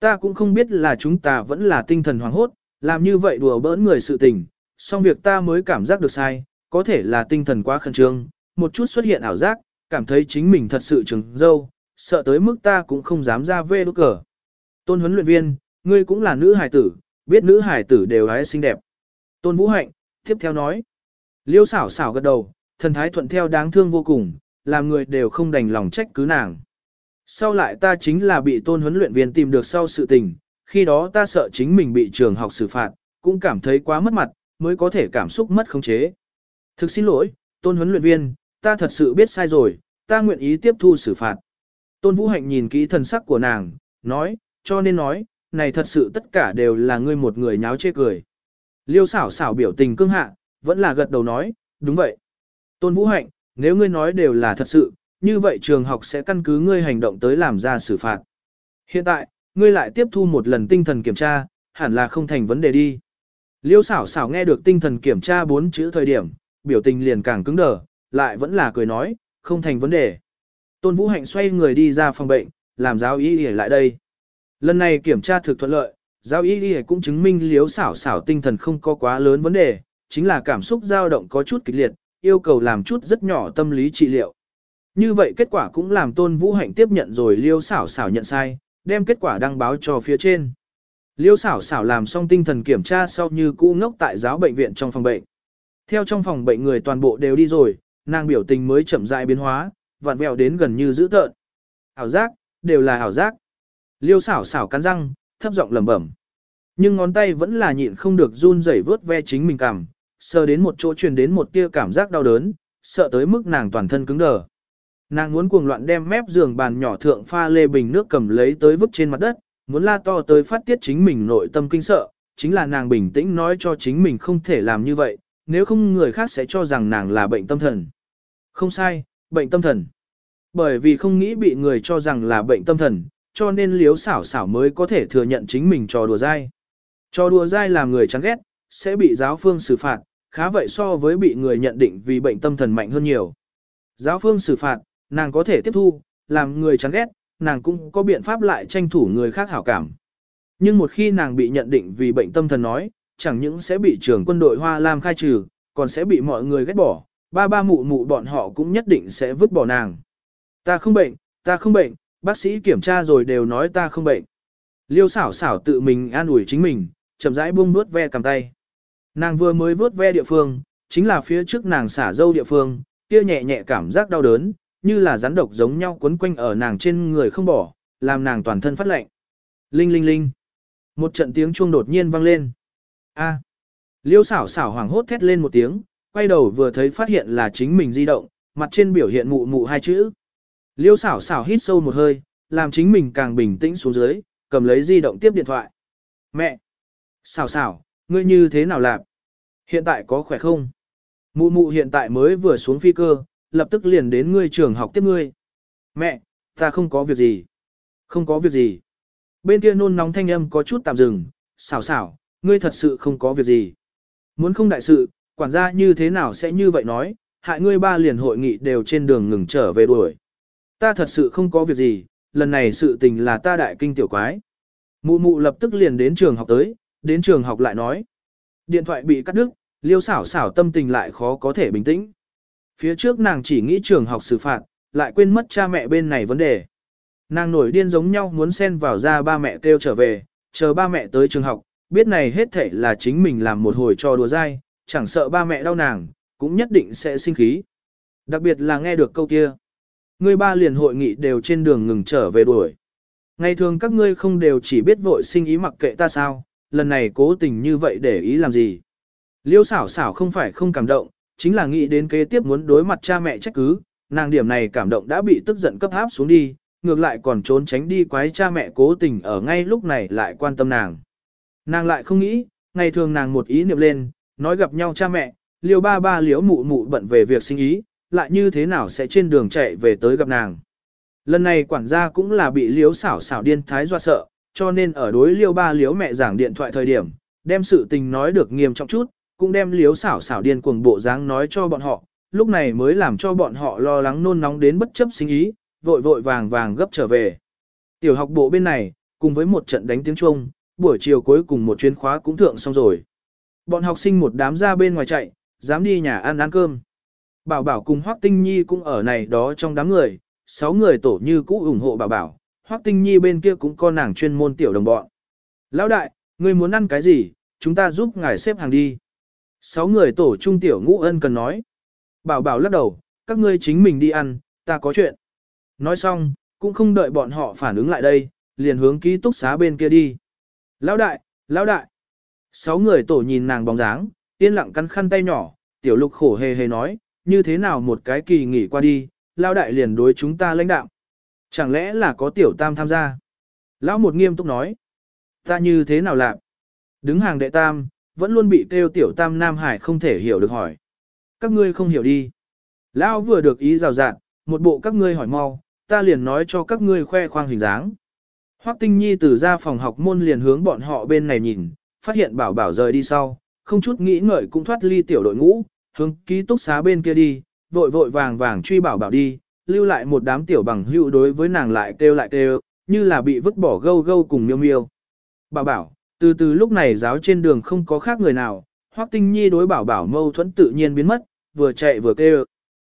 Ta cũng không biết là chúng ta vẫn là tinh thần hoàng hốt, làm như vậy đùa bỡn người sự tình, song việc ta mới cảm giác được sai, có thể là tinh thần quá khẩn trương, một chút xuất hiện ảo giác, cảm thấy chính mình thật sự trừng dâu, sợ tới mức ta cũng không dám ra về đốt cờ. Tôn huấn luyện viên, ngươi cũng là nữ hải tử, biết nữ hải tử đều hái xinh đẹp. Tôn Vũ Hạnh, tiếp theo nói. Liêu xảo xảo gật đầu, thần thái thuận theo đáng thương vô cùng, làm người đều không đành lòng trách cứ nàng. Sau lại ta chính là bị tôn huấn luyện viên tìm được sau sự tình, khi đó ta sợ chính mình bị trường học xử phạt, cũng cảm thấy quá mất mặt, mới có thể cảm xúc mất khống chế. Thực xin lỗi, tôn huấn luyện viên, ta thật sự biết sai rồi, ta nguyện ý tiếp thu xử phạt. Tôn Vũ Hạnh nhìn kỹ thần sắc của nàng, nói, cho nên nói, này thật sự tất cả đều là ngươi một người nháo chê cười. Liêu xảo xảo biểu tình cương hạ, vẫn là gật đầu nói, đúng vậy. Tôn Vũ Hạnh, nếu ngươi nói đều là thật sự, như vậy trường học sẽ căn cứ ngươi hành động tới làm ra xử phạt. Hiện tại, ngươi lại tiếp thu một lần tinh thần kiểm tra, hẳn là không thành vấn đề đi. Liêu xảo xảo nghe được tinh thần kiểm tra bốn chữ thời điểm, biểu tình liền càng cứng đờ, lại vẫn là cười nói, không thành vấn đề. Tôn Vũ Hạnh xoay người đi ra phòng bệnh, làm giáo ý để lại đây. Lần này kiểm tra thực thuận lợi, giáo y y cũng chứng minh liếu xảo xảo tinh thần không có quá lớn vấn đề, chính là cảm xúc dao động có chút kịch liệt, yêu cầu làm chút rất nhỏ tâm lý trị liệu. Như vậy kết quả cũng làm Tôn Vũ Hạnh tiếp nhận rồi liêu xảo xảo nhận sai, đem kết quả đăng báo cho phía trên. Liêu xảo xảo làm xong tinh thần kiểm tra sau như cũ ngốc tại giáo bệnh viện trong phòng bệnh. Theo trong phòng bệnh người toàn bộ đều đi rồi, nàng biểu tình mới chậm rãi biến hóa, vặn vẹo đến gần như dữ tợn. Hảo giác, đều là hảo giác. Liêu xảo xảo cắn răng, thấp giọng lẩm bẩm. Nhưng ngón tay vẫn là nhịn không được run rẩy vớt ve chính mình cảm, sờ đến một chỗ truyền đến một tia cảm giác đau đớn, sợ tới mức nàng toàn thân cứng đờ. Nàng muốn cuồng loạn đem mép giường bàn nhỏ thượng pha lê bình nước cầm lấy tới vứt trên mặt đất, muốn la to tới phát tiết chính mình nội tâm kinh sợ, chính là nàng bình tĩnh nói cho chính mình không thể làm như vậy, nếu không người khác sẽ cho rằng nàng là bệnh tâm thần. Không sai, bệnh tâm thần. Bởi vì không nghĩ bị người cho rằng là bệnh tâm thần, cho nên liếu xảo xảo mới có thể thừa nhận chính mình trò đùa dai. Trò đùa dai làm người chán ghét, sẽ bị giáo phương xử phạt, khá vậy so với bị người nhận định vì bệnh tâm thần mạnh hơn nhiều. Giáo phương xử phạt, nàng có thể tiếp thu, làm người chán ghét, nàng cũng có biện pháp lại tranh thủ người khác hảo cảm. Nhưng một khi nàng bị nhận định vì bệnh tâm thần nói, chẳng những sẽ bị trưởng quân đội Hoa Lam khai trừ, còn sẽ bị mọi người ghét bỏ, ba ba mụ mụ bọn họ cũng nhất định sẽ vứt bỏ nàng. Ta không bệnh, ta không bệnh, bác sĩ kiểm tra rồi đều nói ta không bệnh. Liêu xảo xảo tự mình an ủi chính mình, chậm rãi buông vuốt ve cầm tay. Nàng vừa mới vuốt ve địa phương, chính là phía trước nàng xả dâu địa phương, kia nhẹ nhẹ cảm giác đau đớn, như là rắn độc giống nhau quấn quanh ở nàng trên người không bỏ, làm nàng toàn thân phát lạnh. Linh linh linh. Một trận tiếng chuông đột nhiên vang lên. A. Liêu xảo xảo hoảng hốt thét lên một tiếng, quay đầu vừa thấy phát hiện là chính mình di động, mặt trên biểu hiện mụ mụ hai chữ. Liêu xảo xảo hít sâu một hơi, làm chính mình càng bình tĩnh xuống dưới, cầm lấy di động tiếp điện thoại. Mẹ! Xảo xảo, ngươi như thế nào làm? Hiện tại có khỏe không? Mụ mụ hiện tại mới vừa xuống phi cơ, lập tức liền đến ngươi trường học tiếp ngươi. Mẹ, ta không có việc gì. Không có việc gì. Bên kia nôn nóng thanh âm có chút tạm dừng, xảo xảo, ngươi thật sự không có việc gì. Muốn không đại sự, quản gia như thế nào sẽ như vậy nói, hại ngươi ba liền hội nghị đều trên đường ngừng trở về đuổi. Ta thật sự không có việc gì, lần này sự tình là ta đại kinh tiểu quái. Mụ mụ lập tức liền đến trường học tới, đến trường học lại nói. Điện thoại bị cắt đứt, liêu xảo xảo tâm tình lại khó có thể bình tĩnh. Phía trước nàng chỉ nghĩ trường học xử phạt, lại quên mất cha mẹ bên này vấn đề. Nàng nổi điên giống nhau muốn xen vào ra ba mẹ kêu trở về, chờ ba mẹ tới trường học, biết này hết thể là chính mình làm một hồi trò đùa dai, chẳng sợ ba mẹ đau nàng, cũng nhất định sẽ sinh khí. Đặc biệt là nghe được câu kia. Ngươi ba liền hội nghị đều trên đường ngừng trở về đuổi. Ngày thường các ngươi không đều chỉ biết vội sinh ý mặc kệ ta sao, lần này cố tình như vậy để ý làm gì. Liêu xảo xảo không phải không cảm động, chính là nghĩ đến kế tiếp muốn đối mặt cha mẹ trách cứ, nàng điểm này cảm động đã bị tức giận cấp áp xuống đi, ngược lại còn trốn tránh đi quái cha mẹ cố tình ở ngay lúc này lại quan tâm nàng. Nàng lại không nghĩ, ngày thường nàng một ý niệm lên, nói gặp nhau cha mẹ, liêu ba ba liếu mụ mụ bận về việc sinh ý, lại như thế nào sẽ trên đường chạy về tới gặp nàng. Lần này quản gia cũng là bị liếu xảo xảo điên thái doa sợ, cho nên ở đối liêu ba liếu mẹ giảng điện thoại thời điểm, đem sự tình nói được nghiêm trọng chút, cũng đem liếu xảo xảo điên cuồng bộ dáng nói cho bọn họ, lúc này mới làm cho bọn họ lo lắng nôn nóng đến bất chấp sinh ý, vội vội vàng vàng gấp trở về. Tiểu học bộ bên này, cùng với một trận đánh tiếng Trung, buổi chiều cuối cùng một chuyến khóa cũng thượng xong rồi. Bọn học sinh một đám ra bên ngoài chạy, dám đi nhà ăn ăn cơm. Bảo Bảo cùng Hoắc Tinh Nhi cũng ở này đó trong đám người, sáu người tổ như cũ ủng hộ Bảo Bảo, Hoắc Tinh Nhi bên kia cũng có nàng chuyên môn tiểu đồng bọn. Lão đại, ngươi muốn ăn cái gì, chúng ta giúp ngài xếp hàng đi. Sáu người tổ trung tiểu ngũ ân cần nói. Bảo Bảo lắc đầu, các ngươi chính mình đi ăn, ta có chuyện. Nói xong, cũng không đợi bọn họ phản ứng lại đây, liền hướng ký túc xá bên kia đi. Lão đại, lão đại. Sáu người tổ nhìn nàng bóng dáng, yên lặng cắn khăn tay nhỏ, tiểu lục khổ hề hề nói, như thế nào một cái kỳ nghỉ qua đi, lao đại liền đối chúng ta lãnh đạo. Chẳng lẽ là có tiểu tam tham gia? Lão một nghiêm túc nói, ta như thế nào làm? Đứng hàng đệ tam, vẫn luôn bị kêu tiểu tam Nam Hải không thể hiểu được hỏi. Các ngươi không hiểu đi. Lão vừa được ý rào rạt, một bộ các ngươi hỏi mau, ta liền nói cho các ngươi khoe khoang hình dáng. Hoắc Tinh Nhi từ ra phòng học môn liền hướng bọn họ bên này nhìn, phát hiện bảo bảo rời đi sau, không chút nghĩ ngợi cũng thoát ly tiểu đội ngũ, hướng ký túc xá bên kia đi, vội vội vàng vàng truy bảo bảo đi, lưu lại một đám tiểu bằng hữu đối với nàng lại kêu lại kêu, như là bị vứt bỏ gâu gâu cùng miêu miêu. Bảo bảo, từ từ lúc này giáo trên đường không có khác người nào, Hoắc Tinh Nhi đối bảo bảo mâu thuẫn tự nhiên biến mất, vừa chạy vừa kêu.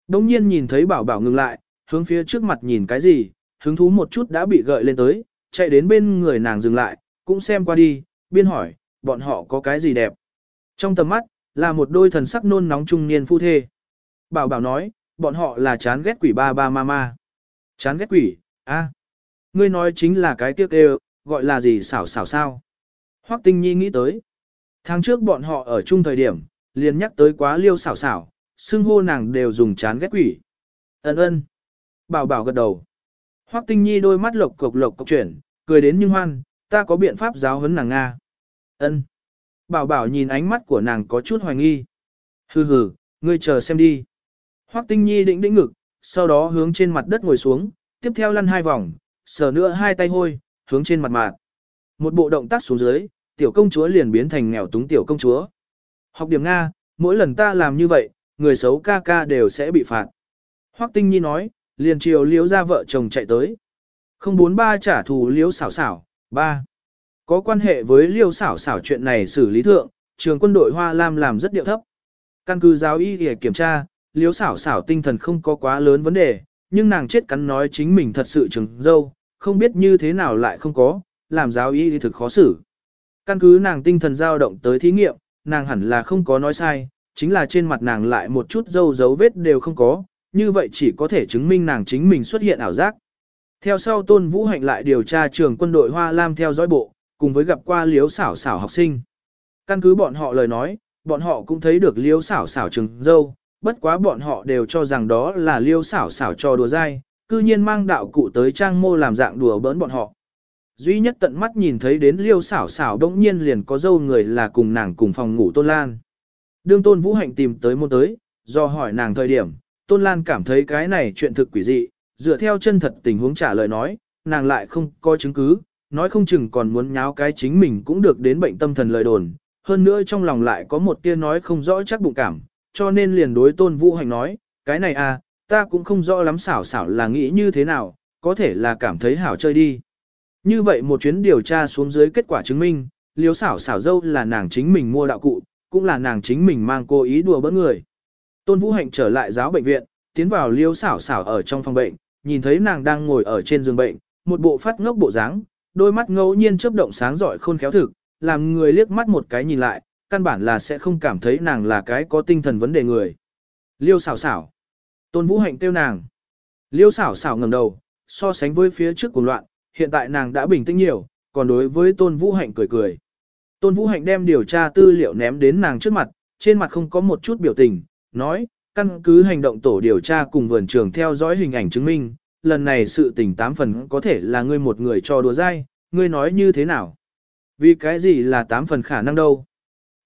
Đông nhiên nhìn thấy bảo bảo ngừng lại, hướng phía trước mặt nhìn cái gì, hứng thú một chút đã bị gợi lên tới, chạy đến bên người nàng dừng lại, cũng xem qua đi, biên hỏi, bọn họ có cái gì đẹp. Trong tầm mắt, là một đôi thần sắc nôn nóng trung niên phu thê. Bảo bảo nói, bọn họ là chán ghét quỷ ba ba ma ma. Chán ghét quỷ, a, Ngươi nói chính là cái tiếc đều, gọi là gì xảo xảo sao. Hoắc Tinh Nhi nghĩ tới. Tháng trước bọn họ ở chung thời điểm, liền nhắc tới quá liêu xảo xảo, xưng hô nàng đều dùng chán ghét quỷ. Ân ân. Bảo bảo gật đầu. Hoắc Tinh Nhi đôi mắt lộc cộc lộc cộc chuyển, cười đến nhưng hoan, ta có biện pháp giáo huấn nàng Nga. Ân. Bảo bảo nhìn ánh mắt của nàng có chút hoài nghi. Hừ hừ, ngươi chờ xem đi. Hoắc Tinh Nhi định đĩnh ngực, sau đó hướng trên mặt đất ngồi xuống, tiếp theo lăn hai vòng, sờ nữa hai tay hôi, hướng trên mặt mạt. Một bộ động tác xuống dưới, tiểu công chúa liền biến thành nghèo túng tiểu công chúa. Học điểm Nga, mỗi lần ta làm như vậy, người xấu ca ca đều sẽ bị phạt. Hoắc Tinh Nhi nói, liền chiều liếu ra vợ chồng chạy tới. Không bốn ba trả thù liếu xảo xảo, ba. Có quan hệ với liêu xảo xảo chuyện này xử lý thượng, trường quân đội Hoa Lam làm rất điệu thấp. Căn cứ giáo y để kiểm tra, liêu xảo xảo tinh thần không có quá lớn vấn đề, nhưng nàng chết cắn nói chính mình thật sự trừng dâu, không biết như thế nào lại không có, làm giáo y thì thực khó xử. Căn cứ nàng tinh thần dao động tới thí nghiệm, nàng hẳn là không có nói sai, chính là trên mặt nàng lại một chút dâu dấu vết đều không có, như vậy chỉ có thể chứng minh nàng chính mình xuất hiện ảo giác. Theo sau Tôn Vũ Hạnh lại điều tra trường quân đội Hoa Lam theo dõi bộ, cùng với gặp qua liếu xảo xảo học sinh. Căn cứ bọn họ lời nói, bọn họ cũng thấy được liếu xảo xảo trường dâu, bất quá bọn họ đều cho rằng đó là liêu xảo xảo cho đùa dai, cư nhiên mang đạo cụ tới trang mô làm dạng đùa bỡn bọn họ. Duy nhất tận mắt nhìn thấy đến liêu xảo xảo đông nhiên liền có dâu người là cùng nàng cùng phòng ngủ Tôn Lan. Đương Tôn Vũ Hạnh tìm tới môn tới, do hỏi nàng thời điểm, Tôn Lan cảm thấy cái này chuyện thực quỷ dị, dựa theo chân thật tình huống trả lời nói, nàng lại không có chứng cứ, nói không chừng còn muốn nháo cái chính mình cũng được đến bệnh tâm thần lời đồn, hơn nữa trong lòng lại có một tia nói không rõ chắc bụng cảm, cho nên liền đối tôn vũ hành nói, cái này à, ta cũng không rõ lắm xảo xảo là nghĩ như thế nào, có thể là cảm thấy hảo chơi đi. Như vậy một chuyến điều tra xuống dưới kết quả chứng minh, liếu xảo xảo dâu là nàng chính mình mua đạo cụ, cũng là nàng chính mình mang cô ý đùa bỡn người. Tôn Vũ Hạnh trở lại giáo bệnh viện, tiến vào liêu xảo xảo ở trong phòng bệnh, nhìn thấy nàng đang ngồi ở trên giường bệnh, một bộ phát ngốc bộ dáng, đôi mắt ngẫu nhiên chớp động sáng giỏi khôn khéo thực, làm người liếc mắt một cái nhìn lại, căn bản là sẽ không cảm thấy nàng là cái có tinh thần vấn đề người. Liêu xảo xảo. Tôn Vũ Hạnh kêu nàng. Liêu xảo xảo ngẩng đầu, so sánh với phía trước của loạn, hiện tại nàng đã bình tĩnh nhiều, còn đối với Tôn Vũ Hạnh cười cười. Tôn Vũ Hạnh đem điều tra tư liệu ném đến nàng trước mặt, trên mặt không có một chút biểu tình, nói, căn cứ hành động tổ điều tra cùng vườn trường theo dõi hình ảnh chứng minh, lần này sự tình tám phần có thể là ngươi một người cho đùa dai, ngươi nói như thế nào? Vì cái gì là tám phần khả năng đâu?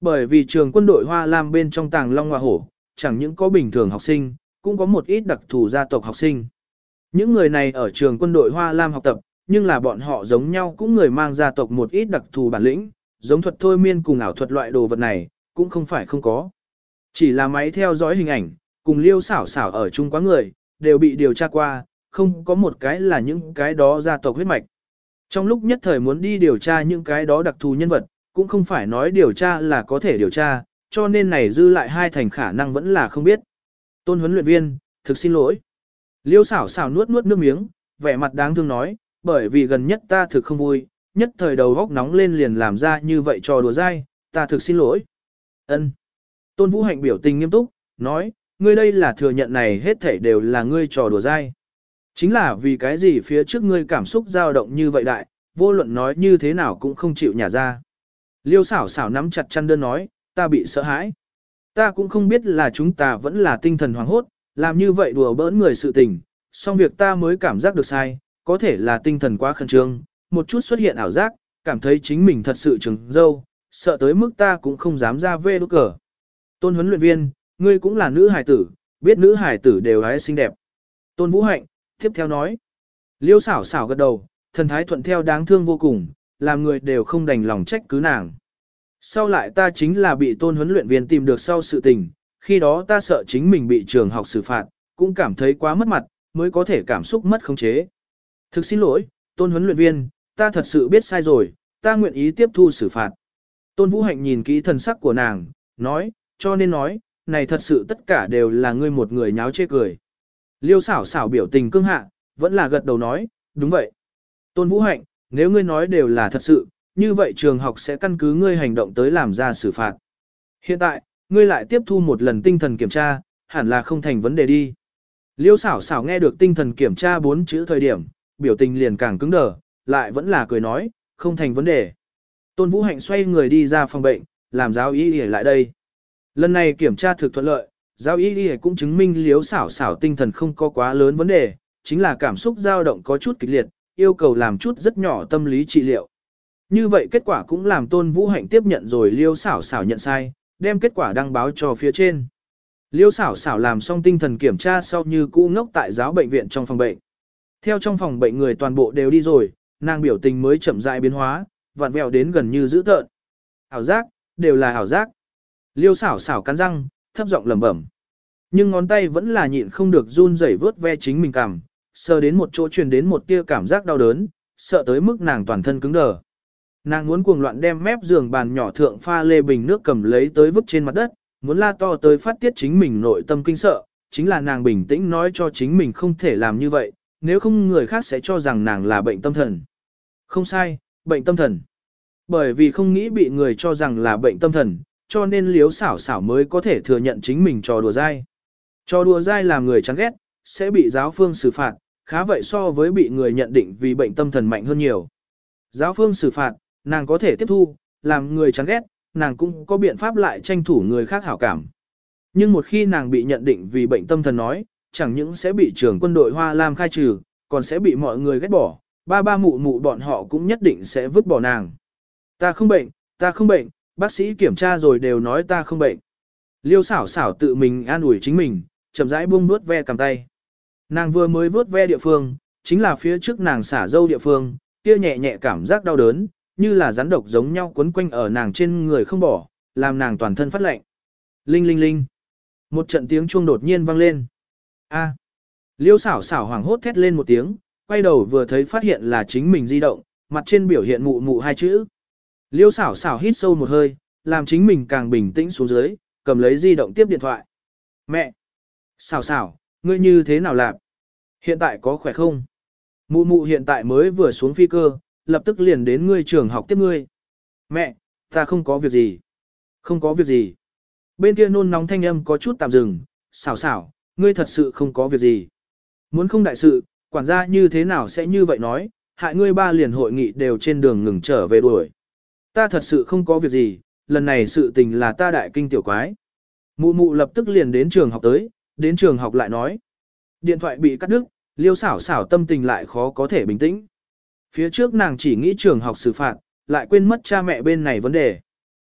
Bởi vì trường quân đội Hoa Lam bên trong tàng Long Hoa Hổ, chẳng những có bình thường học sinh, cũng có một ít đặc thù gia tộc học sinh. Những người này ở trường quân đội Hoa Lam học tập, nhưng là bọn họ giống nhau cũng người mang gia tộc một ít đặc thù bản lĩnh, giống thuật thôi miên cùng ảo thuật loại đồ vật này, cũng không phải không có. Chỉ là máy theo dõi hình ảnh, cùng liêu xảo xảo ở chung quá người, đều bị điều tra qua, không có một cái là những cái đó gia tộc huyết mạch. Trong lúc nhất thời muốn đi điều tra những cái đó đặc thù nhân vật, cũng không phải nói điều tra là có thể điều tra, cho nên này dư lại hai thành khả năng vẫn là không biết. Tôn huấn luyện viên, thực xin lỗi. Liêu xảo xảo nuốt nuốt nước miếng, vẻ mặt đáng thương nói, bởi vì gần nhất ta thực không vui, nhất thời đầu góc nóng lên liền làm ra như vậy cho đùa dai, ta thực xin lỗi. Ân. Tôn Vũ Hạnh biểu tình nghiêm túc, nói, ngươi đây là thừa nhận này hết thảy đều là ngươi trò đùa dai. Chính là vì cái gì phía trước ngươi cảm xúc dao động như vậy đại, vô luận nói như thế nào cũng không chịu nhả ra. Liêu xảo xảo nắm chặt chăn đơn nói, ta bị sợ hãi. Ta cũng không biết là chúng ta vẫn là tinh thần hoảng hốt, làm như vậy đùa bỡn người sự tình, song việc ta mới cảm giác được sai, có thể là tinh thần quá khẩn trương, một chút xuất hiện ảo giác, cảm thấy chính mình thật sự trừng dâu, sợ tới mức ta cũng không dám ra về đốt cờ. Tôn huấn luyện viên, ngươi cũng là nữ hải tử, biết nữ hải tử đều hái xinh đẹp. Tôn Vũ Hạnh, tiếp theo nói. Liêu xảo xảo gật đầu, thần thái thuận theo đáng thương vô cùng, làm người đều không đành lòng trách cứ nàng. Sau lại ta chính là bị tôn huấn luyện viên tìm được sau sự tình, khi đó ta sợ chính mình bị trường học xử phạt, cũng cảm thấy quá mất mặt, mới có thể cảm xúc mất khống chế. Thực xin lỗi, tôn huấn luyện viên, ta thật sự biết sai rồi, ta nguyện ý tiếp thu xử phạt. Tôn Vũ Hạnh nhìn kỹ thần sắc của nàng, nói, cho nên nói, này thật sự tất cả đều là ngươi một người nháo chê cười. Liêu xảo xảo biểu tình cương hạ, vẫn là gật đầu nói, đúng vậy. Tôn Vũ Hạnh, nếu ngươi nói đều là thật sự, như vậy trường học sẽ căn cứ ngươi hành động tới làm ra xử phạt. Hiện tại, ngươi lại tiếp thu một lần tinh thần kiểm tra, hẳn là không thành vấn đề đi. Liêu xảo xảo nghe được tinh thần kiểm tra bốn chữ thời điểm, biểu tình liền càng cứng đờ, lại vẫn là cười nói, không thành vấn đề. Tôn Vũ Hạnh xoay người đi ra phòng bệnh, làm giáo ý để lại đây. Lần này kiểm tra thực thuận lợi, Giao y y cũng chứng minh liếu xảo xảo tinh thần không có quá lớn vấn đề, chính là cảm xúc dao động có chút kịch liệt, yêu cầu làm chút rất nhỏ tâm lý trị liệu. Như vậy kết quả cũng làm Tôn Vũ Hạnh tiếp nhận rồi liêu xảo xảo nhận sai, đem kết quả đăng báo cho phía trên. Liêu xảo xảo làm xong tinh thần kiểm tra sau như cũ ngốc tại giáo bệnh viện trong phòng bệnh. Theo trong phòng bệnh người toàn bộ đều đi rồi, nàng biểu tình mới chậm rãi biến hóa, vặn vẹo đến gần như dữ tợn. Hảo giác, đều là hảo giác. Liêu xảo xảo cắn răng, thấp giọng lẩm bẩm. Nhưng ngón tay vẫn là nhịn không được run rẩy vớt ve chính mình cảm, sờ đến một chỗ truyền đến một tia cảm giác đau đớn, sợ tới mức nàng toàn thân cứng đờ. Nàng muốn cuồng loạn đem mép giường bàn nhỏ thượng pha lê bình nước cầm lấy tới vứt trên mặt đất, muốn la to tới phát tiết chính mình nội tâm kinh sợ, chính là nàng bình tĩnh nói cho chính mình không thể làm như vậy, nếu không người khác sẽ cho rằng nàng là bệnh tâm thần. Không sai, bệnh tâm thần. Bởi vì không nghĩ bị người cho rằng là bệnh tâm thần, cho nên liếu xảo xảo mới có thể thừa nhận chính mình trò đùa dai. Trò đùa dai làm người chán ghét, sẽ bị giáo phương xử phạt, khá vậy so với bị người nhận định vì bệnh tâm thần mạnh hơn nhiều. Giáo phương xử phạt, nàng có thể tiếp thu, làm người chán ghét, nàng cũng có biện pháp lại tranh thủ người khác hảo cảm. Nhưng một khi nàng bị nhận định vì bệnh tâm thần nói, chẳng những sẽ bị trưởng quân đội Hoa Lam khai trừ, còn sẽ bị mọi người ghét bỏ, ba ba mụ mụ bọn họ cũng nhất định sẽ vứt bỏ nàng. Ta không bệnh, ta không bệnh, bác sĩ kiểm tra rồi đều nói ta không bệnh. Liêu xảo xảo tự mình an ủi chính mình, chậm rãi buông vuốt ve cầm tay. Nàng vừa mới vuốt ve địa phương, chính là phía trước nàng xả dâu địa phương, kia nhẹ nhẹ cảm giác đau đớn, như là rắn độc giống nhau quấn quanh ở nàng trên người không bỏ, làm nàng toàn thân phát lạnh. Linh linh linh. Một trận tiếng chuông đột nhiên vang lên. A. Liêu xảo xảo hoảng hốt thét lên một tiếng, quay đầu vừa thấy phát hiện là chính mình di động, mặt trên biểu hiện mụ mụ hai chữ. Liêu xảo xảo hít sâu một hơi, làm chính mình càng bình tĩnh xuống dưới, cầm lấy di động tiếp điện thoại. Mẹ! Xảo xảo, ngươi như thế nào làm? Hiện tại có khỏe không? Mụ mụ hiện tại mới vừa xuống phi cơ, lập tức liền đến ngươi trường học tiếp ngươi. Mẹ, ta không có việc gì. Không có việc gì. Bên kia nôn nóng thanh âm có chút tạm dừng, xảo xảo, ngươi thật sự không có việc gì. Muốn không đại sự, quản gia như thế nào sẽ như vậy nói, hại ngươi ba liền hội nghị đều trên đường ngừng trở về đuổi. Ta thật sự không có việc gì, lần này sự tình là ta đại kinh tiểu quái. Mụ mụ lập tức liền đến trường học tới, đến trường học lại nói. Điện thoại bị cắt đứt, liêu xảo xảo tâm tình lại khó có thể bình tĩnh. Phía trước nàng chỉ nghĩ trường học xử phạt, lại quên mất cha mẹ bên này vấn đề.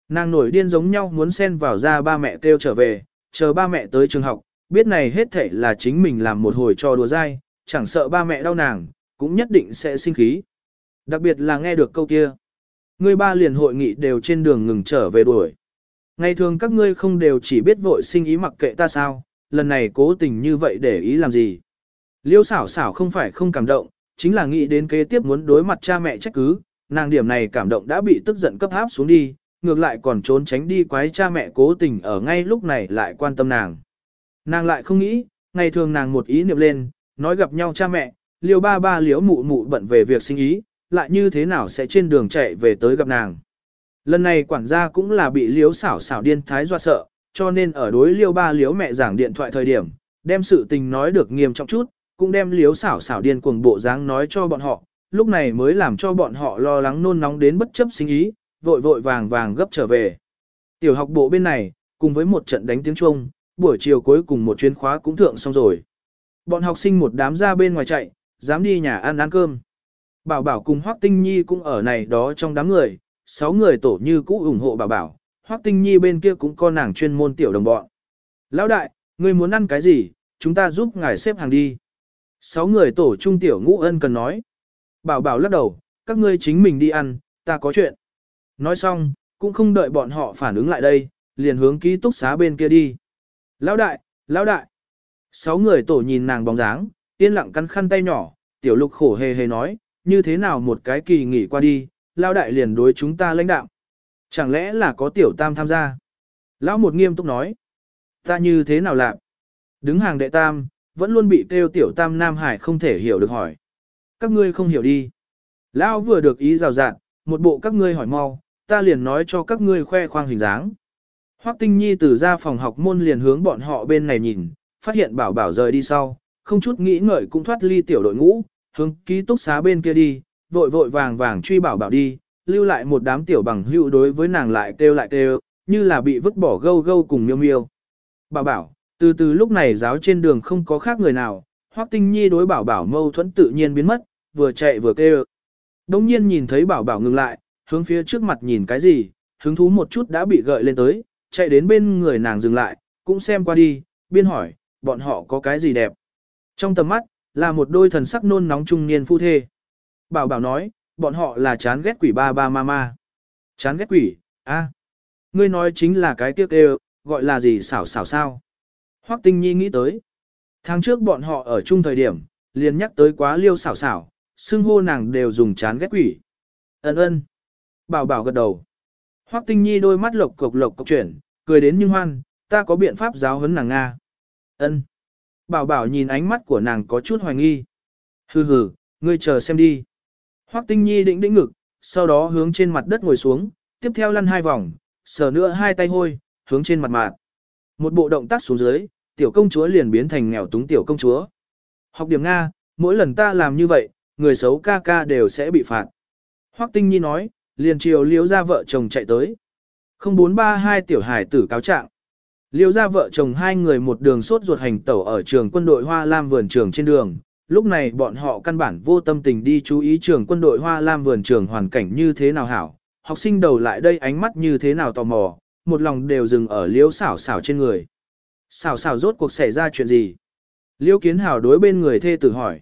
Nàng nổi điên giống nhau muốn xen vào ra ba mẹ kêu trở về, chờ ba mẹ tới trường học, biết này hết thể là chính mình làm một hồi trò đùa dai, chẳng sợ ba mẹ đau nàng, cũng nhất định sẽ sinh khí. Đặc biệt là nghe được câu kia. Ngươi ba liền hội nghị đều trên đường ngừng trở về đuổi. Ngày thường các ngươi không đều chỉ biết vội sinh ý mặc kệ ta sao, lần này cố tình như vậy để ý làm gì. Liêu xảo xảo không phải không cảm động, chính là nghĩ đến kế tiếp muốn đối mặt cha mẹ trách cứ, nàng điểm này cảm động đã bị tức giận cấp áp xuống đi, ngược lại còn trốn tránh đi quái cha mẹ cố tình ở ngay lúc này lại quan tâm nàng. Nàng lại không nghĩ, ngày thường nàng một ý niệm lên, nói gặp nhau cha mẹ, liêu ba ba liếu mụ mụ bận về việc sinh ý, lại như thế nào sẽ trên đường chạy về tới gặp nàng. Lần này quản gia cũng là bị liếu xảo xảo điên thái doa sợ, cho nên ở đối liêu ba liếu mẹ giảng điện thoại thời điểm, đem sự tình nói được nghiêm trọng chút, cũng đem liếu xảo xảo điên cuồng bộ dáng nói cho bọn họ, lúc này mới làm cho bọn họ lo lắng nôn nóng đến bất chấp sinh ý, vội vội vàng vàng gấp trở về. Tiểu học bộ bên này, cùng với một trận đánh tiếng trung, buổi chiều cuối cùng một chuyến khóa cũng thượng xong rồi. Bọn học sinh một đám ra bên ngoài chạy, dám đi nhà ăn ăn cơm. Bảo bảo cùng Hoắc Tinh Nhi cũng ở này đó trong đám người, sáu người tổ như cũ ủng hộ bảo bảo, Hoắc Tinh Nhi bên kia cũng có nàng chuyên môn tiểu đồng bọn. Lão đại, người muốn ăn cái gì, chúng ta giúp ngài xếp hàng đi. Sáu người tổ trung tiểu ngũ ân cần nói. Bảo bảo lắc đầu, các ngươi chính mình đi ăn, ta có chuyện. Nói xong, cũng không đợi bọn họ phản ứng lại đây, liền hướng ký túc xá bên kia đi. Lão đại, lão đại. Sáu người tổ nhìn nàng bóng dáng, yên lặng cắn khăn tay nhỏ, tiểu lục khổ hề hề nói, như thế nào một cái kỳ nghỉ qua đi, Lao đại liền đối chúng ta lãnh đạo. Chẳng lẽ là có tiểu tam tham gia? Lão một nghiêm túc nói, ta như thế nào làm? Đứng hàng đệ tam, vẫn luôn bị kêu tiểu tam Nam Hải không thể hiểu được hỏi. Các ngươi không hiểu đi. Lão vừa được ý rào rạt, một bộ các ngươi hỏi mau, ta liền nói cho các ngươi khoe khoang hình dáng. Hoắc Tinh Nhi từ ra phòng học môn liền hướng bọn họ bên này nhìn, phát hiện bảo bảo rời đi sau, không chút nghĩ ngợi cũng thoát ly tiểu đội ngũ, hướng ký túc xá bên kia đi, vội vội vàng vàng truy bảo bảo đi, lưu lại một đám tiểu bằng hữu đối với nàng lại kêu lại kêu, như là bị vứt bỏ gâu gâu cùng miêu miêu. Bảo bảo, từ từ lúc này giáo trên đường không có khác người nào, Hoắc Tinh Nhi đối bảo bảo mâu thuẫn tự nhiên biến mất, vừa chạy vừa kêu. Đông nhiên nhìn thấy bảo bảo ngừng lại, hướng phía trước mặt nhìn cái gì, hứng thú một chút đã bị gợi lên tới, chạy đến bên người nàng dừng lại, cũng xem qua đi, biên hỏi, bọn họ có cái gì đẹp. Trong tầm mắt, là một đôi thần sắc nôn nóng trung niên phu thê. Bảo bảo nói, bọn họ là chán ghét quỷ ba ba ma ma. Chán ghét quỷ, a, Ngươi nói chính là cái tiếc đều, gọi là gì xảo xảo sao. Hoắc tinh nhi nghĩ tới. Tháng trước bọn họ ở chung thời điểm, liền nhắc tới quá liêu xảo xảo, xưng hô nàng đều dùng chán ghét quỷ. Ấn ơn. Bảo bảo gật đầu. Hoắc tinh nhi đôi mắt lộc cộc lộc cộc chuyển, cười đến như hoan, ta có biện pháp giáo huấn nàng Nga. Ân. Bảo bảo nhìn ánh mắt của nàng có chút hoài nghi. Hừ hừ, ngươi chờ xem đi. Hoắc tinh nhi định đĩnh ngực, sau đó hướng trên mặt đất ngồi xuống, tiếp theo lăn hai vòng, sờ nữa hai tay hôi, hướng trên mặt mạt. Một bộ động tác xuống dưới, tiểu công chúa liền biến thành nghèo túng tiểu công chúa. Học điểm Nga, mỗi lần ta làm như vậy, người xấu ca ca đều sẽ bị phạt. Hoắc Tinh Nhi nói, liền chiều liếu ra vợ chồng chạy tới. 0432 tiểu hải tử cáo trạng. Liêu ra vợ chồng hai người một đường sốt ruột hành tẩu ở trường quân đội Hoa Lam vườn trường trên đường. Lúc này bọn họ căn bản vô tâm tình đi chú ý trường quân đội Hoa Lam vườn trường hoàn cảnh như thế nào hảo. Học sinh đầu lại đây ánh mắt như thế nào tò mò, một lòng đều dừng ở liêu xảo xảo trên người. Xảo xảo rốt cuộc xảy ra chuyện gì? Liêu kiến hảo đối bên người thê tử hỏi.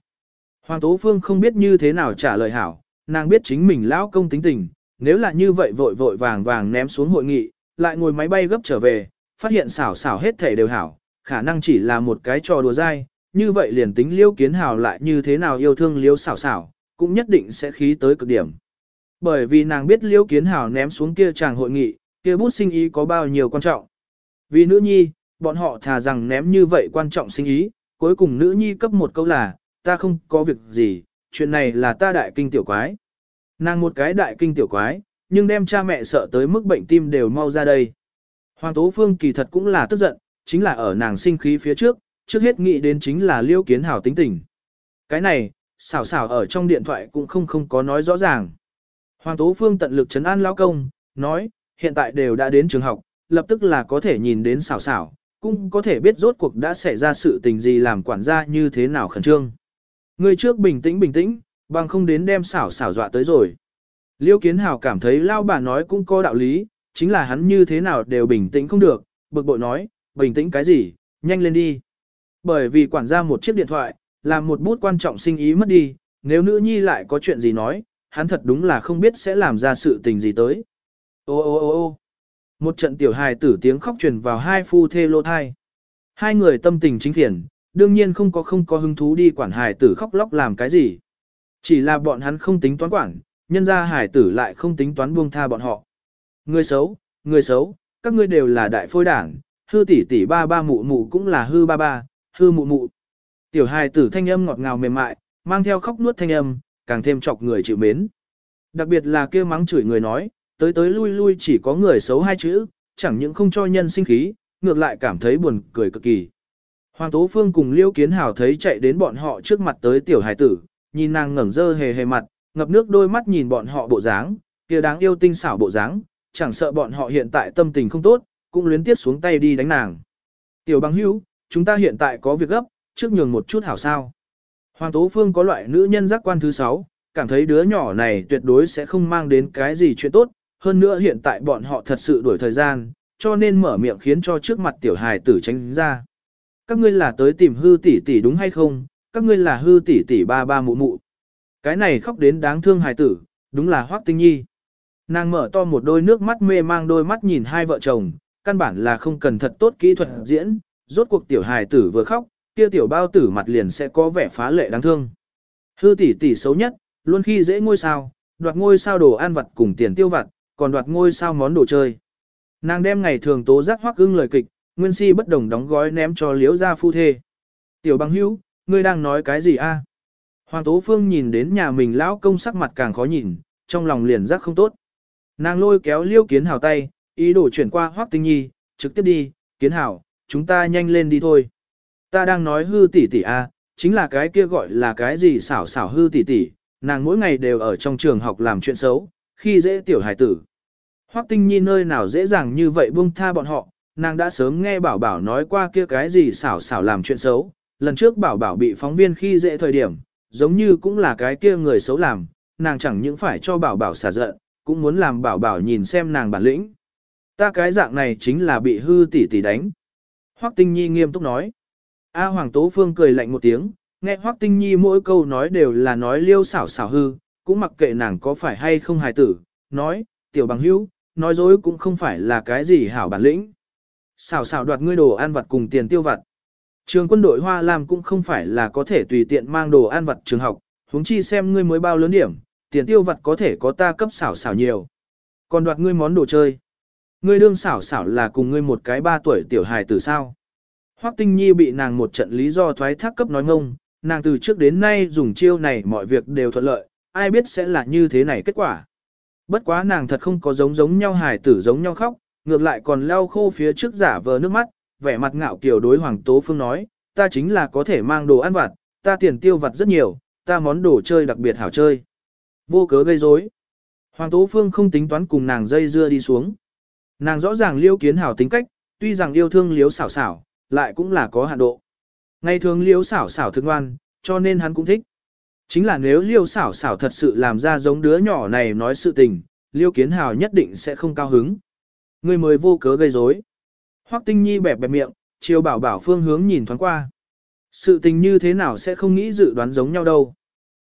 Hoàng Tố Phương không biết như thế nào trả lời hảo, nàng biết chính mình lão công tính tình, nếu là như vậy vội vội vàng vàng ném xuống hội nghị, lại ngồi máy bay gấp trở về, phát hiện xảo xảo hết thể đều hảo, khả năng chỉ là một cái trò đùa dai, như vậy liền tính liêu kiến hào lại như thế nào yêu thương liêu xảo xảo, cũng nhất định sẽ khí tới cực điểm. Bởi vì nàng biết liêu kiến hào ném xuống kia chàng hội nghị, kia bút sinh ý có bao nhiêu quan trọng. Vì nữ nhi, bọn họ thà rằng ném như vậy quan trọng sinh ý, cuối cùng nữ nhi cấp một câu là, ta không có việc gì, chuyện này là ta đại kinh tiểu quái. Nàng một cái đại kinh tiểu quái, nhưng đem cha mẹ sợ tới mức bệnh tim đều mau ra đây. Hoàng Tố Phương kỳ thật cũng là tức giận, chính là ở nàng sinh khí phía trước, trước hết nghĩ đến chính là liêu kiến hảo tính tình. Cái này, xảo xảo ở trong điện thoại cũng không không có nói rõ ràng. Hoàng Tố Phương tận lực chấn an lão công, nói, hiện tại đều đã đến trường học, lập tức là có thể nhìn đến xảo xảo, cũng có thể biết rốt cuộc đã xảy ra sự tình gì làm quản gia như thế nào khẩn trương. Người trước bình tĩnh bình tĩnh, bằng không đến đem xảo xảo dọa tới rồi. Liêu Kiến Hảo cảm thấy lao bà nói cũng có đạo lý, chính là hắn như thế nào đều bình tĩnh không được, bực bội nói, bình tĩnh cái gì, nhanh lên đi. Bởi vì quản gia một chiếc điện thoại, làm một bút quan trọng sinh ý mất đi, nếu nữ nhi lại có chuyện gì nói, hắn thật đúng là không biết sẽ làm ra sự tình gì tới. Ô ô ô ô một trận tiểu hài tử tiếng khóc truyền vào hai phu thê lô thai. Hai người tâm tình chính phiền, đương nhiên không có không có hứng thú đi quản hài tử khóc lóc làm cái gì. Chỉ là bọn hắn không tính toán quản, nhân ra hài tử lại không tính toán buông tha bọn họ. Người xấu, người xấu, các ngươi đều là đại phôi đảng, hư tỷ tỷ ba ba mụ mụ cũng là hư ba ba, hư mụ mụ. Tiểu hài tử thanh âm ngọt ngào mềm mại, mang theo khóc nuốt thanh âm, càng thêm chọc người chịu mến. Đặc biệt là kia mắng chửi người nói, tới tới lui lui chỉ có người xấu hai chữ, chẳng những không cho nhân sinh khí, ngược lại cảm thấy buồn cười cực kỳ. Hoàng Tố Phương cùng Liêu Kiến Hảo thấy chạy đến bọn họ trước mặt tới tiểu hài tử, nhìn nàng ngẩng dơ hề hề mặt, ngập nước đôi mắt nhìn bọn họ bộ dáng, kia đáng yêu tinh xảo bộ dáng, chẳng sợ bọn họ hiện tại tâm tình không tốt, cũng luyến tiếp xuống tay đi đánh nàng. Tiểu bằng hữu, chúng ta hiện tại có việc gấp, trước nhường một chút hảo sao. Hoàng Tố Phương có loại nữ nhân giác quan thứ 6, cảm thấy đứa nhỏ này tuyệt đối sẽ không mang đến cái gì chuyện tốt, hơn nữa hiện tại bọn họ thật sự đuổi thời gian, cho nên mở miệng khiến cho trước mặt tiểu hài tử tránh ra. Các ngươi là tới tìm hư tỷ tỷ đúng hay không, các ngươi là hư tỷ tỷ ba ba mụ mụ. Cái này khóc đến đáng thương hài tử, đúng là hoác tinh nhi. Nàng mở to một đôi nước mắt mê mang đôi mắt nhìn hai vợ chồng, căn bản là không cần thật tốt kỹ thuật diễn, rốt cuộc tiểu hài tử vừa khóc, kia tiểu bao tử mặt liền sẽ có vẻ phá lệ đáng thương. Hư tỷ tỷ xấu nhất, luôn khi dễ ngôi sao, đoạt ngôi sao đồ ăn vặt cùng tiền tiêu vặt, còn đoạt ngôi sao món đồ chơi. Nàng đem ngày thường tố giác hoắc ưng lời kịch, nguyên si bất đồng đóng gói ném cho liễu gia phu thê. Tiểu băng hữu, ngươi đang nói cái gì a? Hoàng Tố Phương nhìn đến nhà mình lão công sắc mặt càng khó nhìn, trong lòng liền giác không tốt. Nàng lôi kéo liêu kiến hào tay, ý đồ chuyển qua hoắc tinh nhi, trực tiếp đi, kiến hào, chúng ta nhanh lên đi thôi. Ta đang nói hư tỷ tỷ a, chính là cái kia gọi là cái gì xảo xảo hư tỷ tỷ, nàng mỗi ngày đều ở trong trường học làm chuyện xấu, khi dễ tiểu hải tử. Hoắc Tinh Nhi nơi nào dễ dàng như vậy buông tha bọn họ, nàng đã sớm nghe bảo bảo nói qua kia cái gì xảo xảo làm chuyện xấu, lần trước bảo bảo bị phóng viên khi dễ thời điểm, giống như cũng là cái kia người xấu làm, nàng chẳng những phải cho bảo bảo xả giận, cũng muốn làm bảo bảo nhìn xem nàng bản lĩnh. Ta cái dạng này chính là bị hư tỷ tỷ đánh. Hoắc Tinh Nhi nghiêm túc nói. A Hoàng Tố Phương cười lạnh một tiếng, nghe Hoắc Tinh Nhi mỗi câu nói đều là nói liêu xảo xảo hư, cũng mặc kệ nàng có phải hay không hài tử, nói, tiểu bằng hữu, nói dối cũng không phải là cái gì hảo bản lĩnh. Xảo xảo đoạt ngươi đồ ăn vặt cùng tiền tiêu vặt. Trường quân đội Hoa Lam cũng không phải là có thể tùy tiện mang đồ ăn vặt trường học, huống chi xem ngươi mới bao lớn điểm, tiền tiêu vặt có thể có ta cấp xảo xảo nhiều. Còn đoạt ngươi món đồ chơi. Ngươi đương xảo xảo là cùng ngươi một cái ba tuổi tiểu hài tử sao. Hoắc Tinh Nhi bị nàng một trận lý do thoái thác cấp nói ngông, nàng từ trước đến nay dùng chiêu này mọi việc đều thuận lợi, ai biết sẽ là như thế này kết quả. Bất quá nàng thật không có giống giống nhau hài tử giống nhau khóc, ngược lại còn leo khô phía trước giả vờ nước mắt, vẻ mặt ngạo kiều đối Hoàng Tố Phương nói, ta chính là có thể mang đồ ăn vặt, ta tiền tiêu vặt rất nhiều, ta món đồ chơi đặc biệt hảo chơi. Vô cớ gây rối. Hoàng Tố Phương không tính toán cùng nàng dây dưa đi xuống. Nàng rõ ràng liêu kiến hảo tính cách, tuy rằng yêu thương liếu xảo xảo, lại cũng là có hạn độ. Ngày thường liếu xảo xảo thương ngoan, cho nên hắn cũng thích. Chính là nếu liêu xảo xảo thật sự làm ra giống đứa nhỏ này nói sự tình, liêu kiến hào nhất định sẽ không cao hứng. Người mới vô cớ gây rối. Hoắc tinh nhi bẹp bẹp miệng, chiều bảo bảo phương hướng nhìn thoáng qua. Sự tình như thế nào sẽ không nghĩ dự đoán giống nhau đâu.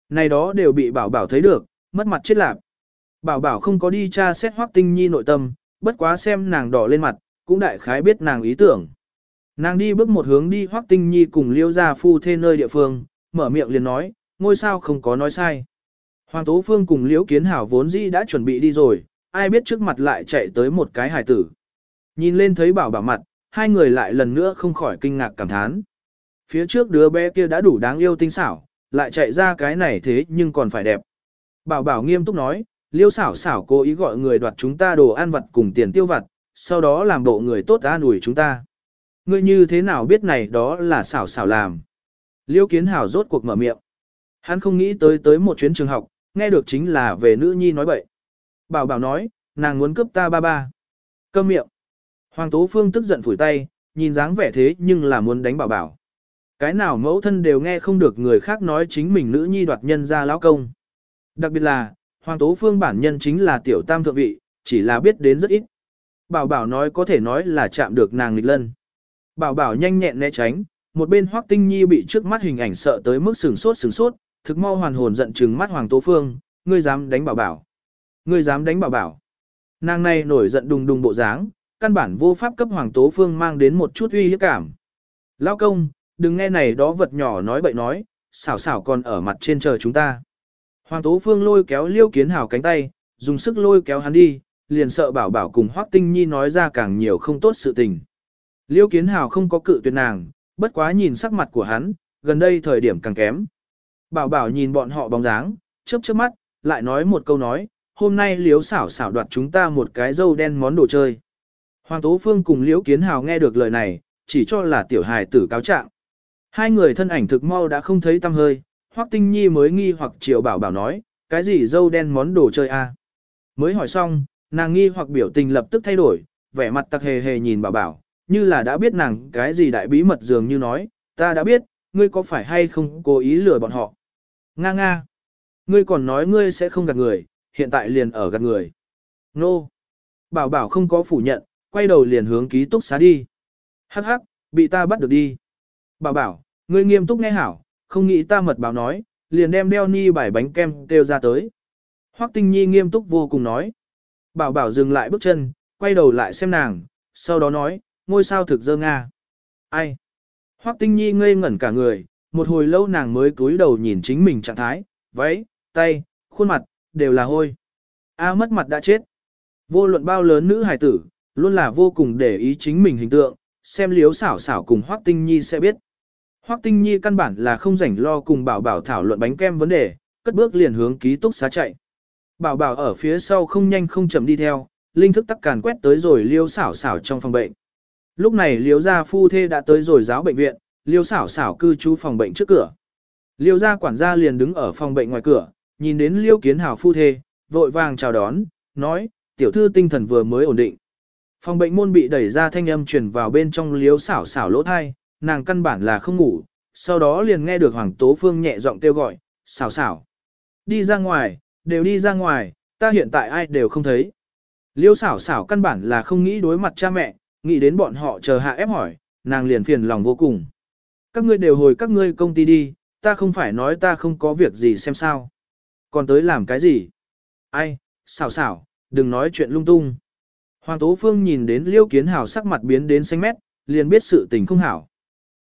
Này đó đều bị bảo bảo thấy được, mất mặt chết lạc. Bảo bảo không có đi tra xét Hoắc tinh nhi nội tâm, bất quá xem nàng đỏ lên mặt, cũng đại khái biết nàng ý tưởng. Nàng đi bước một hướng đi Hoắc tinh nhi cùng liêu ra phu thê nơi địa phương, mở miệng liền nói, ngôi sao không có nói sai. Hoàng Tố Phương cùng Liễu Kiến Hảo vốn dĩ đã chuẩn bị đi rồi, ai biết trước mặt lại chạy tới một cái hài tử. Nhìn lên thấy bảo bảo mặt, hai người lại lần nữa không khỏi kinh ngạc cảm thán. Phía trước đứa bé kia đã đủ đáng yêu tinh xảo, lại chạy ra cái này thế nhưng còn phải đẹp. Bảo bảo nghiêm túc nói, liêu xảo xảo cố ý gọi người đoạt chúng ta đồ ăn vặt cùng tiền tiêu vặt, sau đó làm bộ người tốt an ủi chúng ta. Ngươi như thế nào biết này đó là xảo xảo làm. Liêu kiến hảo rốt cuộc mở miệng. Hắn không nghĩ tới tới một chuyến trường học, nghe được chính là về nữ nhi nói bậy. Bảo bảo nói, nàng muốn cướp ta ba ba. Câm miệng. Hoàng Tố Phương tức giận phủi tay, nhìn dáng vẻ thế nhưng là muốn đánh bảo bảo. Cái nào mẫu thân đều nghe không được người khác nói chính mình nữ nhi đoạt nhân ra lão công. Đặc biệt là, Hoàng Tố Phương bản nhân chính là tiểu tam thượng vị, chỉ là biết đến rất ít. Bảo bảo nói có thể nói là chạm được nàng nghịch lân. Bảo bảo nhanh nhẹn né tránh, một bên Hoắc Tinh Nhi bị trước mắt hình ảnh sợ tới mức sừng sốt sừng sốt, thực mau hoàn hồn giận trừng mắt Hoàng Tố Phương, ngươi dám đánh bảo bảo. Ngươi dám đánh bảo bảo. Nàng này nổi giận đùng đùng bộ dáng, căn bản vô pháp cấp Hoàng Tố Phương mang đến một chút uy hiếp cảm. Lao công, đừng nghe này đó vật nhỏ nói bậy nói, xảo xảo còn ở mặt trên chờ chúng ta. Hoàng Tố Phương lôi kéo Liêu Kiến Hào cánh tay, dùng sức lôi kéo hắn đi, liền sợ bảo bảo cùng Hoắc Tinh Nhi nói ra càng nhiều không tốt sự tình. Liêu Kiến Hào không có cự tuyệt nàng, bất quá nhìn sắc mặt của hắn, gần đây thời điểm càng kém. Bảo bảo nhìn bọn họ bóng dáng, chớp chớp mắt, lại nói một câu nói, hôm nay Liêu xảo xảo đoạt chúng ta một cái dâu đen món đồ chơi. Hoàng Tố Phương cùng liễu kiến hào nghe được lời này, chỉ cho là tiểu hài tử cáo trạng. Hai người thân ảnh thực mau đã không thấy tăm hơi, Hoắc Tinh Nhi mới nghi hoặc triệu bảo bảo nói, cái gì dâu đen món đồ chơi a? Mới hỏi xong, nàng nghi hoặc biểu tình lập tức thay đổi, vẻ mặt tặc hề hề nhìn bảo bảo, như là đã biết nàng cái gì đại bí mật dường như nói, ta đã biết, ngươi có phải hay không cố ý lừa bọn họ. Nga nga. Ngươi còn nói ngươi sẽ không gạt người, hiện tại liền ở gạt người. Nô. No. Bảo bảo không có phủ nhận, quay đầu liền hướng ký túc xá đi. Hắc hắc, bị ta bắt được đi. Bảo bảo, ngươi nghiêm túc nghe hảo, không nghĩ ta mật báo nói, liền đem đeo ni bài bánh kem kêu ra tới. Hoắc tinh nhi nghiêm túc vô cùng nói. Bảo bảo dừng lại bước chân, quay đầu lại xem nàng, sau đó nói, ngôi sao thực dơ nga. Ai? Hoắc tinh nhi ngây ngẩn cả người, một hồi lâu nàng mới cúi đầu nhìn chính mình trạng thái, váy, tay, khuôn mặt, đều là hôi. A mất mặt đã chết. Vô luận bao lớn nữ hài tử, luôn là vô cùng để ý chính mình hình tượng, xem liếu xảo xảo cùng Hoắc Tinh Nhi sẽ biết. Hoắc Tinh Nhi căn bản là không rảnh lo cùng bảo bảo thảo luận bánh kem vấn đề, cất bước liền hướng ký túc xá chạy. Bảo bảo ở phía sau không nhanh không chậm đi theo, linh thức tắc càn quét tới rồi liêu xảo xảo trong phòng bệnh. Lúc này liêu gia phu thê đã tới rồi giáo bệnh viện, liêu xảo xảo cư trú phòng bệnh trước cửa. Liêu gia quản gia liền đứng ở phòng bệnh ngoài cửa, nhìn đến liêu kiến Hảo phu thê, vội vàng chào đón, nói, tiểu thư tinh thần vừa mới ổn định. Phòng bệnh môn bị đẩy ra thanh âm truyền vào bên trong liêu xảo xảo lỗ thai, nàng căn bản là không ngủ, sau đó liền nghe được Hoàng Tố Phương nhẹ giọng kêu gọi, xào xào. Đi ra ngoài, đều đi ra ngoài, ta hiện tại ai đều không thấy. Liêu xảo xảo căn bản là không nghĩ đối mặt cha mẹ, nghĩ đến bọn họ chờ hạ ép hỏi, nàng liền phiền lòng vô cùng. Các ngươi đều hồi các ngươi công ty đi, ta không phải nói ta không có việc gì xem sao. Còn tới làm cái gì? Ai, xảo xảo, đừng nói chuyện lung tung. Hoàng Tố Phương nhìn đến Liêu Kiến Hảo sắc mặt biến đến xanh mét, liền biết sự tình không hảo.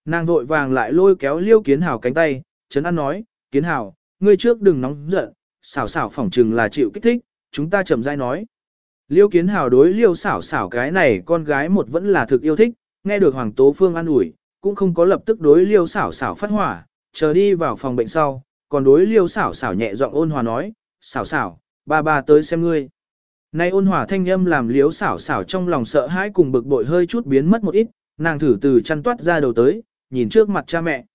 Nàng vội vàng lại lôi kéo Liêu Kiến Hảo cánh tay, chấn an nói, Kiến Hảo, ngươi trước đừng nóng giận, xảo xảo phỏng chừng là chịu kích thích, chúng ta chậm rãi nói. Liêu Kiến Hảo đối Liêu xảo xảo cái này con gái một vẫn là thực yêu thích, nghe được Hoàng Tố Phương an ủi, cũng không có lập tức đối Liêu xảo xảo phát hỏa, chờ đi vào phòng bệnh sau, còn đối Liêu xảo xảo nhẹ giọng ôn hòa nói, xảo xảo, ba ba tới xem ngươi. Nay ôn hòa thanh âm làm Liêu xảo xảo trong lòng sợ hãi cùng bực bội hơi chút biến mất một ít, nàng thử từ chăn toát ra đầu tới, nhìn trước mặt cha mẹ.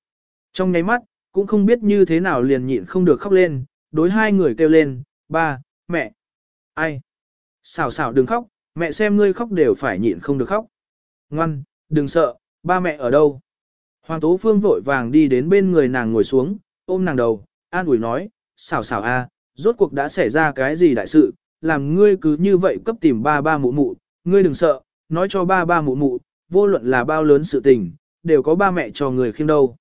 Trong nháy mắt, cũng không biết như thế nào liền nhịn không được khóc lên, đối hai người kêu lên, ba, mẹ, ai. Xảo xảo đừng khóc, mẹ xem ngươi khóc đều phải nhịn không được khóc. Ngoan, đừng sợ, ba mẹ ở đâu. Hoàng Tố Phương vội vàng đi đến bên người nàng ngồi xuống, ôm nàng đầu, an ủi nói, xảo xảo a, rốt cuộc đã xảy ra cái gì đại sự, làm ngươi cứ như vậy cấp tìm ba ba mụ mụ, ngươi đừng sợ, nói cho ba ba mụ mụ, vô luận là bao lớn sự tình, đều có ba mẹ cho người khiêng đâu.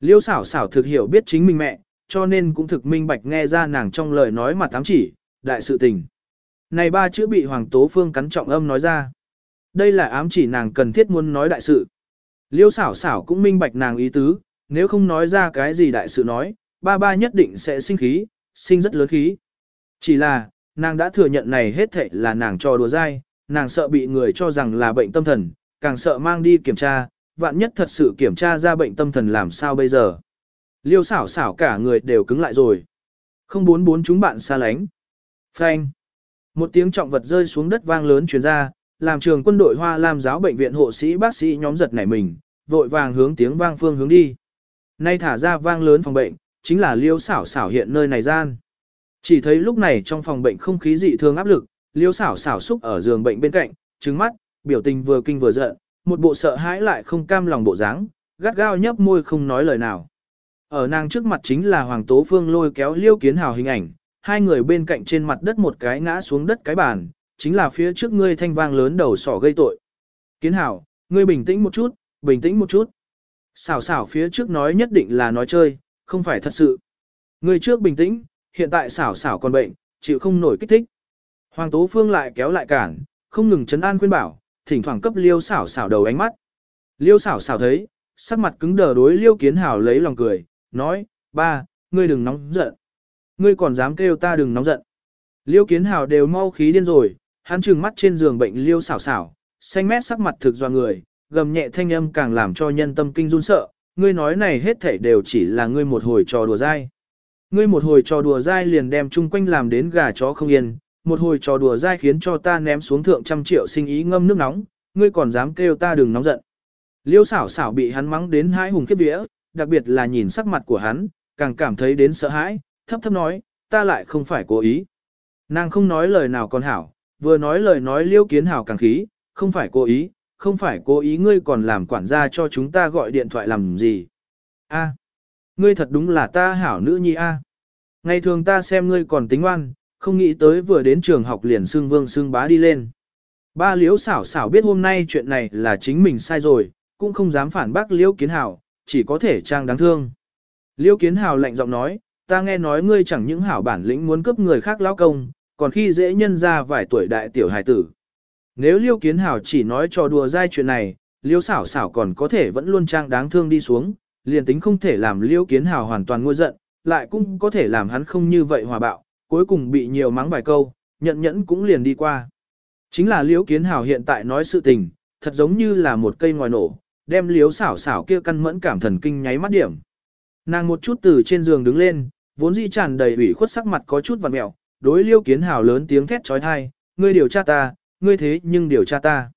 Liêu xảo xảo thực hiểu biết chính mình mẹ, cho nên cũng thực minh bạch nghe ra nàng trong lời nói mà tám chỉ, đại sự tình. Này ba chữ bị Hoàng Tố Phương cắn trọng âm nói ra. Đây là ám chỉ nàng cần thiết muốn nói đại sự. Liêu xảo xảo cũng minh bạch nàng ý tứ, nếu không nói ra cái gì đại sự nói, ba ba nhất định sẽ sinh khí, sinh rất lớn khí. Chỉ là, nàng đã thừa nhận này hết thệ là nàng cho đùa dai, nàng sợ bị người cho rằng là bệnh tâm thần, càng sợ mang đi kiểm tra, vạn nhất thật sự kiểm tra ra bệnh tâm thần làm sao bây giờ. Liêu xảo xảo cả người đều cứng lại rồi. Không bốn bốn chúng bạn xa lánh. Phanh. Một tiếng trọng vật rơi xuống đất vang lớn truyền ra, làm trường quân đội hoa làm giáo bệnh viện hộ sĩ bác sĩ nhóm giật nảy mình, vội vàng hướng tiếng vang phương hướng đi. Nay thả ra vang lớn phòng bệnh, chính là liêu xảo xảo hiện nơi này gian. Chỉ thấy lúc này trong phòng bệnh không khí dị thường áp lực, liêu xảo xảo xúc ở giường bệnh bên cạnh, trứng mắt, biểu tình vừa kinh vừa giận, một bộ sợ hãi lại không cam lòng bộ dáng, gắt gao nhấp môi không nói lời nào. Ở nàng trước mặt chính là Hoàng Tố Phương lôi kéo liêu kiến hào hình ảnh, hai người bên cạnh trên mặt đất một cái ngã xuống đất cái bàn, chính là phía trước ngươi thanh vang lớn đầu sỏ gây tội. Kiến hào ngươi bình tĩnh một chút, bình tĩnh một chút. Xảo xảo phía trước nói nhất định là nói chơi, không phải thật sự. Ngươi trước bình tĩnh, hiện tại xảo xảo còn bệnh, chịu không nổi kích thích. Hoàng Tố Phương lại kéo lại cản, không ngừng chấn an khuyên bảo, thỉnh thoảng cấp liêu xảo xảo đầu ánh mắt. Liêu xảo xảo thấy, sắc mặt cứng đờ đối liêu kiến hảo lấy lòng cười, nói, ba, ngươi đừng nóng giận. Ngươi còn dám kêu ta đừng nóng giận. Liêu kiến hảo đều mau khí điên rồi, hắn trừng mắt trên giường bệnh liêu xảo xảo, xanh mét sắc mặt thực do người, gầm nhẹ thanh âm càng làm cho nhân tâm kinh run sợ, ngươi nói này hết thảy đều chỉ là ngươi một hồi trò đùa dai. Ngươi một hồi trò đùa dai liền đem chung quanh làm đến gà chó không yên, một hồi trò đùa dai khiến cho ta ném xuống thượng trăm triệu sinh ý ngâm nước nóng, ngươi còn dám kêu ta đừng nóng giận. Liêu xảo xảo bị hắn mắng đến hai hùng khiếp vía, đặc biệt là nhìn sắc mặt của hắn, càng cảm thấy đến sợ hãi, thấp thấp nói, ta lại không phải cố ý. Nàng không nói lời nào còn hảo, vừa nói lời nói liêu kiến hảo càng khí, không phải cố ý, không phải cố ý ngươi còn làm quản gia cho chúng ta gọi điện thoại làm gì. A, ngươi thật đúng là ta hảo nữ nhi A. Ngày thường ta xem ngươi còn tính oan, không nghĩ tới vừa đến trường học liền xương vương xương bá đi lên. Ba liễu xảo xảo biết hôm nay chuyện này là chính mình sai rồi, cũng không dám phản bác liễu kiến hảo, chỉ có thể trang đáng thương. Liễu kiến hảo lạnh giọng nói, ta nghe nói ngươi chẳng những hảo bản lĩnh muốn cướp người khác lão công, còn khi dễ nhân ra vài tuổi đại tiểu hài tử. Nếu Liễu kiến hảo chỉ nói cho đùa dai chuyện này, Liễu xảo xảo còn có thể vẫn luôn trang đáng thương đi xuống, liền tính không thể làm Liễu kiến hảo hoàn toàn ngôi giận, lại cũng có thể làm hắn không như vậy hòa bạo, cuối cùng bị nhiều mắng vài câu, nhận nhẫn cũng liền đi qua. Chính là Liễu kiến hảo hiện tại nói sự tình, thật giống như là một cây ngòi nổ, đem Liễu xảo xảo kia căn mẫn cảm thần kinh nháy mắt điểm. Nàng một chút từ trên giường đứng lên, vốn dĩ tràn đầy ủy khuất sắc mặt có chút vặn mẹo, đối Liễu kiến hảo lớn tiếng thét trói thai, ngươi điều tra ta, ngươi thế nhưng điều tra ta.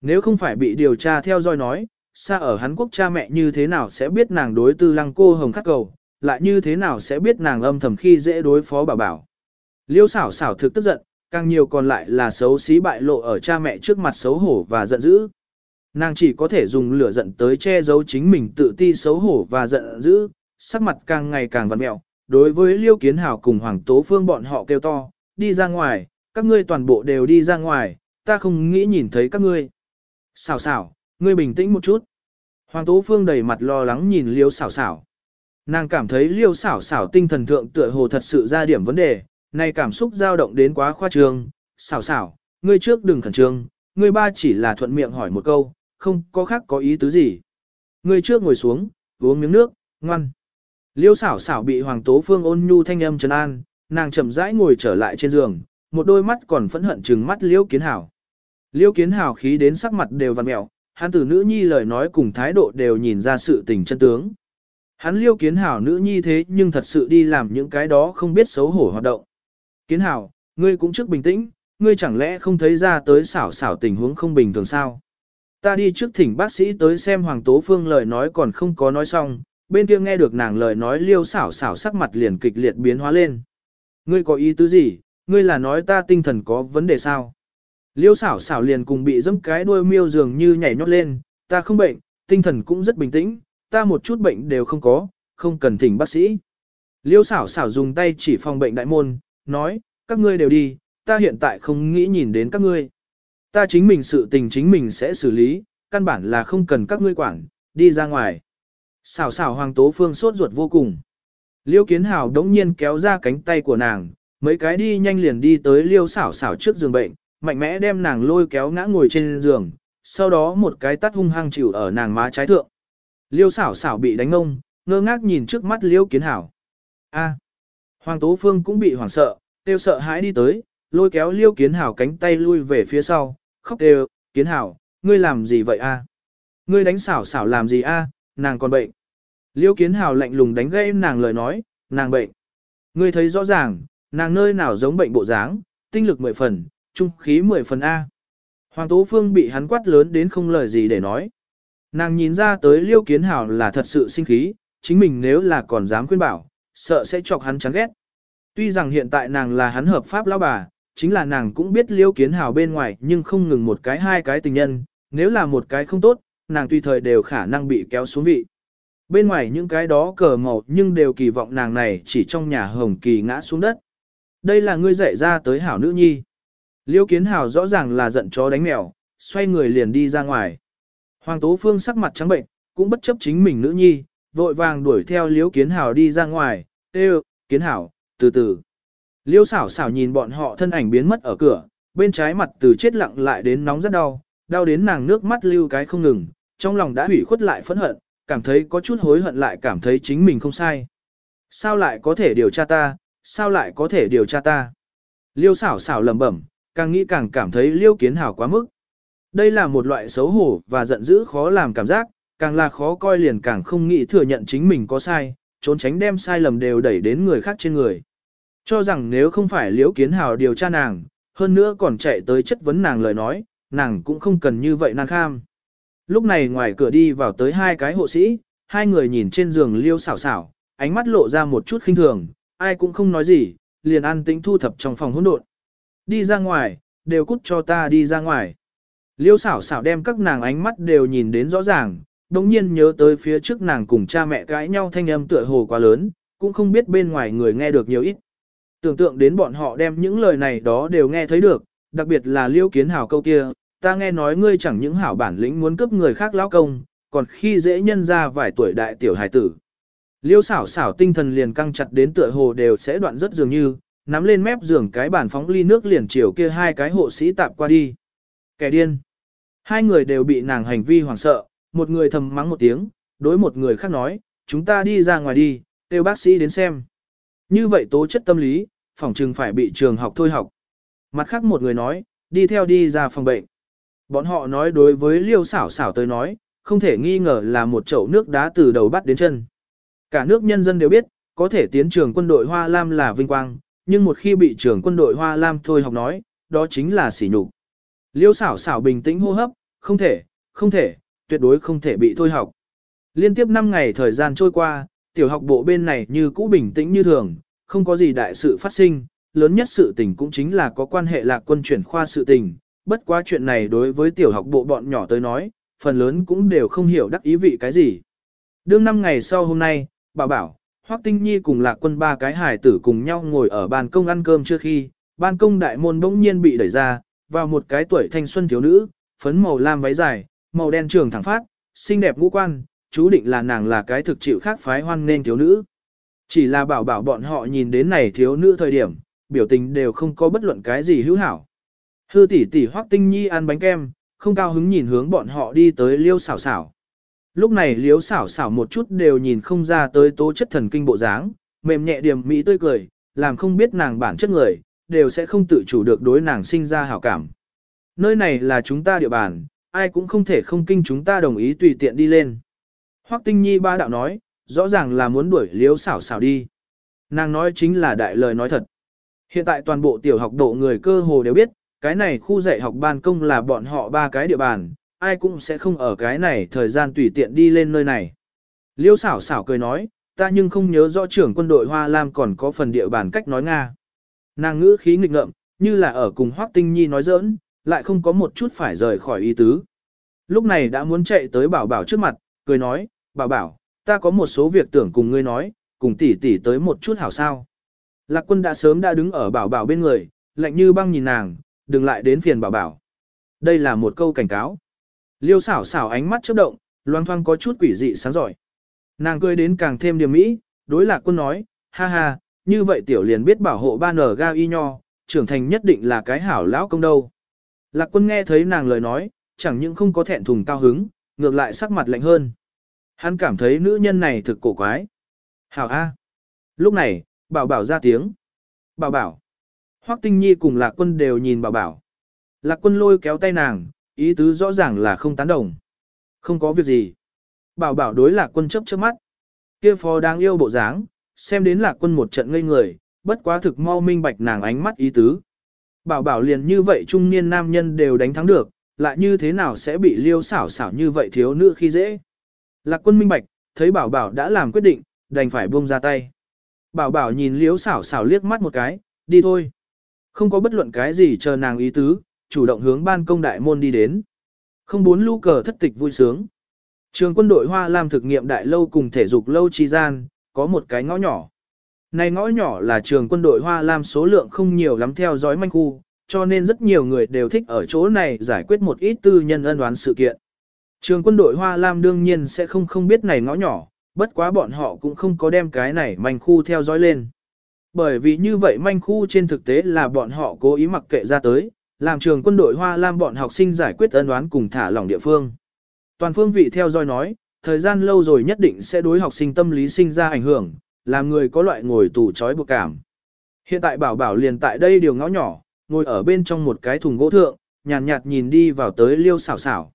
Nếu không phải bị điều tra theo dõi nói, xa ở Hán quốc cha mẹ như thế nào sẽ biết nàng đối tư lăng cô hồng khắc cầu, lại như thế nào sẽ biết nàng âm thầm khi dễ đối phó bảo bảo. Liêu xảo xảo thực tức giận, càng nhiều còn lại là xấu xí bại lộ ở cha mẹ trước mặt xấu hổ và giận dữ. Nàng chỉ có thể dùng lửa giận tới che giấu chính mình tự ti xấu hổ và giận dữ, sắc mặt càng ngày càng vặn mẹo. Đối với Liêu Kiến Hảo cùng Hoàng Tố Phương bọn họ kêu to, đi ra ngoài, các ngươi toàn bộ đều đi ra ngoài, ta không nghĩ nhìn thấy các ngươi. Xảo xảo, ngươi bình tĩnh một chút. Hoàng Tố Phương đầy mặt lo lắng nhìn Liêu xảo xảo. Nàng cảm thấy Liêu xảo xảo tinh thần thượng tựa hồ thật sự ra điểm vấn đề, này cảm xúc dao động đến quá khoa trương. Xảo xảo, ngươi trước đừng khẩn trương, ngươi ba chỉ là thuận miệng hỏi một câu, không có khác có ý tứ gì. Ngươi trước ngồi xuống, uống miếng nước, ngoan. Liêu xảo xảo bị Hoàng Tố Phương ôn nhu thanh âm trấn an, nàng chậm rãi ngồi trở lại trên giường, một đôi mắt còn phẫn hận trừng mắt Liêu Kiến Hảo. Liêu Kiến Hảo khí đến sắc mặt đều vằn mẹo, hắn từ nữ nhi lời nói cùng thái độ đều nhìn ra sự tình chân tướng. Hắn Liêu Kiến Hảo nữ nhi thế nhưng thật sự đi làm những cái đó không biết xấu hổ hoạt động. Kiến Hảo, ngươi cũng trước bình tĩnh, ngươi chẳng lẽ không thấy ra tới xảo xảo tình huống không bình thường sao? Ta đi trước thỉnh bác sĩ tới xem Hoàng Tố Phương lời nói còn không có nói xong, bên kia nghe được nàng lời nói liêu xảo xảo sắc mặt liền kịch liệt biến hóa lên. Ngươi có ý tứ gì, ngươi là nói ta tinh thần có vấn đề sao? Liêu xảo xảo liền cùng bị dẫm cái đuôi miêu dường như nhảy nhót lên, ta không bệnh, tinh thần cũng rất bình tĩnh, ta một chút bệnh đều không có, không cần thỉnh bác sĩ. Liêu xảo xảo dùng tay chỉ phòng bệnh đại môn, nói, các ngươi đều đi, ta hiện tại không nghĩ nhìn đến các ngươi. Ta chính mình sự tình chính mình sẽ xử lý, căn bản là không cần các ngươi quản, đi ra ngoài. Xảo xảo hoàng tố phương sốt ruột vô cùng. Liêu kiến hào đống nhiên kéo ra cánh tay của nàng, mấy cái đi nhanh liền đi tới liêu xảo xảo trước giường bệnh, mạnh mẽ đem nàng lôi kéo ngã ngồi trên giường, sau đó một cái tắt hung hăng chịu ở nàng má trái thượng. Liêu xảo xảo bị đánh ngông, ngơ ngác nhìn trước mắt liêu kiến hảo. A. Hoàng tố phương cũng bị hoảng sợ, tiêu sợ hãi đi tới, lôi kéo liêu kiến hảo cánh tay lui về phía sau, khóc đều, kiến hảo, ngươi làm gì vậy a? Ngươi đánh xảo xảo làm gì a? nàng còn bệnh. Liêu kiến hảo lạnh lùng đánh gây nàng lời nói, nàng bệnh. Ngươi thấy rõ ràng, nàng nơi nào giống bệnh bộ dáng, tinh lực mười phần, trung khí mười phần A. Hoàng Tố Phương bị hắn quát lớn đến không lời gì để nói. Nàng nhìn ra tới liêu kiến hảo là thật sự sinh khí, chính mình nếu là còn dám khuyên bảo, sợ sẽ chọc hắn chán ghét. Tuy rằng hiện tại nàng là hắn hợp pháp lão bà, chính là nàng cũng biết liêu kiến hảo bên ngoài nhưng không ngừng một cái hai cái tình nhân, nếu là một cái không tốt, nàng tùy thời đều khả năng bị kéo xuống vị. Bên ngoài những cái đó cờ màu nhưng đều kỳ vọng nàng này chỉ trong nhà hồng kỳ ngã xuống đất. Đây là ngươi dạy ra tới hảo nữ nhi. Liêu kiến hảo rõ ràng là giận chó đánh mèo, xoay người liền đi ra ngoài. Hoàng Tố Phương sắc mặt trắng bệnh, cũng bất chấp chính mình nữ nhi, vội vàng đuổi theo Liễu Kiến Hảo đi ra ngoài, "Ê, Kiến Hảo, từ từ. Liêu xảo xảo nhìn bọn họ thân ảnh biến mất ở cửa, bên trái mặt từ chết lặng lại đến nóng rất đau, đau đến nàng nước mắt lưu cái không ngừng, trong lòng đã hủy khuất lại phẫn hận, cảm thấy có chút hối hận lại cảm thấy chính mình không sai. Sao lại có thể điều tra ta, sao lại có thể điều tra ta? Liêu xảo xảo lẩm bẩm, càng nghĩ càng cảm thấy liêu kiến hảo quá mức. Đây là một loại xấu hổ và giận dữ khó làm cảm giác, càng là khó coi liền càng không nghĩ thừa nhận chính mình có sai, trốn tránh đem sai lầm đều đẩy đến người khác trên người. Cho rằng nếu không phải liễu kiến hào điều tra nàng, hơn nữa còn chạy tới chất vấn nàng lời nói, nàng cũng không cần như vậy nàng kham. Lúc này ngoài cửa đi vào tới hai cái hộ sĩ, hai người nhìn trên giường liêu xảo xảo, ánh mắt lộ ra một chút khinh thường, ai cũng không nói gì, liền an tĩnh thu thập trong phòng hỗn độn. Đi ra ngoài, đều cút cho ta đi ra ngoài. Liêu xảo xảo đem các nàng ánh mắt đều nhìn đến rõ ràng, đồng nhiên nhớ tới phía trước nàng cùng cha mẹ cãi nhau thanh âm tựa hồ quá lớn, cũng không biết bên ngoài người nghe được nhiều ít. Tưởng tượng đến bọn họ đem những lời này đó đều nghe thấy được, đặc biệt là liêu kiến hảo câu kia, ta nghe nói ngươi chẳng những hảo bản lĩnh muốn cướp người khác lão công, còn khi dễ nhân ra vài tuổi đại tiểu hài tử. Liêu xảo xảo tinh thần liền căng chặt đến tựa hồ đều sẽ đoạn rất dường như, nắm lên mép giường cái bàn phóng ly nước liền chiều kia hai cái hộ sĩ tạm qua đi. Kẻ điên. Hai người đều bị nàng hành vi hoảng sợ, một người thầm mắng một tiếng, đối một người khác nói, chúng ta đi ra ngoài đi, kêu bác sĩ đến xem. Như vậy tố chất tâm lý, phòng trừng phải bị trường học thôi học. Mặt khác một người nói, đi theo đi ra phòng bệnh. Bọn họ nói đối với liêu xảo xảo tới nói, không thể nghi ngờ là một chậu nước đá từ đầu bắt đến chân. Cả nước nhân dân đều biết, có thể tiến trường quân đội Hoa Lam là vinh quang, nhưng một khi bị trường quân đội Hoa Lam thôi học nói, đó chính là sỉ nhục. Liêu xảo xảo bình tĩnh hô hấp, không thể, không thể, tuyệt đối không thể bị thôi học. Liên tiếp 5 ngày thời gian trôi qua, tiểu học bộ bên này như cũ bình tĩnh như thường, không có gì đại sự phát sinh, lớn nhất sự tình cũng chính là có quan hệ lạc quân chuyển khoa sự tình, bất quá chuyện này đối với tiểu học bộ bọn nhỏ tới nói, phần lớn cũng đều không hiểu đắc ý vị cái gì. Đương năm ngày sau hôm nay, bà bảo, Hoắc Tinh Nhi cùng lạc quân ba cái hải tử cùng nhau ngồi ở ban công ăn cơm trước khi, ban công đại môn bỗng nhiên bị đẩy ra, vào một cái tuổi thanh xuân thiếu nữ, phấn màu lam váy dài, màu đen trường thẳng phát, xinh đẹp ngũ quan, chú định là nàng là cái thực chịu khác phái hoan nên thiếu nữ. Chỉ là bảo bảo bọn họ nhìn đến này thiếu nữ thời điểm, biểu tình đều không có bất luận cái gì hữu hảo. Hư tỷ tỷ Hoắc Tinh Nhi ăn bánh kem, không cao hứng nhìn hướng bọn họ đi tới liêu xảo xảo. Lúc này liêu xảo xảo một chút đều nhìn không ra tới tố chất thần kinh bộ dáng, mềm nhẹ điểm mỹ tươi cười, làm không biết nàng bản chất người, đều sẽ không tự chủ được đối nàng sinh ra hảo cảm. Nơi này là chúng ta địa bàn, ai cũng không thể không kinh chúng ta đồng ý tùy tiện đi lên. Hoắc Tinh Nhi ba đạo nói, rõ ràng là muốn đuổi liếu xảo xảo đi. Nàng nói chính là đại lời nói thật. Hiện tại toàn bộ tiểu học độ người cơ hồ đều biết, cái này khu dạy học ban công là bọn họ ba cái địa bàn, ai cũng sẽ không ở cái này thời gian tùy tiện đi lên nơi này. Liêu xảo xảo cười nói, ta nhưng không nhớ rõ trưởng quân đội Hoa Lam còn có phần địa bàn cách nói Nga. Nàng ngữ khí nghịch ngợm, như là ở cùng Hoác Tinh Nhi nói giỡn, lại không có một chút phải rời khỏi ý tứ. Lúc này đã muốn chạy tới bảo bảo trước mặt, cười nói, bảo bảo, ta có một số việc tưởng cùng ngươi nói, cùng tỷ tỷ tới một chút hảo sao. Lạc quân đã sớm đã đứng ở bảo bảo bên người, lạnh như băng nhìn nàng, đừng lại đến phiền bảo bảo. Đây là một câu cảnh cáo. Liêu xảo xảo ánh mắt chớp động, loang thoang có chút quỷ dị sáng giỏi. Nàng cười đến càng thêm điềm mỹ, đối lạc quân nói, ha ha, như vậy tiểu liền biết bảo hộ ba nở ga y nho, trưởng thành nhất định là cái hảo lão công đâu. Lạc quân nghe thấy nàng lời nói, chẳng những không có thẹn thùng cao hứng, ngược lại sắc mặt lạnh hơn. Hắn cảm thấy nữ nhân này thực cổ quái. Hảo A. Lúc này, bảo bảo ra tiếng. Bảo bảo. Hoắc tinh nhi cùng lạc quân đều nhìn bảo bảo. Lạc quân lôi kéo tay nàng, ý tứ rõ ràng là không tán đồng. Không có việc gì. Bảo bảo đối lạc quân chấp chớp mắt. Kia phó đáng yêu bộ dáng, xem đến lạc quân một trận ngây người, bất quá thực mau minh bạch nàng ánh mắt ý tứ. Bảo bảo liền như vậy trung niên nam nhân đều đánh thắng được, lại như thế nào sẽ bị liêu xảo xảo như vậy thiếu nữ khi dễ. Lạc quân minh bạch, thấy bảo bảo đã làm quyết định, đành phải buông ra tay. Bảo bảo nhìn liêu xảo xảo liếc mắt một cái, đi thôi. Không có bất luận cái gì chờ nàng ý tứ, chủ động hướng ban công đại môn đi đến. Không bốn lũ cờ thất tịch vui sướng. Trường quân đội Hoa Lam thực nghiệm đại lâu cùng thể dục lâu chi gian, có một cái ngõ nhỏ. Này ngõ nhỏ là trường quân đội Hoa Lam số lượng không nhiều lắm theo dõi manh khu, cho nên rất nhiều người đều thích ở chỗ này giải quyết một ít tư nhân ân đoán sự kiện. Trường quân đội Hoa Lam đương nhiên sẽ không không biết này ngõ nhỏ, bất quá bọn họ cũng không có đem cái này manh khu theo dõi lên. Bởi vì như vậy manh khu trên thực tế là bọn họ cố ý mặc kệ ra tới, làm trường quân đội Hoa Lam bọn học sinh giải quyết ân đoán cùng thả lỏng địa phương. Toàn phương vị theo dõi nói, thời gian lâu rồi nhất định sẽ đối học sinh tâm lý sinh ra ảnh hưởng, làm người có loại ngồi tù trói buộc cảm. Hiện tại bảo bảo liền tại đây điều ngõ nhỏ, ngồi ở bên trong một cái thùng gỗ thượng, nhàn nhạt, nhạt nhìn đi vào tới liêu xảo xảo.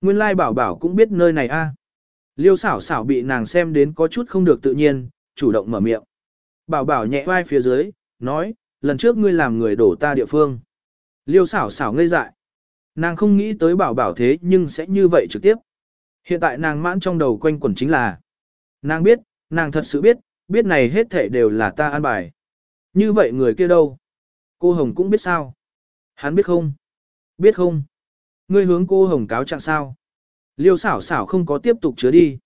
Nguyên lai bảo bảo cũng biết nơi này a. Liêu xảo xảo bị nàng xem đến có chút không được tự nhiên, chủ động mở miệng. Bảo bảo nhẹ vai phía dưới, nói, lần trước ngươi làm người đổ ta địa phương. Liêu xảo xảo ngây dại. Nàng không nghĩ tới bảo bảo thế nhưng sẽ như vậy trực tiếp. Hiện tại nàng mãn trong đầu quanh quẩn chính là. Nàng biết, nàng thật sự biết, biết này hết thể đều là ta an bài. Như vậy người kia đâu? Cô Hồng cũng biết sao? Hắn biết không? Biết không? Ngươi hướng cô Hồng cáo trạng sao? Liêu xảo xảo không có tiếp tục chứa đi.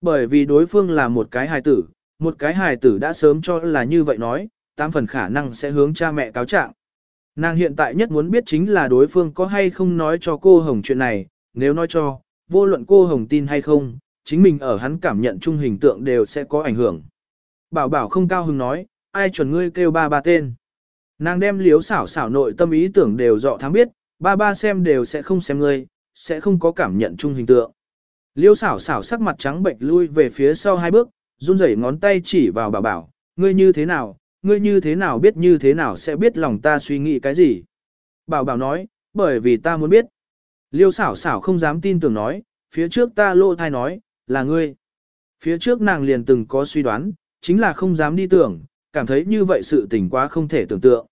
Bởi vì đối phương là một cái hài tử, một cái hài tử đã sớm cho là như vậy nói, tam phần khả năng sẽ hướng cha mẹ cáo trạng. Nàng hiện tại nhất muốn biết chính là đối phương có hay không nói cho cô Hồng chuyện này, nếu nói cho, vô luận cô Hồng tin hay không, chính mình ở hắn cảm nhận chung hình tượng đều sẽ có ảnh hưởng. Bảo bảo không cao hứng nói, ai chuẩn ngươi kêu ba ba tên. Nàng đem liếu xảo xảo nội tâm ý tưởng đều rõ thắng biết, ba ba xem đều sẽ không xem ngươi, sẽ không có cảm nhận chung hình tượng. Liêu xảo xảo sắc mặt trắng bệnh lui về phía sau hai bước, run rẩy ngón tay chỉ vào bảo bảo, ngươi như thế nào, ngươi như thế nào biết như thế nào sẽ biết lòng ta suy nghĩ cái gì. Bảo bảo nói, bởi vì ta muốn biết. Liêu xảo xảo không dám tin tưởng nói, phía trước ta lô thai nói, là ngươi. Phía trước nàng liền từng có suy đoán, chính là không dám đi tưởng, cảm thấy như vậy sự tình quá không thể tưởng tượng.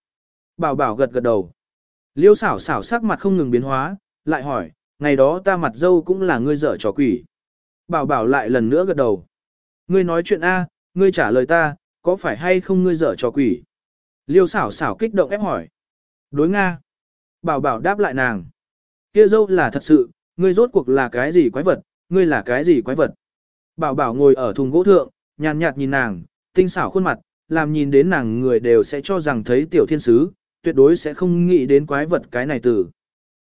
Bảo bảo gật gật đầu. Liêu xảo xảo sắc mặt không ngừng biến hóa, lại hỏi, ngày đó ta mặt dâu cũng là ngươi dở trò quỷ. Bảo bảo lại lần nữa gật đầu. Ngươi nói chuyện A, ngươi trả lời ta, có phải hay không ngươi dở trò quỷ? Liêu xảo xảo kích động ép hỏi. Đối Nga. Bảo bảo đáp lại nàng. Kia dâu là thật sự, ngươi rốt cuộc là cái gì quái vật, ngươi là cái gì quái vật. Bảo bảo ngồi ở thùng gỗ thượng, nhàn nhạt nhìn nàng, tinh xảo khuôn mặt, làm nhìn đến nàng người đều sẽ cho rằng thấy tiểu thiên sứ, tuyệt đối sẽ không nghĩ đến quái vật cái này từ.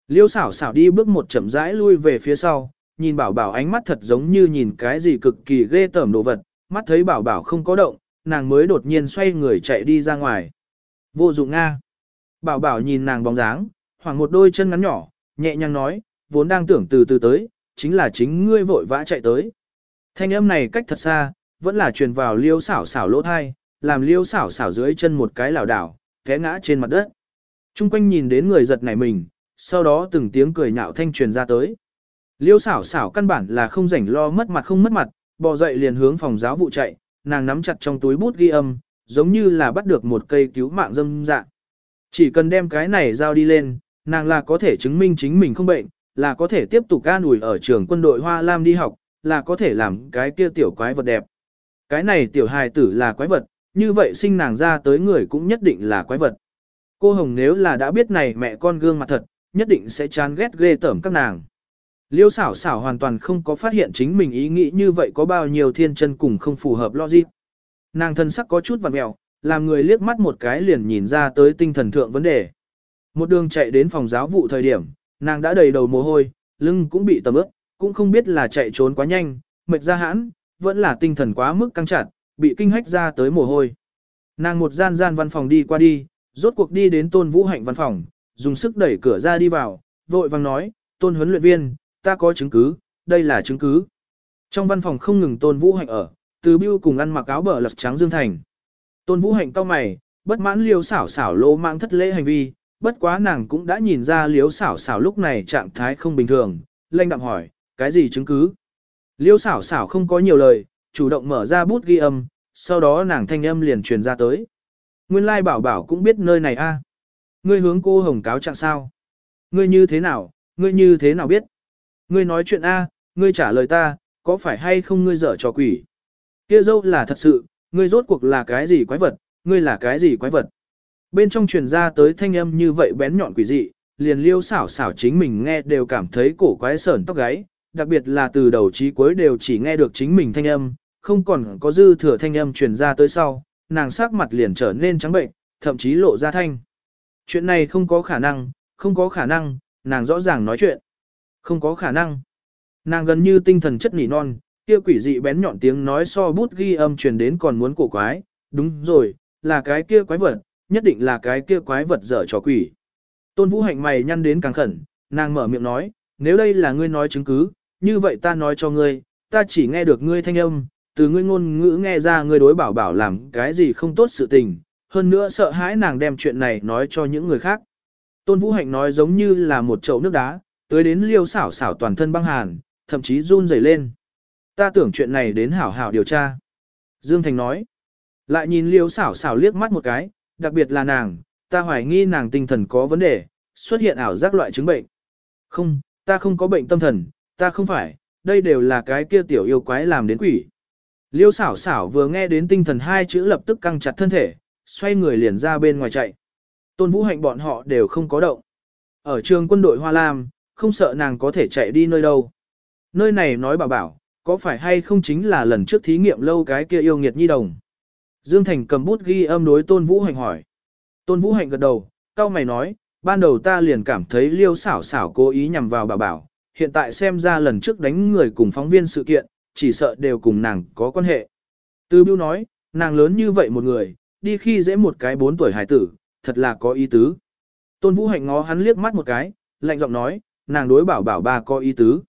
Liêu xảo xảo đi bước một chậm rãi lui về phía sau, nhìn bảo bảo ánh mắt thật giống như nhìn cái gì cực kỳ ghê tởm đồ vật, mắt thấy bảo bảo không có động, nàng mới đột nhiên xoay người chạy đi ra ngoài. Vô dụng Nga. Bảo bảo nhìn nàng bóng dáng, khoảng một đôi chân ngắn nhỏ, nhẹ nhàng nói, vốn đang tưởng từ từ tới, chính là chính ngươi vội vã chạy tới. Thanh âm này cách thật xa, vẫn là truyền vào liêu xảo xảo lỗ thai, làm liêu xảo xảo dưới chân một cái lảo đảo, té ngã trên mặt đất. Trung quanh nhìn đến người giật nảy mình, sau đó từng tiếng cười nhạo thanh truyền ra tới. Liêu xảo xảo căn bản là không rảnh lo mất mặt không mất mặt, bò dậy liền hướng phòng giáo vụ chạy, nàng nắm chặt trong túi bút ghi âm, giống như là bắt được một cây cứu mạng dâm dạ. Chỉ cần đem cái này giao đi lên, nàng là có thể chứng minh chính mình không bệnh, là có thể tiếp tục an ủi ở trường quân đội Hoa Lam đi học, là có thể làm cái kia tiểu quái vật đẹp. Cái này tiểu hài tử là quái vật, như vậy sinh nàng ra tới người cũng nhất định là quái vật. Cô Hồng nếu là đã biết này mẹ con gương mặt thật, nhất định sẽ chán ghét ghê tởm các nàng. Liêu xảo xảo hoàn toàn không có phát hiện chính mình ý nghĩ như vậy có bao nhiêu thiên chân cùng không phù hợp logic. Nàng thân sắc có chút vặn mẹo, làm người liếc mắt một cái liền nhìn ra tới tinh thần thượng vấn đề. Một đường chạy đến phòng giáo vụ thời điểm, nàng đã đầy đầu mồ hôi, lưng cũng bị tầm ướt, cũng không biết là chạy trốn quá nhanh, mệt ra hãn, vẫn là tinh thần quá mức căng chặt, bị kinh hách ra tới mồ hôi. Nàng một gian gian văn phòng đi qua đi, rốt cuộc đi đến tôn vũ hạnh văn phòng, dùng sức đẩy cửa ra đi vào, vội vàng nói, tôn huấn luyện viên, ta có chứng cứ, đây là chứng cứ. Trong văn phòng không ngừng tôn vũ hạnh ở, từ biêu cùng ăn mặc áo bờ lật trắng dương thành. Tôn vũ hạnh cao mày, bất mãn liêu xảo xảo lỗ mạng thất lễ hành vi, bất quá nàng cũng đã nhìn ra liếu xảo xảo lúc này trạng thái không bình thường, lanh đạm hỏi, cái gì chứng cứ? Liêu xảo xảo không có nhiều lời, chủ động mở ra bút ghi âm, sau đó nàng thanh âm liền truyền ra tới. Nguyên lai bảo bảo cũng biết nơi này a. Ngươi hướng cô hồng cáo trạng sao? Ngươi như thế nào, ngươi như thế nào biết? Ngươi nói chuyện a, ngươi trả lời ta, có phải hay không ngươi dở trò quỷ? Kia dâu là thật sự, ngươi rốt cuộc là cái gì quái vật, ngươi là cái gì quái vật? Bên trong truyền ra tới thanh âm như vậy bén nhọn quỷ dị, liền liêu xảo xảo chính mình nghe đều cảm thấy cổ quái sởn tóc gáy, đặc biệt là từ đầu chí cuối đều chỉ nghe được chính mình thanh âm, không còn có dư thừa thanh âm truyền ra tới sau, nàng sắc mặt liền trở nên trắng bệnh, thậm chí lộ ra thanh. Chuyện này không có khả năng, không có khả năng, nàng rõ ràng nói chuyện. Không có khả năng. Nàng gần như tinh thần chất nỉ non, kia quỷ dị bén nhọn tiếng nói so bút ghi âm truyền đến còn muốn cổ quái, đúng rồi, là cái kia quái vật, nhất định là cái kia quái vật dở trò quỷ. Tôn Vũ Hạnh mày nhăn đến càng khẩn, nàng mở miệng nói, nếu đây là ngươi nói chứng cứ, như vậy ta nói cho ngươi, ta chỉ nghe được ngươi thanh âm, từ ngươi ngôn ngữ nghe ra ngươi đối bảo bảo làm cái gì không tốt sự tình, hơn nữa sợ hãi nàng đem chuyện này nói cho những người khác. Tôn Vũ Hạnh nói giống như là một chậu nước đá, tới đến liêu xảo xảo toàn thân băng hàn, thậm chí run rẩy lên. Ta tưởng chuyện này đến hảo hảo điều tra. Dương Thành nói. Lại nhìn liêu xảo xảo liếc mắt một cái, đặc biệt là nàng, ta hoài nghi nàng tinh thần có vấn đề, xuất hiện ảo giác loại chứng bệnh. Không, ta không có bệnh tâm thần, ta không phải, đây đều là cái kia tiểu yêu quái làm đến quỷ. Liêu xảo xảo vừa nghe đến tinh thần hai chữ lập tức căng chặt thân thể, xoay người liền ra bên ngoài chạy. Tôn Vũ Hạnh bọn họ đều không có động. Ở trường quân đội Hoa Lam, không sợ nàng có thể chạy đi nơi đâu. Nơi này nói bảo bảo, có phải hay không chính là lần trước thí nghiệm lâu cái kia yêu nghiệt nhi đồng. Dương Thành cầm bút ghi âm đối Tôn Vũ Hạnh hỏi. Tôn Vũ Hạnh gật đầu, cao mày nói, ban đầu ta liền cảm thấy liêu xảo xảo cố ý nhằm vào bà bảo, hiện tại xem ra lần trước đánh người cùng phóng viên sự kiện, chỉ sợ đều cùng nàng có quan hệ. Từ Biêu nói, nàng lớn như vậy một người, đi khi dễ một cái bốn tuổi hải tử, thật là có ý tứ. Tôn Vũ Hạnh ngó hắn liếc mắt một cái, lạnh giọng nói, nàng đối bảo bảo ba có ý tứ.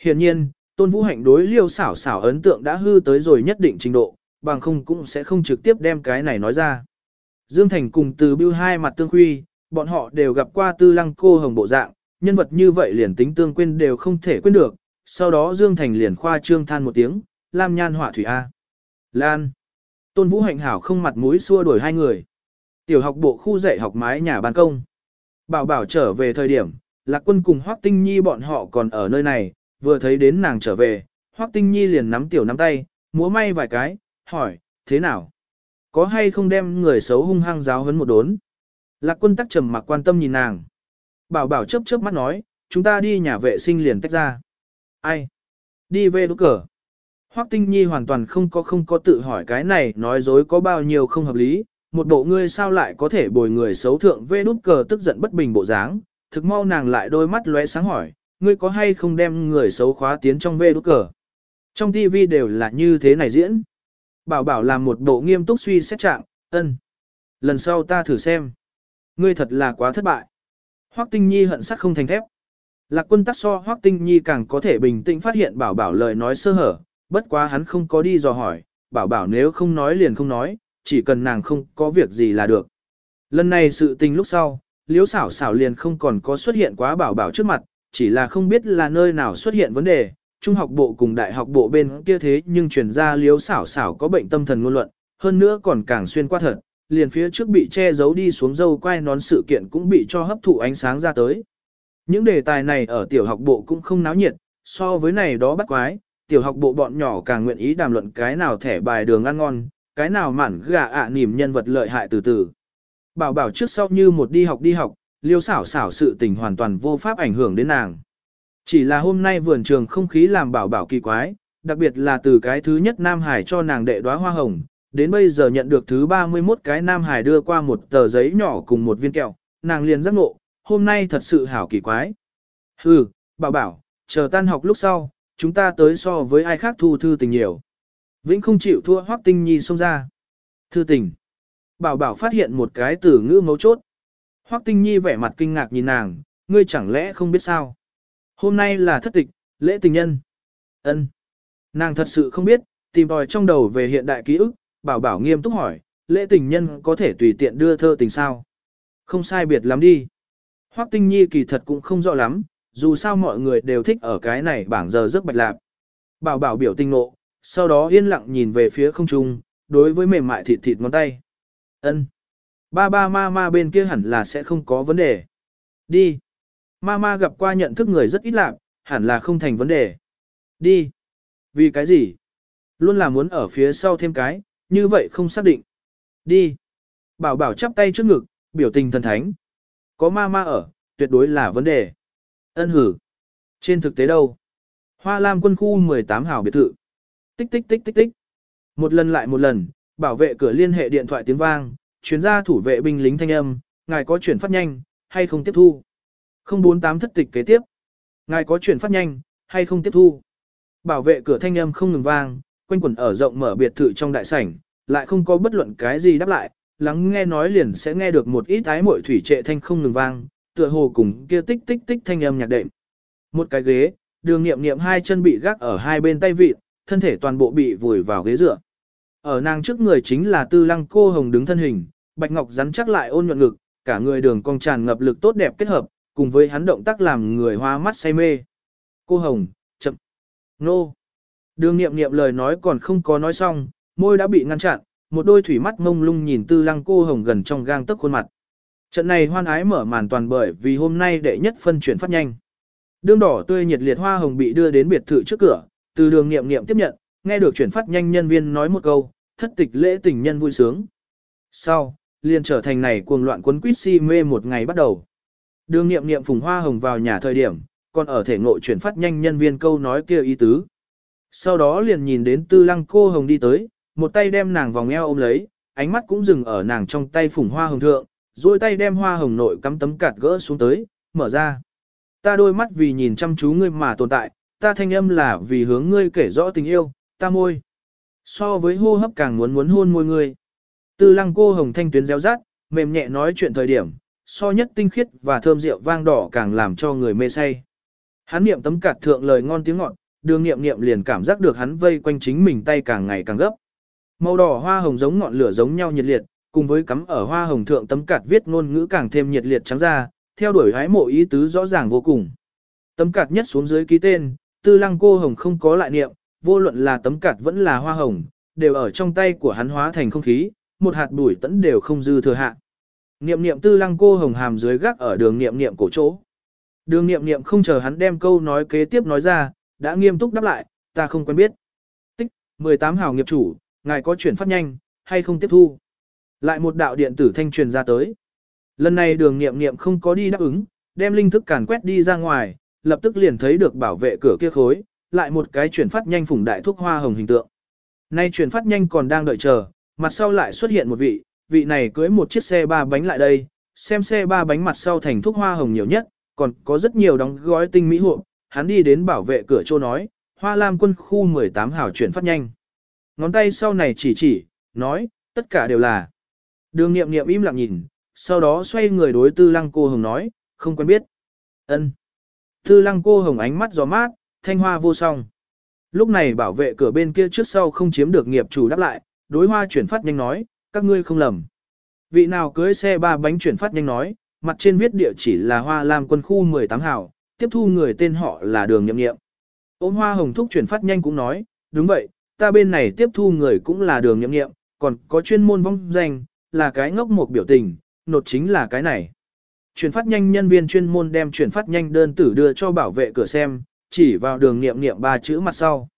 Hiện nhiên, Tôn Vũ Hạnh đối liêu xảo xảo ấn tượng đã hư tới rồi nhất định trình độ, bằng không cũng sẽ không trực tiếp đem cái này nói ra. Dương Thành cùng từ Biêu hai mặt tương huy, bọn họ đều gặp qua tư lăng cô hồng bộ dạng, nhân vật như vậy liền tính tương quên đều không thể quên được, sau đó Dương Thành liền khoa trương than một tiếng, Lam Nhan hỏa thủy A. Lan. Tôn Vũ Hạnh hảo không mặt mũi xua đuổi hai người. Tiểu học bộ khu dạy học mái nhà ban công. Bảo bảo trở về thời điểm, Lạc Quân cùng Hoắc Tinh Nhi bọn họ còn ở nơi này, vừa thấy đến nàng trở về, Hoắc Tinh Nhi liền nắm tiểu nắm tay, múa may vài cái, hỏi, thế nào? có hay không đem người xấu hung hăng giáo hấn một đốn. Lạc quân tắc trầm mặc quan tâm nhìn nàng. Bảo bảo chớp chớp mắt nói, chúng ta đi nhà vệ sinh liền tách ra. Ai? Đi về đốt cờ. Hoắc Tinh Nhi hoàn toàn không có không có tự hỏi cái này nói dối có bao nhiêu không hợp lý, một bộ ngươi sao lại có thể bồi người xấu thượng vê đút cờ tức giận bất bình bộ dáng, thực mau nàng lại đôi mắt lóe sáng hỏi, ngươi có hay không đem người xấu khóa tiến trong vê đút cờ. Trong TV đều là như thế này diễn. Bảo bảo làm một bộ nghiêm túc suy xét trạng, ân. Lần sau ta thử xem. Ngươi thật là quá thất bại. Hoắc Tinh Nhi hận sắt không thành thép. Lạc quân tắc so Hoắc Tinh Nhi càng có thể bình tĩnh phát hiện bảo bảo lời nói sơ hở, bất quá hắn không có đi dò hỏi, bảo bảo nếu không nói liền không nói, chỉ cần nàng không có việc gì là được. Lần này sự tình lúc sau, liễu xảo xảo liền không còn có xuất hiện quá bảo bảo trước mặt, chỉ là không biết là nơi nào xuất hiện vấn đề, trung học bộ cùng đại học bộ bên kia thế nhưng truyền ra liếu xảo xảo có bệnh tâm thần ngôn luận, hơn nữa còn càng xuyên qua thật, liền phía trước bị che giấu đi xuống dâu quay nón sự kiện cũng bị cho hấp thụ ánh sáng ra tới. Những đề tài này ở tiểu học bộ cũng không náo nhiệt, so với này đó bắt quái, tiểu học bộ bọn nhỏ càng nguyện ý đàm luận cái nào thẻ bài đường ăn ngon, cái nào mản gà ạ à nỉm nhân vật lợi hại từ từ. Bảo bảo trước sau như một đi học đi học, liêu xảo xảo sự tình hoàn toàn vô pháp ảnh hưởng đến nàng. Chỉ là hôm nay vườn trường không khí làm bảo bảo kỳ quái, đặc biệt là từ cái thứ nhất Nam Hải cho nàng đệ đóa hoa hồng, đến bây giờ nhận được thứ 31 cái Nam Hải đưa qua một tờ giấy nhỏ cùng một viên kẹo, nàng liền giác ngộ, hôm nay thật sự hảo kỳ quái. Hừ, bảo bảo, chờ tan học lúc sau, chúng ta tới so với ai khác thu thư tình nhiều. Vĩnh không chịu thua Hoắc Tinh Nhi xông ra. Thư tình. Bảo bảo phát hiện một cái từ ngữ mấu chốt. Hoắc Tinh Nhi vẻ mặt kinh ngạc nhìn nàng, ngươi chẳng lẽ không biết sao? Hôm nay là thất tịch, lễ tình nhân. Ân. Nàng thật sự không biết, tìm tòi trong đầu về hiện đại ký ức, bảo bảo nghiêm túc hỏi, lễ tình nhân có thể tùy tiện đưa thơ tình sao? Không sai biệt lắm đi. Hoắc Tinh Nhi kỳ thật cũng không rõ lắm, dù sao mọi người đều thích ở cái này bảng giờ rất bạch lạp. Bảo bảo biểu tình nộ, sau đó yên lặng nhìn về phía không trung, đối với mềm mại thịt thịt ngón tay. ân Ba ba ma ma bên kia hẳn là sẽ không có vấn đề. Đi. Mama gặp qua nhận thức người rất ít lạc, hẳn là không thành vấn đề. Đi. Vì cái gì? Luôn là muốn ở phía sau thêm cái, như vậy không xác định. Đi. Bảo bảo chắp tay trước ngực, biểu tình thần thánh. Có ma ma ở, tuyệt đối là vấn đề. Ân hử. Trên thực tế đâu? Hoa Lam quân khu 18 hảo biệt thự. Tích tích tích tích tích. Một lần lại một lần, bảo vệ cửa liên hệ điện thoại tiếng vang, chuyên gia thủ vệ binh lính thanh âm, ngài có chuyển phát nhanh, hay không tiếp thu? 048 thất tịch kế tiếp. Ngài có chuyển phát nhanh, hay không tiếp thu? Bảo vệ cửa thanh âm không ngừng vang, quanh quẩn ở rộng mở biệt thự trong đại sảnh, lại không có bất luận cái gì đáp lại, lắng nghe nói liền sẽ nghe được một ít ái mội thủy trệ thanh không ngừng vang, tựa hồ cùng kia tích tích tích thanh âm nhạc đệm. Một cái ghế, đường nghiệm nghiệm hai chân bị gác ở hai bên tay vịt, thân thể toàn bộ bị vùi vào ghế dựa. Ở nàng trước người chính là tư lăng cô hồng đứng thân hình, bạch ngọc rắn chắc lại ôn nhuận ngực, cả người đường cong tràn ngập lực tốt đẹp kết hợp, cùng với hắn động tác làm người hoa mắt say mê. Cô hồng, chậm, nô. Đường nghiệm nghiệm lời nói còn không có nói xong, môi đã bị ngăn chặn, một đôi thủy mắt mông lung nhìn tư lăng cô hồng gần trong gang tấc khuôn mặt. Trận này hoan ái mở màn toàn bởi vì hôm nay đệ nhất phân chuyển phát nhanh. Đương đỏ tươi nhiệt liệt hoa hồng bị đưa đến biệt thự trước cửa, từ đường nghiệm nghiệm tiếp nhận, nghe được chuyển phát nhanh nhân viên nói một câu, thất tịch lễ tình nhân vui sướng. Sau, liền trở thành này cuồng loạn quấn quýt si mê một ngày bắt đầu. Đường nghiệm nghiệm phùng hoa hồng vào nhà thời điểm, còn ở thể ngộ chuyển phát nhanh nhân viên câu nói kia ý tứ. Sau đó liền nhìn đến tư lăng cô hồng đi tới, một tay đem nàng vòng eo ôm lấy, ánh mắt cũng dừng ở nàng trong tay phùng hoa hồng thượng, duỗi tay đem hoa hồng nội cắm tấm cạt gỡ xuống tới, mở ra. Ta đôi mắt vì nhìn chăm chú ngươi mà tồn tại, ta thanh âm là vì hướng ngươi kể rõ tình yêu, ta môi. So với hô hấp càng muốn muốn hôn môi ngươi. Tư lăng cô hồng thanh tuyến réo rát, mềm nhẹ nói chuyện thời điểm, so nhất tinh khiết và thơm rượu vang đỏ càng làm cho người mê say. Hắn niệm tấm cạt thượng lời ngon tiếng ngọt, đường niệm niệm liền cảm giác được hắn vây quanh chính mình tay càng ngày càng gấp. Màu đỏ hoa hồng giống ngọn lửa giống nhau nhiệt liệt, cùng với cắm ở hoa hồng thượng tấm cạt viết ngôn ngữ càng thêm nhiệt liệt trắng ra, theo đuổi hái mộ ý tứ rõ ràng vô cùng. Tấm cạt nhất xuống dưới ký tên, tư lăng cô hồng không có lại niệm, vô luận là tấm cạt vẫn là hoa hồng, đều ở trong tay của hắn hóa thành không khí, một hạt bụi tẫn đều không dư thừa hạ. Niệm niệm tư lăng cô hồng hàm dưới gác ở đường niệm niệm cổ chỗ. Đường niệm niệm không chờ hắn đem câu nói kế tiếp nói ra, đã nghiêm túc đáp lại, ta không quen biết. Tích, 18 hào nghiệp chủ, ngài có chuyển phát nhanh, hay không tiếp thu? Lại một đạo điện tử thanh truyền ra tới. Lần này đường Niệm Niệm không có đi đáp ứng, đem linh thức càn quét đi ra ngoài, lập tức liền thấy được bảo vệ cửa kia khối, lại một cái chuyển phát nhanh phủng đại thuốc hoa hồng hình tượng. Nay chuyển phát nhanh còn đang đợi chờ, mặt sau lại xuất hiện một vị, vị này cưới một chiếc xe ba bánh lại đây, xem xe ba bánh mặt sau thành thuốc hoa hồng nhiều nhất, còn có rất nhiều đóng gói tinh mỹ hộp, hắn đi đến bảo vệ cửa chỗ nói, hoa lam quân khu 18 hảo chuyển phát nhanh. Ngón tay sau này chỉ chỉ, nói, tất cả đều là. Đường nghiệm nghiệm im lặng nhìn, sau đó xoay người đối tư lăng cô hồng nói, không quen biết. ân Tư lăng cô hồng ánh mắt gió mát, thanh hoa vô song. Lúc này bảo vệ cửa bên kia trước sau không chiếm được nghiệp chủ đáp lại, đối hoa chuyển phát nhanh nói, các ngươi không lầm. Vị nào cưới xe ba bánh chuyển phát nhanh nói, mặt trên viết địa chỉ là hoa lam quân khu 18 hảo, tiếp thu người tên họ là đường nhậm nghiệm. Ôm hoa hồng thúc chuyển phát nhanh cũng nói, đúng vậy, ta bên này tiếp thu người cũng là đường nhậm nghiệm, còn có chuyên môn vong danh, là cái ngốc một biểu tình, nột chính là cái này. Chuyển phát nhanh nhân viên chuyên môn đem chuyển phát nhanh đơn tử đưa cho bảo vệ cửa xem, chỉ vào đường nghiệm nghiệm ba chữ mặt sau.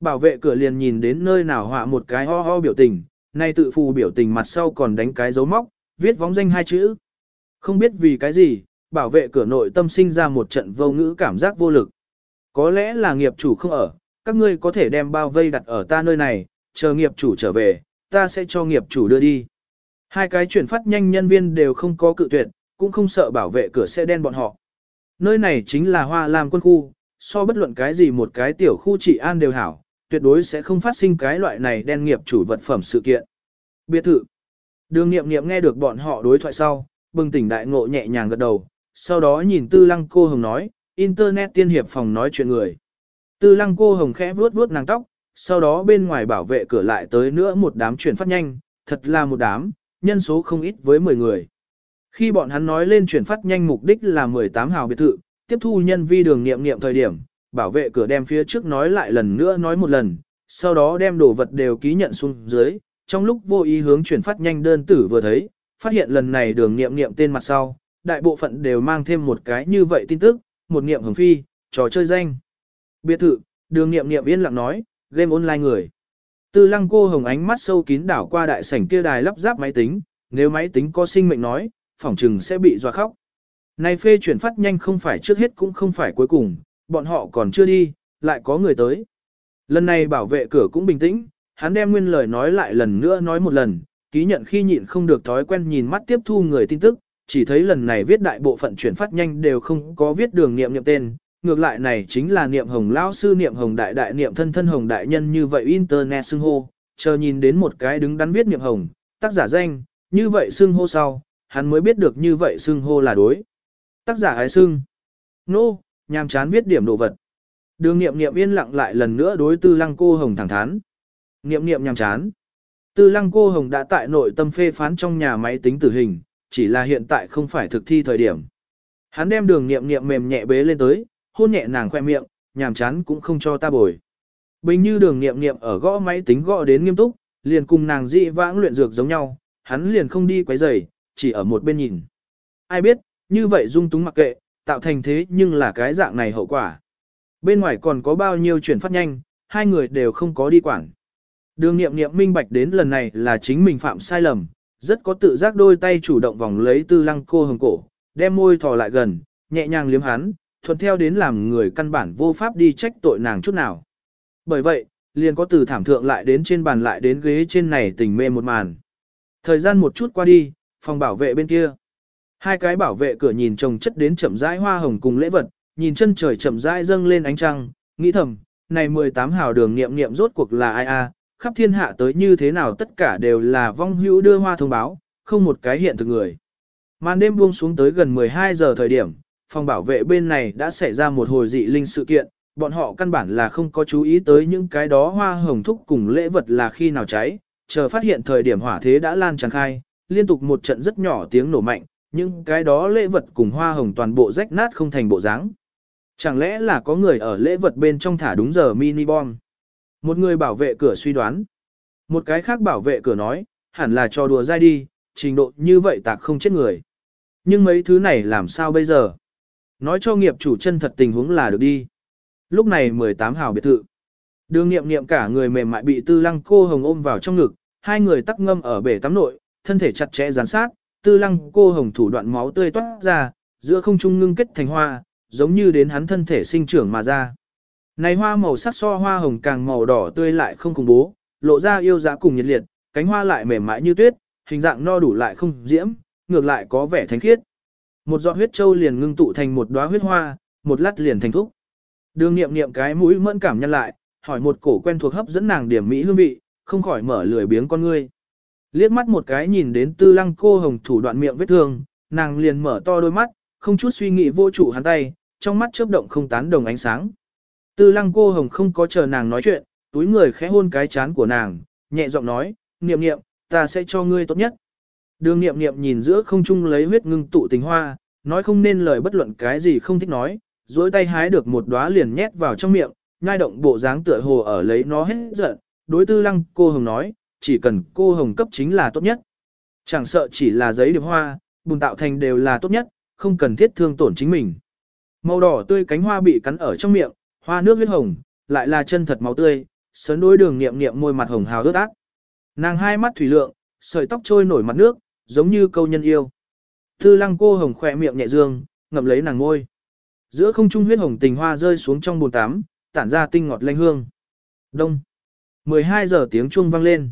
Bảo vệ cửa liền nhìn đến nơi nào họa một cái ho ho biểu tình, nay tự phù biểu tình mặt sau còn đánh cái dấu móc, viết vóng danh hai chữ. Không biết vì cái gì, bảo vệ cửa nội tâm sinh ra một trận vô ngữ cảm giác vô lực. Có lẽ là nghiệp chủ không ở, các ngươi có thể đem bao vây đặt ở ta nơi này, chờ nghiệp chủ trở về, ta sẽ cho nghiệp chủ đưa đi. Hai cái chuyển phát nhanh nhân viên đều không có cự tuyệt, cũng không sợ bảo vệ cửa xe đen bọn họ. Nơi này chính là hoa làm quân khu, so bất luận cái gì một cái tiểu khu trị an đều hảo, tuyệt đối sẽ không phát sinh cái loại này đen nghiệp chủ vật phẩm sự kiện. Biệt thự. Đường nghiệm nghiệm nghe được bọn họ đối thoại sau, bừng tỉnh đại ngộ nhẹ nhàng gật đầu, sau đó nhìn tư lăng cô hồng nói, Internet tiên hiệp phòng nói chuyện người. Tư lăng cô hồng khẽ vuốt vuốt nàng tóc, sau đó bên ngoài bảo vệ cửa lại tới nữa một đám chuyển phát nhanh, thật là một đám, nhân số không ít với 10 người. Khi bọn hắn nói lên chuyển phát nhanh mục đích là 18 hào biệt thự, tiếp thu nhân vi đường nghiệm nghiệm thời điểm, bảo vệ cửa đem phía trước nói lại lần nữa nói một lần, sau đó đem đồ vật đều ký nhận xuống dưới, trong lúc vô ý hướng chuyển phát nhanh đơn tử vừa thấy, phát hiện lần này đường nghiệm nghiệm tên mặt sau, đại bộ phận đều mang thêm một cái như vậy tin tức, một nghiệm hưởng phi, trò chơi danh. Biệt thự, đường nghiệm nghiệm yên lặng nói, game online người. Tư lăng cô hồng ánh mắt sâu kín đảo qua đại sảnh kia đài lắp ráp máy tính, nếu máy tính có sinh mệnh nói, phỏng chừng sẽ bị dọa khóc. Này phê chuyển phát nhanh không phải trước hết cũng không phải cuối cùng, bọn họ còn chưa đi, lại có người tới. Lần này bảo vệ cửa cũng bình tĩnh, hắn đem nguyên lời nói lại lần nữa nói một lần, ký nhận khi nhịn không được thói quen nhìn mắt tiếp thu người tin tức, chỉ thấy lần này viết đại bộ phận chuyển phát nhanh đều không có viết đường niệm niệm tên, ngược lại này chính là niệm hồng lão sư niệm hồng đại đại niệm thân thân hồng đại nhân như vậy internet xưng hô, chờ nhìn đến một cái đứng đắn viết niệm hồng, tác giả danh, như vậy xưng hô sau, hắn mới biết được như vậy xưng hô là đối. Tác giả hái xưng? Nô, no, nhàm chán viết điểm đồ vật. Đường niệm niệm yên lặng lại lần nữa đối tư lăng cô hồng thẳng thắn. Niệm niệm nhàm chán. Tư lăng cô hồng đã tại nội tâm phê phán trong nhà máy tính tử hình, chỉ là hiện tại không phải thực thi thời điểm. Hắn đem đường niệm niệm mềm nhẹ bế lên tới, hôn nhẹ nàng khoe miệng, nhàm chán cũng không cho ta bồi. Bình như đường niệm niệm ở gõ máy tính gõ đến nghiêm túc, liền cùng nàng dị vãng luyện dược giống nhau, hắn liền không đi quấy rầy, chỉ ở một bên nhìn. Ai biết, như vậy dung túng mặc kệ, tạo thành thế nhưng là cái dạng này hậu quả. Bên ngoài còn có bao nhiêu chuyển phát nhanh, hai người đều không có đi quản. Đường nghiệm nghiệm minh bạch đến lần này là chính mình phạm sai lầm, rất có tự giác đôi tay chủ động vòng lấy tư lăng cô hồng cổ, đem môi thò lại gần, nhẹ nhàng liếm hắn, thuận theo đến làm người căn bản vô pháp đi trách tội nàng chút nào. Bởi vậy, liền có từ thảm thượng lại đến trên bàn lại đến ghế trên này tình mê một màn. Thời gian một chút qua đi, phòng bảo vệ bên kia. Hai cái bảo vệ cửa nhìn trồng chất đến chậm rãi hoa hồng cùng lễ vật, nhìn chân trời chậm rãi dâng lên ánh trăng, nghĩ thầm, này 18 hào đường nghiệm nghiệm rốt cuộc là ai a, khắp thiên hạ tới như thế nào tất cả đều là vong hữu đưa hoa thông báo, không một cái hiện thực người. Màn đêm buông xuống tới gần 12 giờ thời điểm, phòng bảo vệ bên này đã xảy ra một hồi dị linh sự kiện, bọn họ căn bản là không có chú ý tới những cái đó hoa hồng thúc cùng lễ vật là khi nào cháy, chờ phát hiện thời điểm hỏa thế đã lan tràn khai, liên tục một trận rất nhỏ tiếng nổ mạnh, những cái đó lễ vật cùng hoa hồng toàn bộ rách nát không thành bộ dáng. Chẳng lẽ là có người ở lễ vật bên trong thả đúng giờ mini bom? Một người bảo vệ cửa suy đoán. Một cái khác bảo vệ cửa nói, hẳn là cho đùa dai đi, trình độ như vậy tạc không chết người. Nhưng mấy thứ này làm sao bây giờ? Nói cho nghiệp chủ chân thật tình huống là được đi. Lúc này 18 hào biệt thự. Đường nghiệm nghiệm cả người mềm mại bị tư lăng cô hồng ôm vào trong ngực, hai người tắc ngâm ở bể tắm nội, thân thể chặt chẽ gián sát, tư lăng cô hồng thủ đoạn máu tươi toát ra, giữa không trung ngưng kết thành hoa, giống như đến hắn thân thể sinh trưởng mà ra. Này hoa màu sắc so hoa hồng càng màu đỏ tươi lại không cùng bố, lộ ra yêu dã cùng nhiệt liệt, cánh hoa lại mềm mại như tuyết, hình dạng no đủ lại không diễm, ngược lại có vẻ thánh khiết. Một giọt huyết châu liền ngưng tụ thành một đóa huyết hoa, một lát liền thành thúc. Đường nghiệm nghiệm cái mũi mẫn cảm nhân lại, hỏi một cổ quen thuộc hấp dẫn nàng điểm mỹ hương vị, không khỏi mở lười biếng con ngươi. Liếc mắt một cái nhìn đến tư lăng cô hồng thủ đoạn miệng vết thương, nàng liền mở to đôi mắt, không chút suy nghĩ vô trụ hắn tay, trong mắt chớp động không tán đồng ánh sáng. Tư lăng cô hồng không có chờ nàng nói chuyện, túi người khẽ hôn cái chán của nàng, nhẹ giọng nói, niệm niệm, ta sẽ cho ngươi tốt nhất. Đường niệm niệm nhìn giữa không trung lấy huyết ngưng tụ tình hoa, nói không nên lời bất luận cái gì không thích nói, duỗi tay hái được một đóa liền nhét vào trong miệng, nhai động bộ dáng tựa hồ ở lấy nó hết giận, đối tư lăng cô hồng nói, chỉ cần cô hồng cấp chính là tốt nhất. Chẳng sợ chỉ là giấy điệp hoa, bùn tạo thành đều là tốt nhất, không cần thiết thương tổn chính mình. Màu đỏ tươi cánh hoa bị cắn ở trong miệng, hoa nước huyết hồng, lại là chân thật máu tươi, sớn đối đường niệm niệm môi mặt hồng hào ướt ác. Nàng hai mắt thủy lượng, sợi tóc trôi nổi mặt nước, giống như câu nhân yêu. Tư lăng cô hồng khỏe miệng nhẹ dương, ngậm lấy nàng ngôi. Giữa không trung huyết hồng tình hoa rơi xuống trong bồn tắm, tản ra tinh ngọt lanh hương. Đông. 12 giờ tiếng chuông vang lên.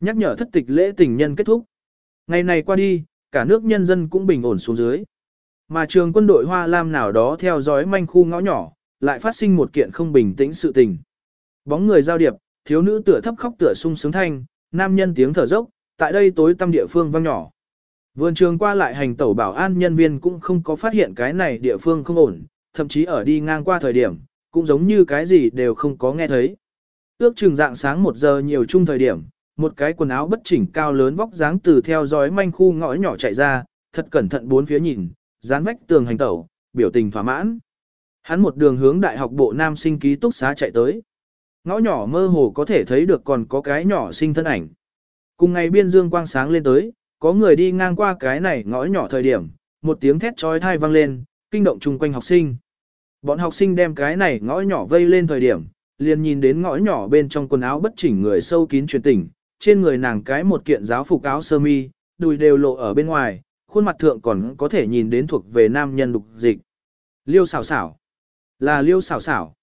Nhắc nhở thất tịch lễ tình nhân kết thúc. Ngày này qua đi, cả nước nhân dân cũng bình ổn xuống dưới. Mà trường quân đội Hoa Lam nào đó theo dõi manh khu ngõ nhỏ, lại phát sinh một kiện không bình tĩnh sự tình. Bóng người giao điệp, thiếu nữ tựa thấp khóc tựa sung sướng thanh, nam nhân tiếng thở dốc, tại đây tối tăm địa phương vang nhỏ. Vườn trường qua lại hành tẩu bảo an nhân viên cũng không có phát hiện cái này địa phương không ổn, thậm chí ở đi ngang qua thời điểm, cũng giống như cái gì đều không có nghe thấy. Ước chừng dạng sáng một giờ nhiều chung thời điểm, một cái quần áo bất chỉnh cao lớn vóc dáng từ theo dõi manh khu ngõ nhỏ chạy ra, thật cẩn thận bốn phía nhìn, dán vách tường hành tẩu, biểu tình thỏa mãn. Hắn một đường hướng đại học bộ nam sinh ký túc xá chạy tới. Ngõ nhỏ mơ hồ có thể thấy được còn có cái nhỏ sinh thân ảnh. Cùng ngày biên dương quang sáng lên tới, có người đi ngang qua cái này ngõ nhỏ thời điểm, một tiếng thét trói thai vang lên, kinh động chung quanh học sinh. Bọn học sinh đem cái này ngõ nhỏ vây lên thời điểm, liền nhìn đến ngõ nhỏ bên trong quần áo bất chỉnh người sâu kín truyền tỉnh, trên người nàng cái một kiện giáo phục áo sơ mi, đùi đều lộ ở bên ngoài, khuôn mặt thượng còn có thể nhìn đến thuộc về nam nhân đục dịch. Liêu xảo xảo. Là liêu xảo xảo.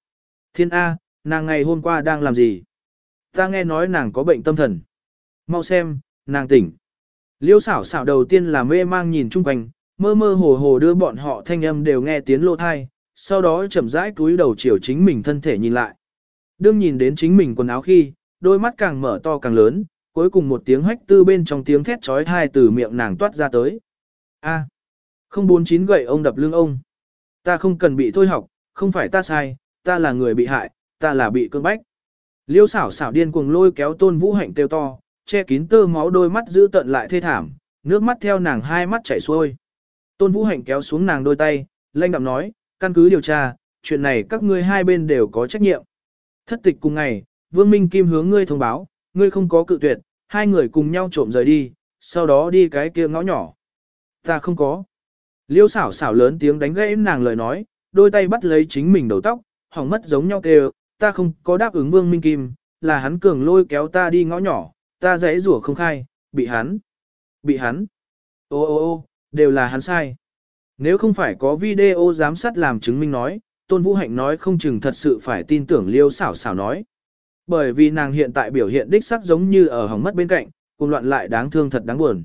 Thiên A, nàng ngày hôm qua đang làm gì? Ta nghe nói nàng có bệnh tâm thần. Mau xem, nàng tỉnh. Liêu xảo xảo đầu tiên là mê mang nhìn chung quanh, mơ mơ hồ hồ đưa bọn họ thanh âm đều nghe tiếng lô thai, sau đó chậm rãi cúi đầu chiều chính mình thân thể nhìn lại. Đương nhìn đến chính mình quần áo khi, đôi mắt càng mở to càng lớn, cuối cùng một tiếng hách tư bên trong tiếng thét trói thai từ miệng nàng toát ra tới. A. không bốn chín gậy ông đập lưng ông. Ta không cần bị thôi học, không phải ta sai, ta là người bị hại, ta là bị cơn bách. Liêu xảo xảo điên cuồng lôi kéo tôn vũ hạnh kêu to, che kín tơ máu đôi mắt giữ tận lại thê thảm, nước mắt theo nàng hai mắt chảy xuôi. Tôn vũ hạnh kéo xuống nàng đôi tay, lanh đạm nói, căn cứ điều tra, chuyện này các ngươi hai bên đều có trách nhiệm. Thất tịch cùng ngày, Vương Minh Kim hướng ngươi thông báo, ngươi không có cự tuyệt, hai người cùng nhau trộm rời đi, sau đó đi cái kia ngõ nhỏ. Ta không có. Liêu xảo xảo lớn tiếng đánh gãy nàng lời nói, đôi tay bắt lấy chính mình đầu tóc, hỏng mất giống nhau kêu, ta không có đáp ứng Vương Minh Kim, là hắn cường lôi kéo ta đi ngõ nhỏ, ta dãy rủa không khai, bị hắn. Bị hắn. Ô ô ô, đều là hắn sai. Nếu không phải có video giám sát làm chứng minh nói, Tôn Vũ Hạnh nói không chừng thật sự phải tin tưởng liêu xảo xảo nói. Bởi vì nàng hiện tại biểu hiện đích sắc giống như ở hỏng mất bên cạnh, cùng loạn lại đáng thương thật đáng buồn.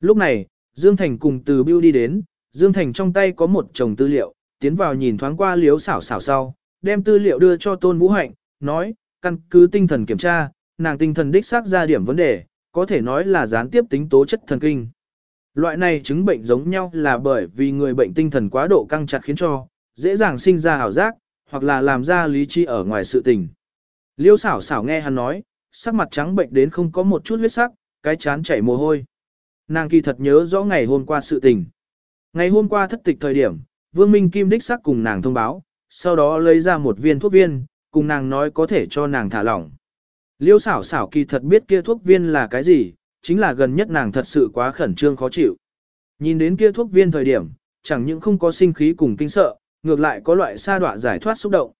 Lúc này, Dương Thành cùng từ Biêu đi đến, Dương Thành trong tay có một chồng tư liệu, tiến vào nhìn thoáng qua liếu xảo xảo sau, đem tư liệu đưa cho Tôn Vũ Hạnh, nói, căn cứ tinh thần kiểm tra, nàng tinh thần đích xác ra điểm vấn đề, có thể nói là gián tiếp tính tố chất thần kinh. Loại này chứng bệnh giống nhau là bởi vì người bệnh tinh thần quá độ căng chặt khiến cho, dễ dàng sinh ra ảo giác, hoặc là làm ra lý trí ở ngoài sự tình. Liêu xảo xảo nghe hắn nói, sắc mặt trắng bệnh đến không có một chút huyết sắc, cái chán chảy mồ hôi. Nàng kỳ thật nhớ rõ ngày hôm qua sự tình. Ngày hôm qua thất tịch thời điểm, Vương Minh Kim đích sắc cùng nàng thông báo, sau đó lấy ra một viên thuốc viên, cùng nàng nói có thể cho nàng thả lỏng. Liêu xảo xảo kỳ thật biết kia thuốc viên là cái gì, chính là gần nhất nàng thật sự quá khẩn trương khó chịu. Nhìn đến kia thuốc viên thời điểm, chẳng những không có sinh khí cùng kinh sợ, ngược lại có loại sa đọa giải thoát xúc động.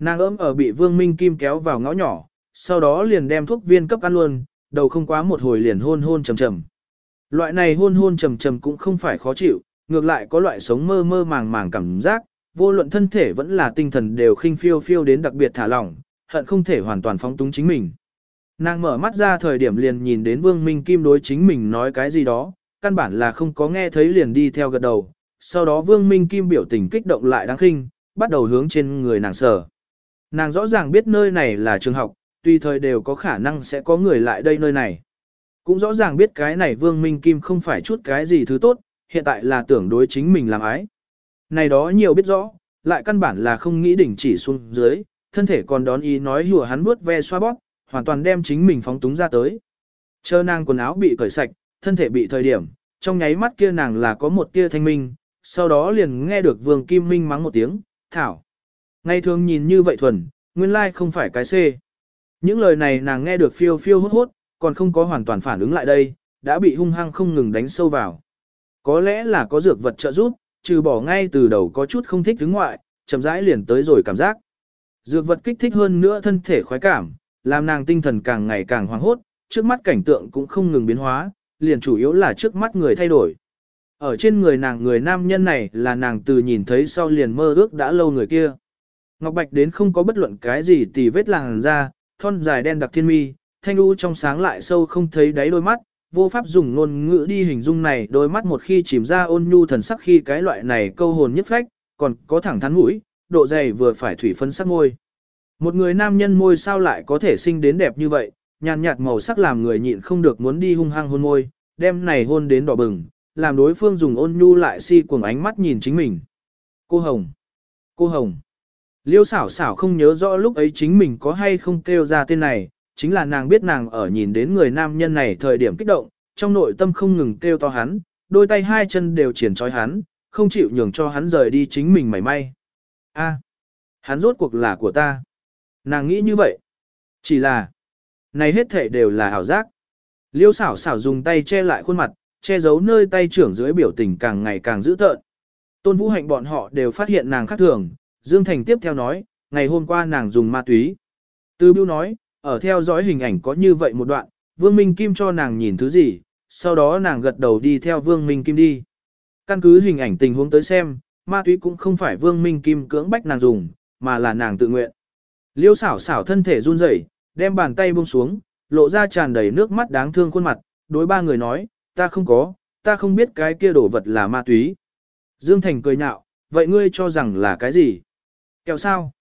Nàng ấm ở bị Vương Minh Kim kéo vào ngõ nhỏ, sau đó liền đem thuốc viên cấp ăn luôn, đầu không quá một hồi liền hôn hôn trầm trầm. Loại này hôn hôn trầm trầm cũng không phải khó chịu, ngược lại có loại sống mơ mơ màng màng cảm giác, vô luận thân thể vẫn là tinh thần đều khinh phiêu phiêu đến đặc biệt thả lỏng, hận không thể hoàn toàn phóng túng chính mình. Nàng mở mắt ra thời điểm liền nhìn đến Vương Minh Kim đối chính mình nói cái gì đó, căn bản là không có nghe thấy liền đi theo gật đầu. Sau đó Vương Minh Kim biểu tình kích động lại đáng khinh, bắt đầu hướng trên người nàng sở. Nàng rõ ràng biết nơi này là trường học, tùy thời đều có khả năng sẽ có người lại đây nơi này. Cũng rõ ràng biết cái này Vương Minh Kim không phải chút cái gì thứ tốt, hiện tại là tưởng đối chính mình làm ái. Này đó nhiều biết rõ, lại căn bản là không nghĩ đỉnh chỉ xuống dưới, thân thể còn đón ý nói hùa hắn bước ve xoa bóp, hoàn toàn đem chính mình phóng túng ra tới. Chờ nàng quần áo bị cởi sạch, thân thể bị thời điểm, trong nháy mắt kia nàng là có một tia thanh minh, sau đó liền nghe được Vương Kim Minh mắng một tiếng, thảo. Ngày thường nhìn như vậy thuần, nguyên lai không phải cái c Những lời này nàng nghe được phiêu phiêu hốt hốt, còn không có hoàn toàn phản ứng lại đây, đã bị hung hăng không ngừng đánh sâu vào. Có lẽ là có dược vật trợ giúp, trừ bỏ ngay từ đầu có chút không thích đứng ngoại, chậm rãi liền tới rồi cảm giác. Dược vật kích thích hơn nữa thân thể khoái cảm, làm nàng tinh thần càng ngày càng hoảng hốt, trước mắt cảnh tượng cũng không ngừng biến hóa, liền chủ yếu là trước mắt người thay đổi. Ở trên người nàng người nam nhân này là nàng từ nhìn thấy sau liền mơ ước đã lâu người kia. Ngọc Bạch đến không có bất luận cái gì tì vết làng ra, thon dài đen đặc thiên mi, thanh u trong sáng lại sâu không thấy đáy đôi mắt, vô pháp dùng ngôn ngữ đi hình dung này đôi mắt một khi chìm ra ôn nhu thần sắc khi cái loại này câu hồn nhất phách, còn có thẳng thắn mũi, độ dày vừa phải thủy phân sắc môi. Một người nam nhân môi sao lại có thể sinh đến đẹp như vậy, nhàn nhạt màu sắc làm người nhịn không được muốn đi hung hăng hôn môi, đem này hôn đến đỏ bừng, làm đối phương dùng ôn nhu lại si cuồng ánh mắt nhìn chính mình. Cô Hồng! Cô Hồng! Liêu xảo xảo không nhớ rõ lúc ấy chính mình có hay không kêu ra tên này, chính là nàng biết nàng ở nhìn đến người nam nhân này thời điểm kích động, trong nội tâm không ngừng kêu to hắn, đôi tay hai chân đều triển trói hắn, không chịu nhường cho hắn rời đi chính mình mảy may. A, hắn rốt cuộc là của ta. Nàng nghĩ như vậy. Chỉ là, này hết thể đều là ảo giác. Liêu xảo xảo dùng tay che lại khuôn mặt, che giấu nơi tay trưởng dưới biểu tình càng ngày càng dữ tợn. Tôn Vũ Hạnh bọn họ đều phát hiện nàng khác thường, Dương Thành tiếp theo nói, ngày hôm qua nàng dùng ma túy. Tư Biêu nói, ở theo dõi hình ảnh có như vậy một đoạn, Vương Minh Kim cho nàng nhìn thứ gì, sau đó nàng gật đầu đi theo Vương Minh Kim đi. Căn cứ hình ảnh tình huống tới xem, ma túy cũng không phải Vương Minh Kim cưỡng bách nàng dùng, mà là nàng tự nguyện. Liêu xảo xảo thân thể run rẩy, đem bàn tay buông xuống, lộ ra tràn đầy nước mắt đáng thương khuôn mặt, đối ba người nói, ta không có, ta không biết cái kia đổ vật là ma túy. Dương Thành cười nhạo, vậy ngươi cho rằng là cái gì? Kẹo sao?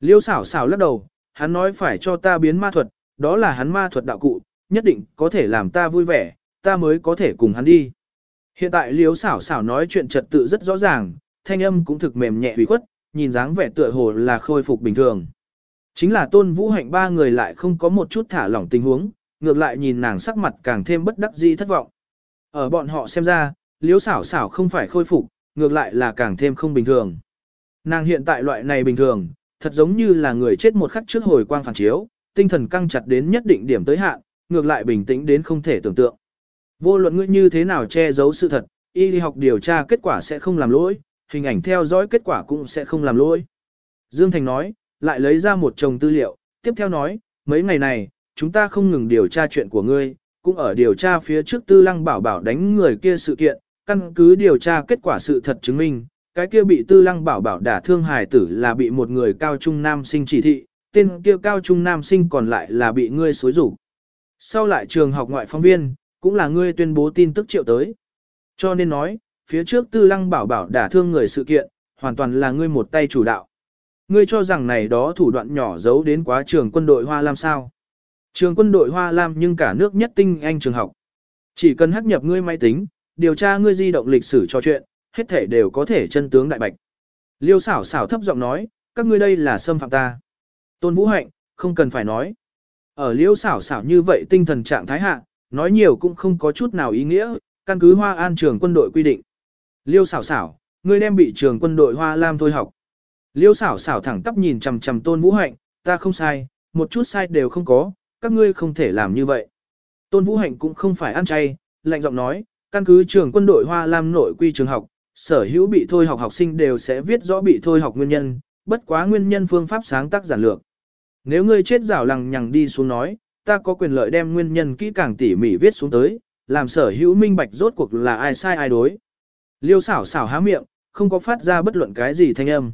Liêu xảo xảo lắc đầu, hắn nói phải cho ta biến ma thuật, đó là hắn ma thuật đạo cụ, nhất định có thể làm ta vui vẻ, ta mới có thể cùng hắn đi. Hiện tại liêu xảo xảo nói chuyện trật tự rất rõ ràng, thanh âm cũng thực mềm nhẹ hủy khuất, nhìn dáng vẻ tựa hồ là khôi phục bình thường. Chính là tôn vũ hạnh ba người lại không có một chút thả lỏng tình huống, ngược lại nhìn nàng sắc mặt càng thêm bất đắc dĩ thất vọng. Ở bọn họ xem ra, liếu xảo xảo không phải khôi phục, ngược lại là càng thêm không bình thường. Nàng hiện tại loại này bình thường, thật giống như là người chết một khắc trước hồi quang phản chiếu, tinh thần căng chặt đến nhất định điểm tới hạn, ngược lại bình tĩnh đến không thể tưởng tượng. Vô luận ngươi như thế nào che giấu sự thật, y học điều tra kết quả sẽ không làm lỗi, hình ảnh theo dõi kết quả cũng sẽ không làm lỗi. Dương Thành nói, lại lấy ra một chồng tư liệu, tiếp theo nói, mấy ngày này, chúng ta không ngừng điều tra chuyện của ngươi, cũng ở điều tra phía trước tư lăng bảo bảo đánh người kia sự kiện, căn cứ điều tra kết quả sự thật chứng minh, cái kia bị tư lăng bảo bảo đả thương hài tử là bị một người cao trung nam sinh chỉ thị, tên kia cao trung nam sinh còn lại là bị ngươi xối rủ. Sau lại trường học ngoại phóng viên, cũng là ngươi tuyên bố tin tức triệu tới. Cho nên nói, phía trước tư lăng bảo bảo đả thương người sự kiện, hoàn toàn là ngươi một tay chủ đạo. Ngươi cho rằng này đó thủ đoạn nhỏ giấu đến quá trường quân đội Hoa Lam sao. Trường quân đội Hoa Lam nhưng cả nước nhất tinh anh trường học. Chỉ cần hắc nhập ngươi máy tính, điều tra ngươi di động lịch sử cho chuyện, hết thể đều có thể chân tướng đại bạch. Liêu xảo xảo thấp giọng nói, các ngươi đây là xâm phạm ta. Tôn Vũ Hạnh, không cần phải nói. Ở liêu xảo xảo như vậy tinh thần trạng thái hạ, nói nhiều cũng không có chút nào ý nghĩa, căn cứ Hoa An trường quân đội quy định. Liêu xảo xảo, ngươi đem bị trường quân đội Hoa Lam thôi học. Liêu xảo xảo thẳng tắp nhìn chằm chằm Tôn Vũ Hạnh, ta không sai, một chút sai đều không có, các ngươi không thể làm như vậy. Tôn Vũ Hạnh cũng không phải ăn chay, lạnh giọng nói, căn cứ trường quân đội Hoa Lam nội quy trường học, sở hữu bị thôi học học sinh đều sẽ viết rõ bị thôi học nguyên nhân, bất quá nguyên nhân phương pháp sáng tác giản lược. Nếu ngươi chết rào lằng nhằng đi xuống nói, ta có quyền lợi đem nguyên nhân kỹ càng tỉ mỉ viết xuống tới, làm sở hữu minh bạch rốt cuộc là ai sai ai đối. Liêu xảo xảo há miệng, không có phát ra bất luận cái gì thanh âm.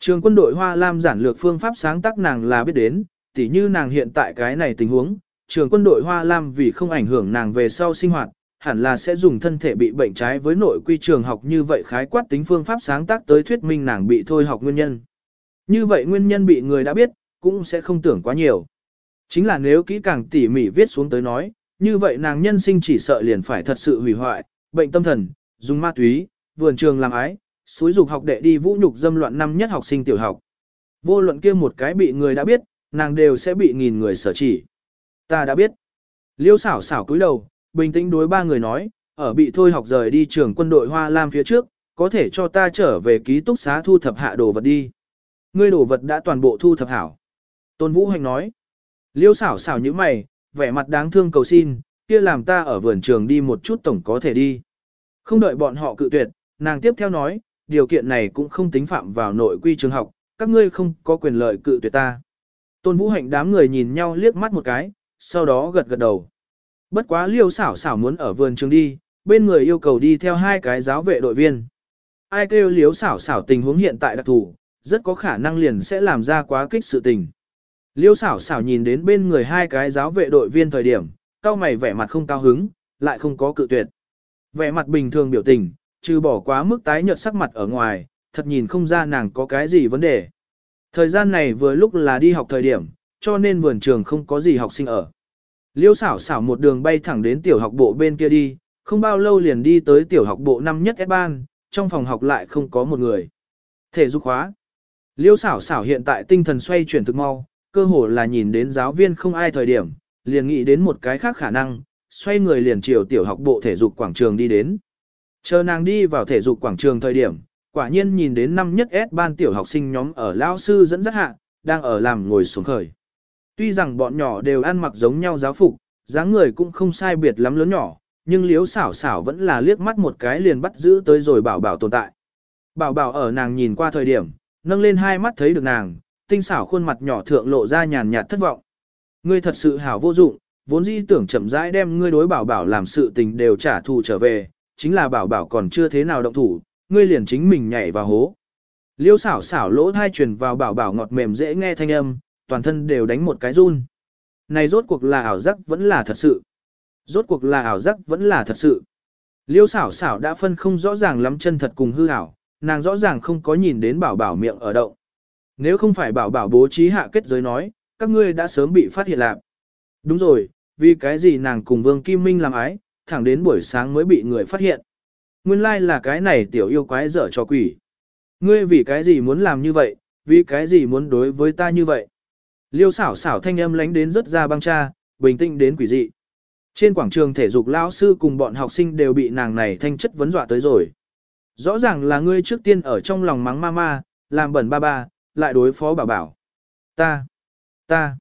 Trường quân đội Hoa Lam giản lược phương pháp sáng tác nàng là biết đến, tỉ như nàng hiện tại cái này tình huống, trường quân đội Hoa Lam vì không ảnh hưởng nàng về sau sinh hoạt, hẳn là sẽ dùng thân thể bị bệnh trái với nội quy trường học như vậy khái quát tính phương pháp sáng tác tới thuyết minh nàng bị thôi học nguyên nhân. Như vậy nguyên nhân bị người đã biết, cũng sẽ không tưởng quá nhiều. Chính là nếu kỹ càng tỉ mỉ viết xuống tới nói, như vậy nàng nhân sinh chỉ sợ liền phải thật sự hủy hoại, bệnh tâm thần, dùng ma túy, vườn trường làm ái, suối dục học đệ đi vũ nhục dâm loạn năm nhất học sinh tiểu học. Vô luận kia một cái bị người đã biết, nàng đều sẽ bị nghìn người sở chỉ. Ta đã biết. Liêu xảo xảo cúi đầu, bình tĩnh đối ba người nói, ở bị thôi học rời đi trường quân đội Hoa Lam phía trước, có thể cho ta trở về ký túc xá thu thập hạ đồ vật đi. Ngươi đồ vật đã toàn bộ thu thập hảo. Tôn Vũ Hành nói. Liêu xảo xảo như mày, vẻ mặt đáng thương cầu xin, kia làm ta ở vườn trường đi một chút tổng có thể đi. Không đợi bọn họ cự tuyệt, nàng tiếp theo nói, điều kiện này cũng không tính phạm vào nội quy trường học, các ngươi không có quyền lợi cự tuyệt ta. Tôn Vũ Hạnh đám người nhìn nhau liếc mắt một cái, sau đó gật gật đầu. Bất quá liêu xảo xảo muốn ở vườn trường đi, bên người yêu cầu đi theo hai cái giáo vệ đội viên. Ai kêu Liêu xảo xảo tình huống hiện tại đặc thủ, rất có khả năng liền sẽ làm ra quá kích sự tình. Liêu xảo xảo nhìn đến bên người hai cái giáo vệ đội viên thời điểm, cao mày vẻ mặt không cao hứng, lại không có cự tuyệt. Vẻ mặt bình thường biểu tình, trừ bỏ quá mức tái nhợt sắc mặt ở ngoài, thật nhìn không ra nàng có cái gì vấn đề. Thời gian này vừa lúc là đi học thời điểm, cho nên vườn trường không có gì học sinh ở. Liêu xảo xảo một đường bay thẳng đến tiểu học bộ bên kia đi, không bao lâu liền đi tới tiểu học bộ năm nhất S ban, trong phòng học lại không có một người. Thể dục khóa. Liêu xảo xảo hiện tại tinh thần xoay chuyển thực mau, cơ hồ là nhìn đến giáo viên không ai thời điểm, liền nghĩ đến một cái khác khả năng, xoay người liền chiều tiểu học bộ thể dục quảng trường đi đến. Chờ nàng đi vào thể dục quảng trường thời điểm, quả nhiên nhìn đến năm nhất S ban tiểu học sinh nhóm ở lao sư dẫn dắt hạ, đang ở làm ngồi xuống khởi. Tuy rằng bọn nhỏ đều ăn mặc giống nhau giáo phục, dáng người cũng không sai biệt lắm lớn nhỏ, nhưng liếu xảo xảo vẫn là liếc mắt một cái liền bắt giữ tới rồi bảo bảo tồn tại. Bảo bảo ở nàng nhìn qua thời điểm, nâng lên hai mắt thấy được nàng, tinh xảo khuôn mặt nhỏ thượng lộ ra nhàn nhạt thất vọng. Ngươi thật sự hảo vô dụng, vốn dĩ tưởng chậm rãi đem ngươi đối bảo bảo làm sự tình đều trả thù trở về, chính là bảo bảo còn chưa thế nào động thủ, ngươi liền chính mình nhảy vào hố. Liêu xảo xảo lỗ thai truyền vào bảo bảo ngọt mềm dễ nghe thanh âm, toàn thân đều đánh một cái run. Này rốt cuộc là ảo giác vẫn là thật sự. Rốt cuộc là ảo giác vẫn là thật sự. Liêu xảo xảo đã phân không rõ ràng lắm chân thật cùng hư ảo, nàng rõ ràng không có nhìn đến bảo bảo miệng ở động. Nếu không phải bảo bảo bố trí hạ kết giới nói, các ngươi đã sớm bị phát hiện lạc. Đúng rồi, vì cái gì nàng cùng Vương Kim Minh làm ái, thẳng đến buổi sáng mới bị người phát hiện. Nguyên lai like là cái này tiểu yêu quái dở cho quỷ. Ngươi vì cái gì muốn làm như vậy, vì cái gì muốn đối với ta như vậy. Liêu xảo xảo thanh âm lánh đến rất ra băng cha, bình tĩnh đến quỷ dị. Trên quảng trường thể dục lão sư cùng bọn học sinh đều bị nàng này thanh chất vấn dọa tới rồi. Rõ ràng là ngươi trước tiên ở trong lòng mắng mama, làm bẩn ba ba, lại đối phó bảo bảo. Ta, ta,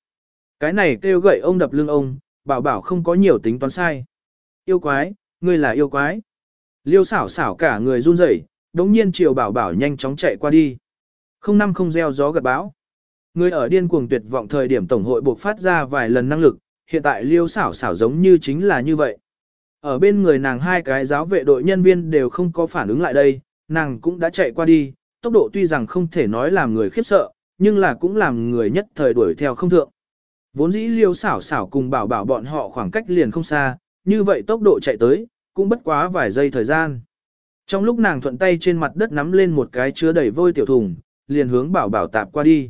cái này kêu gậy ông đập lưng ông, bảo bảo không có nhiều tính toán sai. Yêu quái, ngươi là yêu quái. Liêu xảo xảo cả người run rẩy, đống nhiên chiều bảo bảo nhanh chóng chạy qua đi. Không năm không gieo gió gật bão. Người ở điên cuồng tuyệt vọng thời điểm tổng hội buộc phát ra vài lần năng lực, hiện tại liêu xảo xảo giống như chính là như vậy. Ở bên người nàng hai cái giáo vệ đội nhân viên đều không có phản ứng lại đây, nàng cũng đã chạy qua đi, tốc độ tuy rằng không thể nói làm người khiếp sợ, nhưng là cũng làm người nhất thời đuổi theo không thượng. Vốn dĩ liêu xảo xảo cùng bảo bảo bọn họ khoảng cách liền không xa, như vậy tốc độ chạy tới, cũng bất quá vài giây thời gian. Trong lúc nàng thuận tay trên mặt đất nắm lên một cái chứa đầy vôi tiểu thùng, liền hướng bảo bảo tạp qua đi.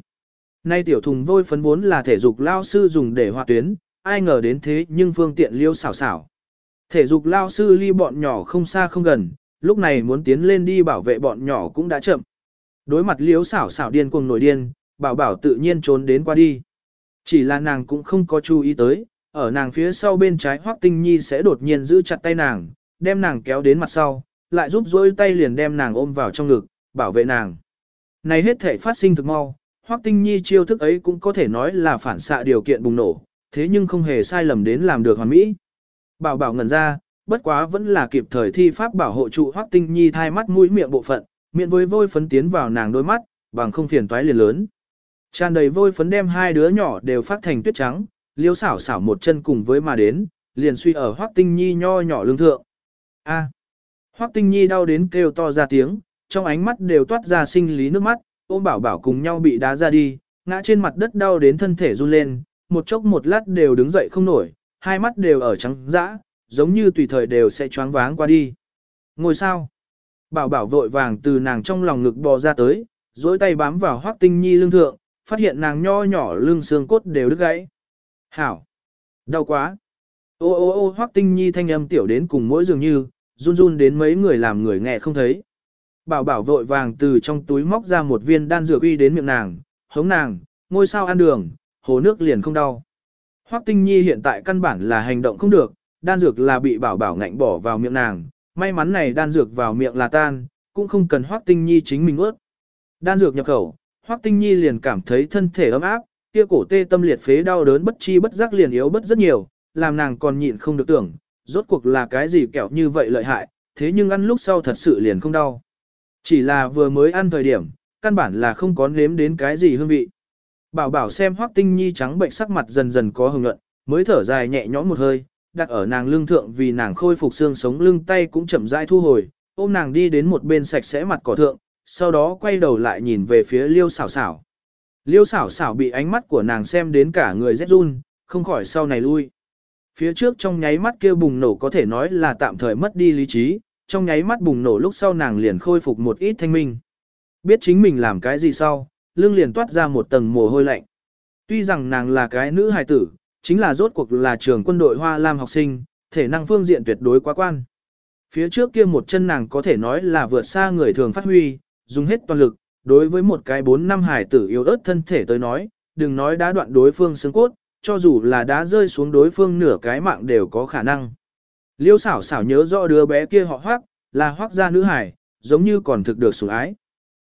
Nay tiểu thùng vôi phấn vốn là thể dục lao sư dùng để hòa tuyến, ai ngờ đến thế nhưng phương tiện liêu xảo xảo. Thể dục lao sư ly bọn nhỏ không xa không gần, lúc này muốn tiến lên đi bảo vệ bọn nhỏ cũng đã chậm. Đối mặt liếu xảo xảo điên cuồng nổi điên, bảo bảo tự nhiên trốn đến qua đi. Chỉ là nàng cũng không có chú ý tới, ở nàng phía sau bên trái Hoắc Tinh Nhi sẽ đột nhiên giữ chặt tay nàng, đem nàng kéo đến mặt sau, lại giúp dối tay liền đem nàng ôm vào trong ngực, bảo vệ nàng. Này hết thể phát sinh thực mau, Hoắc Tinh Nhi chiêu thức ấy cũng có thể nói là phản xạ điều kiện bùng nổ, thế nhưng không hề sai lầm đến làm được hoàn mỹ. Bảo bảo ngẩn ra, bất quá vẫn là kịp thời thi pháp bảo hộ trụ Hoắc Tinh Nhi thai mắt mũi miệng bộ phận, miệng với vôi phấn tiến vào nàng đôi mắt, bằng không phiền toái liền lớn. Tràn đầy vôi phấn đem hai đứa nhỏ đều phát thành tuyết trắng, liêu xảo xảo một chân cùng với mà đến, liền suy ở Hoắc Tinh Nhi nho nhỏ lương thượng. A. Hoắc Tinh Nhi đau đến kêu to ra tiếng, trong ánh mắt đều toát ra sinh lý nước mắt, ôm bảo bảo cùng nhau bị đá ra đi, ngã trên mặt đất đau đến thân thể run lên, một chốc một lát đều đứng dậy không nổi, hai mắt đều ở trắng dã, giống như tùy thời đều sẽ choáng váng qua đi. Ngồi sao? Bảo bảo vội vàng từ nàng trong lòng ngực bò ra tới, dối tay bám vào hoác tinh nhi lưng thượng, phát hiện nàng nho nhỏ lưng xương cốt đều đứt gãy. Hảo! Đau quá! Ô ô ô hoác tinh nhi thanh âm tiểu đến cùng mỗi dường như, run run đến mấy người làm người nghe không thấy. Bảo bảo vội vàng từ trong túi móc ra một viên đan dược uy đến miệng nàng, hống nàng, ngôi sao ăn đường, hồ nước liền không đau. Hoắc Tinh Nhi hiện tại căn bản là hành động không được, đan dược là bị bảo bảo ngạnh bỏ vào miệng nàng, may mắn này đan dược vào miệng là tan, cũng không cần Hoắc Tinh Nhi chính mình ướt. Đan dược nhập khẩu, Hoắc Tinh Nhi liền cảm thấy thân thể ấm áp, kia cổ tê tâm liệt phế đau đớn bất chi bất giác liền yếu bất rất nhiều, làm nàng còn nhịn không được tưởng, rốt cuộc là cái gì kẹo như vậy lợi hại, thế nhưng ăn lúc sau thật sự liền không đau. Chỉ là vừa mới ăn thời điểm, căn bản là không có nếm đến cái gì hương vị. Bảo bảo xem Hoắc Tinh Nhi trắng bệnh sắc mặt dần dần có hồng nhuận, mới thở dài nhẹ nhõm một hơi, đặt ở nàng lưng thượng vì nàng khôi phục xương sống lưng tay cũng chậm rãi thu hồi, ôm nàng đi đến một bên sạch sẽ mặt cỏ thượng, sau đó quay đầu lại nhìn về phía Liêu xảo xảo. Liêu xảo xảo bị ánh mắt của nàng xem đến cả người rét run, không khỏi sau này lui. Phía trước trong nháy mắt kia bùng nổ có thể nói là tạm thời mất đi lý trí, trong nháy mắt bùng nổ lúc sau nàng liền khôi phục một ít thanh minh. Biết chính mình làm cái gì sau, lưng liền toát ra một tầng mồ hôi lạnh. Tuy rằng nàng là cái nữ hài tử, chính là rốt cuộc là trường quân đội Hoa Lam học sinh, thể năng phương diện tuyệt đối quá quan. Phía trước kia một chân nàng có thể nói là vượt xa người thường phát huy, dùng hết toàn lực, đối với một cái bốn năm hài tử yếu ớt thân thể tới nói, đừng nói đá đoạn đối phương xương cốt, cho dù là đá rơi xuống đối phương nửa cái mạng đều có khả năng. Liêu xảo xảo nhớ rõ đứa bé kia họ hoác, là hoác gia nữ hải, giống như còn thực được sủng ái.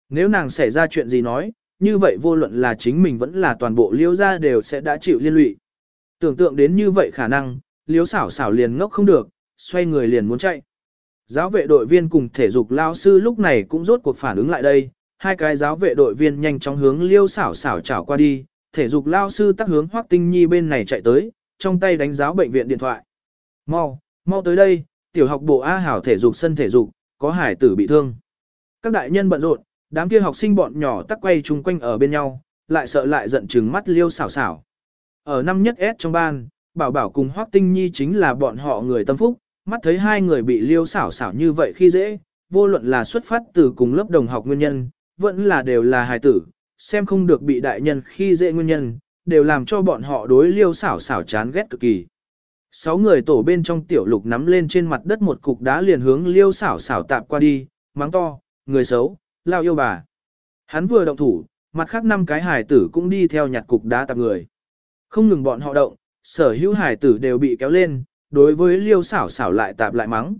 Nếu nàng xảy ra chuyện gì nói, như vậy vô luận là chính mình vẫn là toàn bộ liêu gia đều sẽ đã chịu liên lụy. Tưởng tượng đến như vậy khả năng, liêu xảo xảo liền ngốc không được, xoay người liền muốn chạy. Giáo vệ đội viên cùng thể dục lao sư lúc này cũng rốt cuộc phản ứng lại đây, hai cái giáo vệ đội viên nhanh chóng hướng liêu xảo xảo chảo qua đi, thể dục lao sư tắc hướng hoác tinh nhi bên này chạy tới, trong tay đánh giáo bệnh viện điện thoại. Mau, mau tới đây, tiểu học bộ A hảo thể dục sân thể dục, có hải tử bị thương. Các đại nhân bận rộn, đám kia học sinh bọn nhỏ tắc quay chung quanh ở bên nhau, lại sợ lại giận trừng mắt liêu xảo xảo. Ở năm nhất S trong ban, bảo bảo cùng Hoắc Tinh Nhi chính là bọn họ người tâm phúc, mắt thấy hai người bị liêu xảo xảo như vậy khi dễ, vô luận là xuất phát từ cùng lớp đồng học nguyên nhân, vẫn là đều là hài tử, xem không được bị đại nhân khi dễ nguyên nhân, đều làm cho bọn họ đối liêu xảo xảo chán ghét cực kỳ. Sáu người tổ bên trong tiểu lục nắm lên trên mặt đất một cục đá liền hướng liêu xảo xảo tạp qua đi, mắng to, người xấu, lao yêu bà. Hắn vừa động thủ, mặt khác năm cái hải tử cũng đi theo nhặt cục đá tạp người. Không ngừng bọn họ động, sở hữu hải tử đều bị kéo lên, đối với liêu xảo xảo lại tạp lại mắng.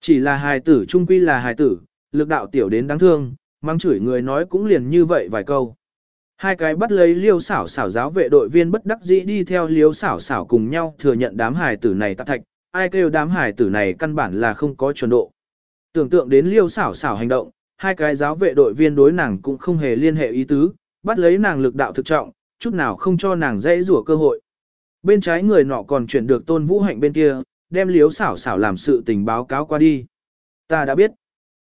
Chỉ là hải tử trung quy là hải tử, lực đạo tiểu đến đáng thương, mang chửi người nói cũng liền như vậy vài câu. Hai cái bắt lấy liêu xảo xảo giáo vệ đội viên bất đắc dĩ đi theo liêu xảo xảo cùng nhau thừa nhận đám hài tử này tạp thạch, ai kêu đám hài tử này căn bản là không có chuẩn độ. Tưởng tượng đến liêu xảo xảo hành động, hai cái giáo vệ đội viên đối nàng cũng không hề liên hệ ý tứ, bắt lấy nàng lực đạo thực trọng, chút nào không cho nàng dễ rủa cơ hội. Bên trái người nọ còn chuyển được tôn vũ hạnh bên kia, đem liêu xảo xảo làm sự tình báo cáo qua đi. Ta đã biết.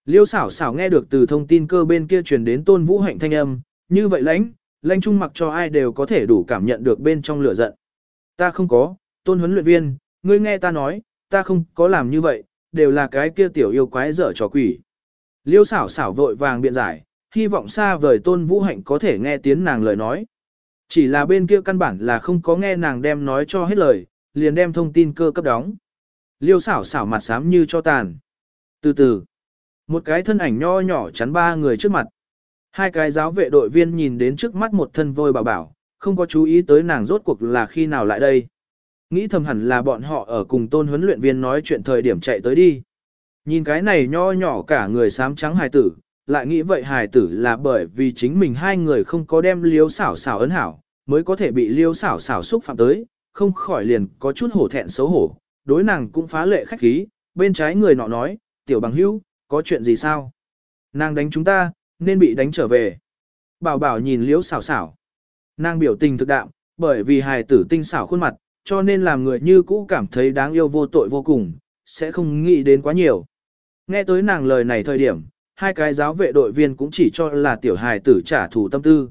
Liêu xảo xảo nghe được từ thông tin cơ bên kia truyền đến tôn vũ hạnh thanh âm, như vậy lãnh, lãnh trung mặc cho ai đều có thể đủ cảm nhận được bên trong lửa giận. Ta không có, tôn huấn luyện viên, ngươi nghe ta nói, ta không có làm như vậy, đều là cái kia tiểu yêu quái dở trò quỷ. Liêu xảo xảo vội vàng biện giải, hy vọng xa vời tôn vũ hạnh có thể nghe tiếng nàng lời nói. Chỉ là bên kia căn bản là không có nghe nàng đem nói cho hết lời, liền đem thông tin cơ cấp đóng. Liêu xảo xảo mặt xám như cho tàn. Từ từ, một cái thân ảnh nho nhỏ chắn ba người trước mặt. Hai cái giáo vệ đội viên nhìn đến trước mắt một thân vôi bảo bảo, không có chú ý tới nàng rốt cuộc là khi nào lại đây. Nghĩ thầm hẳn là bọn họ ở cùng tôn huấn luyện viên nói chuyện thời điểm chạy tới đi. Nhìn cái này nho nhỏ cả người xám trắng hài tử, lại nghĩ vậy hài tử là bởi vì chính mình hai người không có đem liêu xảo xảo ấn hảo, mới có thể bị liêu xảo xảo xúc phạm tới, không khỏi liền có chút hổ thẹn xấu hổ, đối nàng cũng phá lệ khách khí, bên trái người nọ nói, tiểu bằng hữu, có chuyện gì sao? Nàng đánh chúng ta, nên bị đánh trở về. Bảo bảo nhìn Liễu xảo xảo. Nàng biểu tình thực đạm, bởi vì hài tử tinh xảo khuôn mặt, cho nên làm người như cũ cảm thấy đáng yêu vô tội vô cùng, sẽ không nghĩ đến quá nhiều. Nghe tới nàng lời này thời điểm, hai cái giáo vệ đội viên cũng chỉ cho là tiểu hài tử trả thù tâm tư.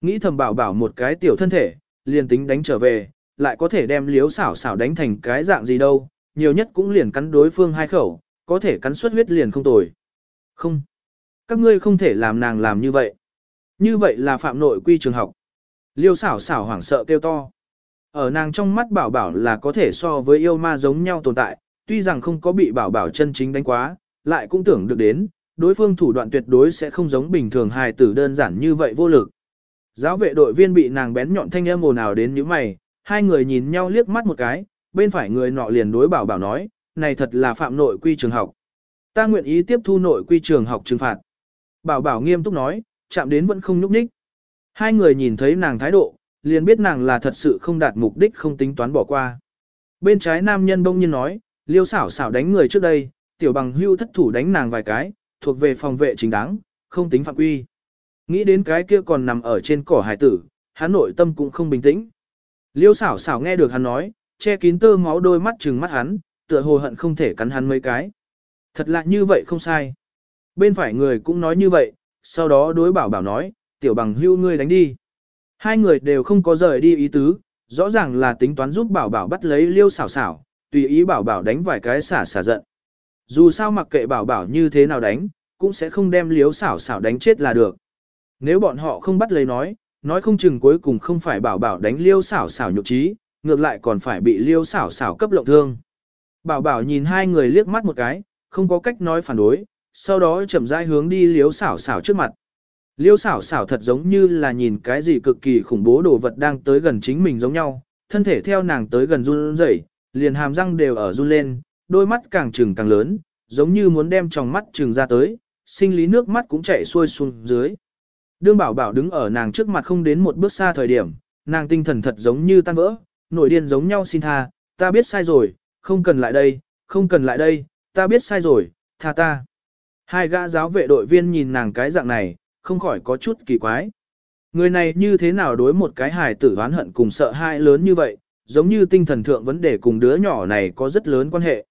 Nghĩ thầm bảo bảo một cái tiểu thân thể, liền tính đánh trở về, lại có thể đem liếu xảo xảo đánh thành cái dạng gì đâu, nhiều nhất cũng liền cắn đối phương hai khẩu, có thể cắn suất huyết liền không tồi. Không, các ngươi không thể làm nàng làm như vậy. Như vậy là phạm nội quy trường học. Liêu xảo xảo hoảng sợ kêu to. Ở nàng trong mắt bảo bảo là có thể so với yêu ma giống nhau tồn tại, tuy rằng không có bị bảo bảo chân chính đánh quá, lại cũng tưởng được đến, đối phương thủ đoạn tuyệt đối sẽ không giống bình thường hài tử đơn giản như vậy vô lực. Giáo vệ đội viên bị nàng bén nhọn thanh âm ồn ào đến như mày, hai người nhìn nhau liếc mắt một cái, bên phải người nọ liền đối bảo bảo nói, này thật là phạm nội quy trường học. Ta nguyện ý tiếp thu nội quy trường học trừng phạt. Bảo bảo nghiêm túc nói, chạm đến vẫn không nhúc nhích. Hai người nhìn thấy nàng thái độ, liền biết nàng là thật sự không đạt mục đích không tính toán bỏ qua. Bên trái nam nhân bỗng nhiên nói, liêu xảo xảo đánh người trước đây, tiểu bằng hưu thất thủ đánh nàng vài cái, thuộc về phòng vệ chính đáng, không tính phạm quy. Nghĩ đến cái kia còn nằm ở trên cỏ hải tử, hắn nội tâm cũng không bình tĩnh. Liêu xảo xảo nghe được hắn nói, che kín tơ máu đôi mắt trừng mắt hắn, tựa hồ hận không thể cắn hắn mấy cái. Thật lạ như vậy không sai. Bên phải người cũng nói như vậy, sau đó đối bảo bảo nói, tiểu bằng hưu ngươi đánh đi. Hai người đều không có rời đi ý tứ, rõ ràng là tính toán giúp bảo bảo bắt lấy liêu xảo xảo, tùy ý bảo bảo đánh vài cái xả xả giận. Dù sao mặc kệ bảo bảo như thế nào đánh, cũng sẽ không đem liêu xảo xảo đánh chết là được. Nếu bọn họ không bắt lấy nói, nói không chừng cuối cùng không phải bảo bảo đánh liêu xảo xảo nhục trí, ngược lại còn phải bị liêu xảo xảo cấp lộng thương. Bảo bảo nhìn hai người liếc mắt một cái, không có cách nói phản đối, sau đó chậm rãi hướng đi liêu xảo xảo trước mặt. Liêu xảo xảo thật giống như là nhìn cái gì cực kỳ khủng bố đồ vật đang tới gần chính mình giống nhau, thân thể theo nàng tới gần run rẩy, liền hàm răng đều ở run lên, đôi mắt càng trừng càng lớn, giống như muốn đem tròng mắt trừng ra tới, sinh lý nước mắt cũng chảy xuôi xuống dưới. Đương bảo bảo đứng ở nàng trước mặt không đến một bước xa thời điểm, nàng tinh thần thật giống như tan vỡ, nổi điên giống nhau xin tha, ta biết sai rồi, không cần lại đây, không cần lại đây, ta biết sai rồi, tha ta. Hai gã giáo vệ đội viên nhìn nàng cái dạng này, không khỏi có chút kỳ quái. Người này như thế nào đối một cái hài tử oán hận cùng sợ hãi lớn như vậy, giống như tinh thần thượng vấn đề cùng đứa nhỏ này có rất lớn quan hệ.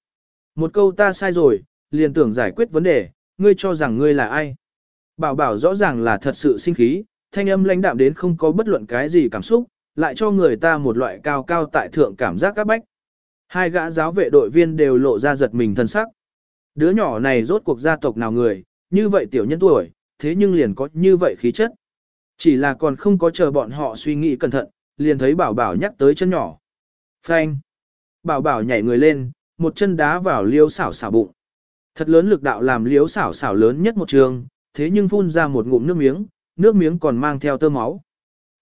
Một câu ta sai rồi, liền tưởng giải quyết vấn đề, ngươi cho rằng ngươi là ai. Bảo bảo rõ ràng là thật sự sinh khí, thanh âm lãnh đạm đến không có bất luận cái gì cảm xúc, lại cho người ta một loại cao cao tại thượng cảm giác các bách. Hai gã giáo vệ đội viên đều lộ ra giật mình thân sắc. Đứa nhỏ này rốt cuộc gia tộc nào người, như vậy tiểu nhân tuổi, thế nhưng liền có như vậy khí chất. Chỉ là còn không có chờ bọn họ suy nghĩ cẩn thận, liền thấy bảo bảo nhắc tới chân nhỏ. Phanh. Bảo bảo nhảy người lên, một chân đá vào liêu xảo xảo bụng. Thật lớn lực đạo làm liêu xảo xảo lớn nhất một trường, thế nhưng phun ra một ngụm nước miếng, nước miếng còn mang theo tơ máu.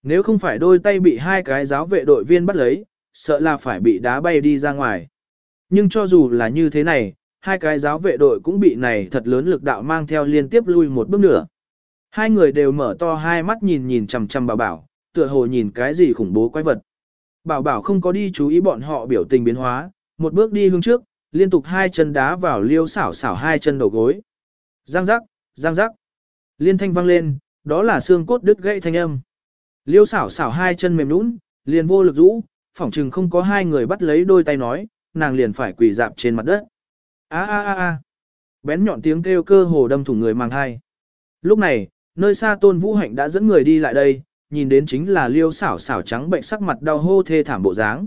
Nếu không phải đôi tay bị hai cái giáo vệ đội viên bắt lấy, sợ là phải bị đá bay đi ra ngoài. Nhưng cho dù là như thế này, hai cái giáo vệ đội cũng bị này thật lớn lực đạo mang theo liên tiếp lui một bước nữa. Hai người đều mở to hai mắt nhìn nhìn chằm chằm bảo bảo, tựa hồ nhìn cái gì khủng bố quái vật. Bảo bảo không có đi chú ý bọn họ biểu tình biến hóa, một bước đi hướng trước, liên tục hai chân đá vào liêu xảo xảo hai chân đầu gối. Giang giác, giang giác. Liên thanh vang lên, đó là xương cốt đứt gãy thanh âm. Liêu xảo xảo hai chân mềm nũng, liền vô lực rũ, phỏng chừng không có hai người bắt lấy đôi tay nói, nàng liền phải quỳ dạp trên mặt đất. A a a a. Bén nhọn tiếng kêu cơ hồ đâm thủng người mang hai. Lúc này, nơi xa Tôn Vũ Hạnh đã dẫn người đi lại đây, nhìn đến chính là Liêu xảo xảo trắng bệnh sắc mặt đau hô thê thảm bộ dáng.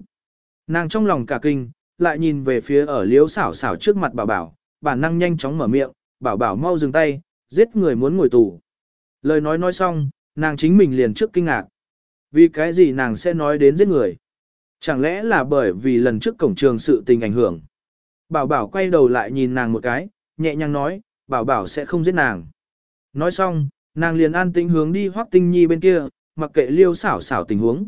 Nàng trong lòng cả kinh, lại nhìn về phía ở Liêu xảo xảo trước mặt bảo bảo, bản năng nhanh chóng mở miệng, bảo bảo mau dừng tay, giết người muốn ngồi tù. Lời nói nói xong, nàng chính mình liền trước kinh ngạc. Vì cái gì nàng sẽ nói đến giết người? Chẳng lẽ là bởi vì lần trước cổng trường sự tình ảnh hưởng? Bảo bảo quay đầu lại nhìn nàng một cái, nhẹ nhàng nói, bảo bảo sẽ không giết nàng. Nói xong, nàng liền an tĩnh hướng đi hoắc tinh nhi bên kia, mặc kệ liêu xảo xảo tình huống.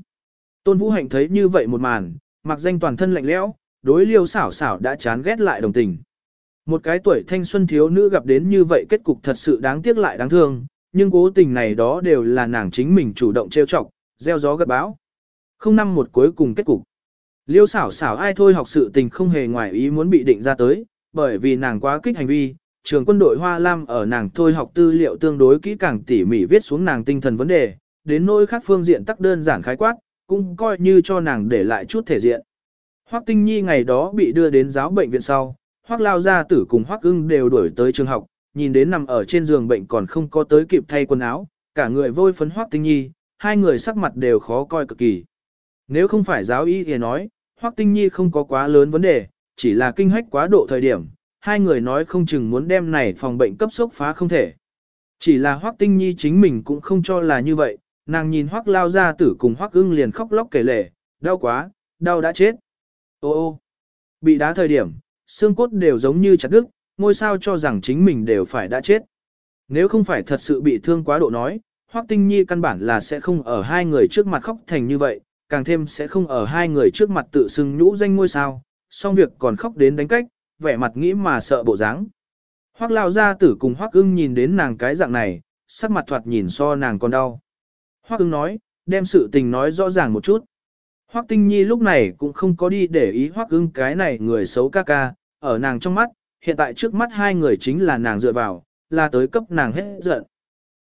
Tôn Vũ Hạnh thấy như vậy một màn, mặc danh toàn thân lạnh lẽo, đối liêu xảo xảo đã chán ghét lại đồng tình. Một cái tuổi thanh xuân thiếu nữ gặp đến như vậy kết cục thật sự đáng tiếc lại đáng thương, nhưng cố tình này đó đều là nàng chính mình chủ động trêu chọc, gieo gió gật báo. Không năm một cuối cùng kết cục. Liêu xảo xảo ai thôi học sự tình không hề ngoài ý muốn bị định ra tới, bởi vì nàng quá kích hành vi, trường quân đội Hoa Lam ở nàng thôi học tư liệu tương đối kỹ càng tỉ mỉ viết xuống nàng tinh thần vấn đề, đến nỗi khác phương diện tắc đơn giản khái quát, cũng coi như cho nàng để lại chút thể diện. Hoắc Tinh Nhi ngày đó bị đưa đến giáo bệnh viện sau, Hoắc Lao Gia Tử cùng Hoắc ưng đều đuổi tới trường học, nhìn đến nằm ở trên giường bệnh còn không có tới kịp thay quần áo, cả người vôi phấn Hoắc Tinh Nhi, hai người sắc mặt đều khó coi cực kỳ. Nếu không phải giáo y thì nói, Hoắc Tinh Nhi không có quá lớn vấn đề, chỉ là kinh hách quá độ thời điểm, hai người nói không chừng muốn đem này phòng bệnh cấp sốc phá không thể. Chỉ là Hoắc Tinh Nhi chính mình cũng không cho là như vậy, nàng nhìn Hoắc lao ra tử cùng Hoắc ưng liền khóc lóc kể lể, đau quá, đau đã chết. Ô ô, bị đá thời điểm, xương cốt đều giống như chặt đứt, ngôi sao cho rằng chính mình đều phải đã chết. Nếu không phải thật sự bị thương quá độ nói, Hoắc Tinh Nhi căn bản là sẽ không ở hai người trước mặt khóc thành như vậy, càng thêm sẽ không ở hai người trước mặt tự xưng nhũ danh ngôi sao, xong việc còn khóc đến đánh cách, vẻ mặt nghĩ mà sợ bộ dáng. Hoắc lao gia tử cùng Hoắc ưng nhìn đến nàng cái dạng này, sắc mặt thoạt nhìn so nàng còn đau. Hoắc ưng nói, đem sự tình nói rõ ràng một chút. Hoắc tinh nhi lúc này cũng không có đi để ý Hoắc ưng cái này người xấu ca ca, ở nàng trong mắt, hiện tại trước mắt hai người chính là nàng dựa vào, là tới cấp nàng hết giận.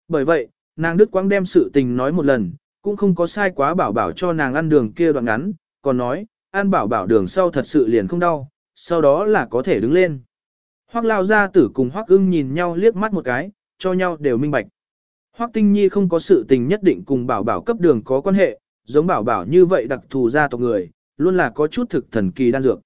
Bởi vậy, nàng đức quang đem sự tình nói một lần, cũng không có sai quá bảo bảo cho nàng ăn đường kia đoạn ngắn, còn nói, ăn bảo bảo đường sau thật sự liền không đau, sau đó là có thể đứng lên. Hoắc lao gia tử cùng Hoắc ưng nhìn nhau liếc mắt một cái, cho nhau đều minh bạch. Hoắc tinh nhi không có sự tình nhất định cùng bảo bảo cấp đường có quan hệ, giống bảo bảo như vậy đặc thù gia tộc người, luôn là có chút thực thần kỳ đan dược.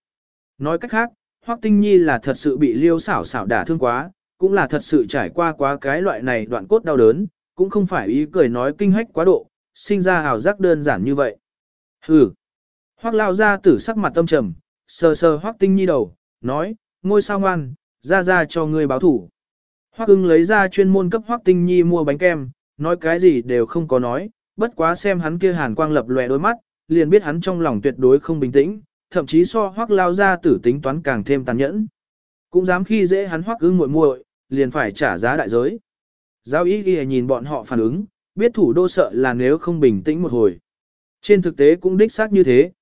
Nói cách khác, Hoắc tinh nhi là thật sự bị liêu xảo xảo đả thương quá, cũng là thật sự trải qua quá cái loại này đoạn cốt đau đớn, cũng không phải ý cười nói kinh hách quá độ, sinh ra hào giác đơn giản như vậy. Hừ. Hoắc lao gia tử sắc mặt tâm trầm, sờ sờ Hoắc tinh nhi đầu, nói, ngôi sao ngoan, ra ra cho ngươi báo thủ. Hoắc ưng lấy ra chuyên môn cấp Hoắc Tinh Nhi mua bánh kem, nói cái gì đều không có nói, bất quá xem hắn kia hàn quang lập lòe đôi mắt, liền biết hắn trong lòng tuyệt đối không bình tĩnh, thậm chí so Hoắc lao ra tử tính toán càng thêm tàn nhẫn. Cũng dám khi dễ hắn Hoắc ưng muội muội, liền phải trả giá đại giới. Giao ý ghi nhìn bọn họ phản ứng, biết thủ đô sợ là nếu không bình tĩnh một hồi. Trên thực tế cũng đích xác như thế.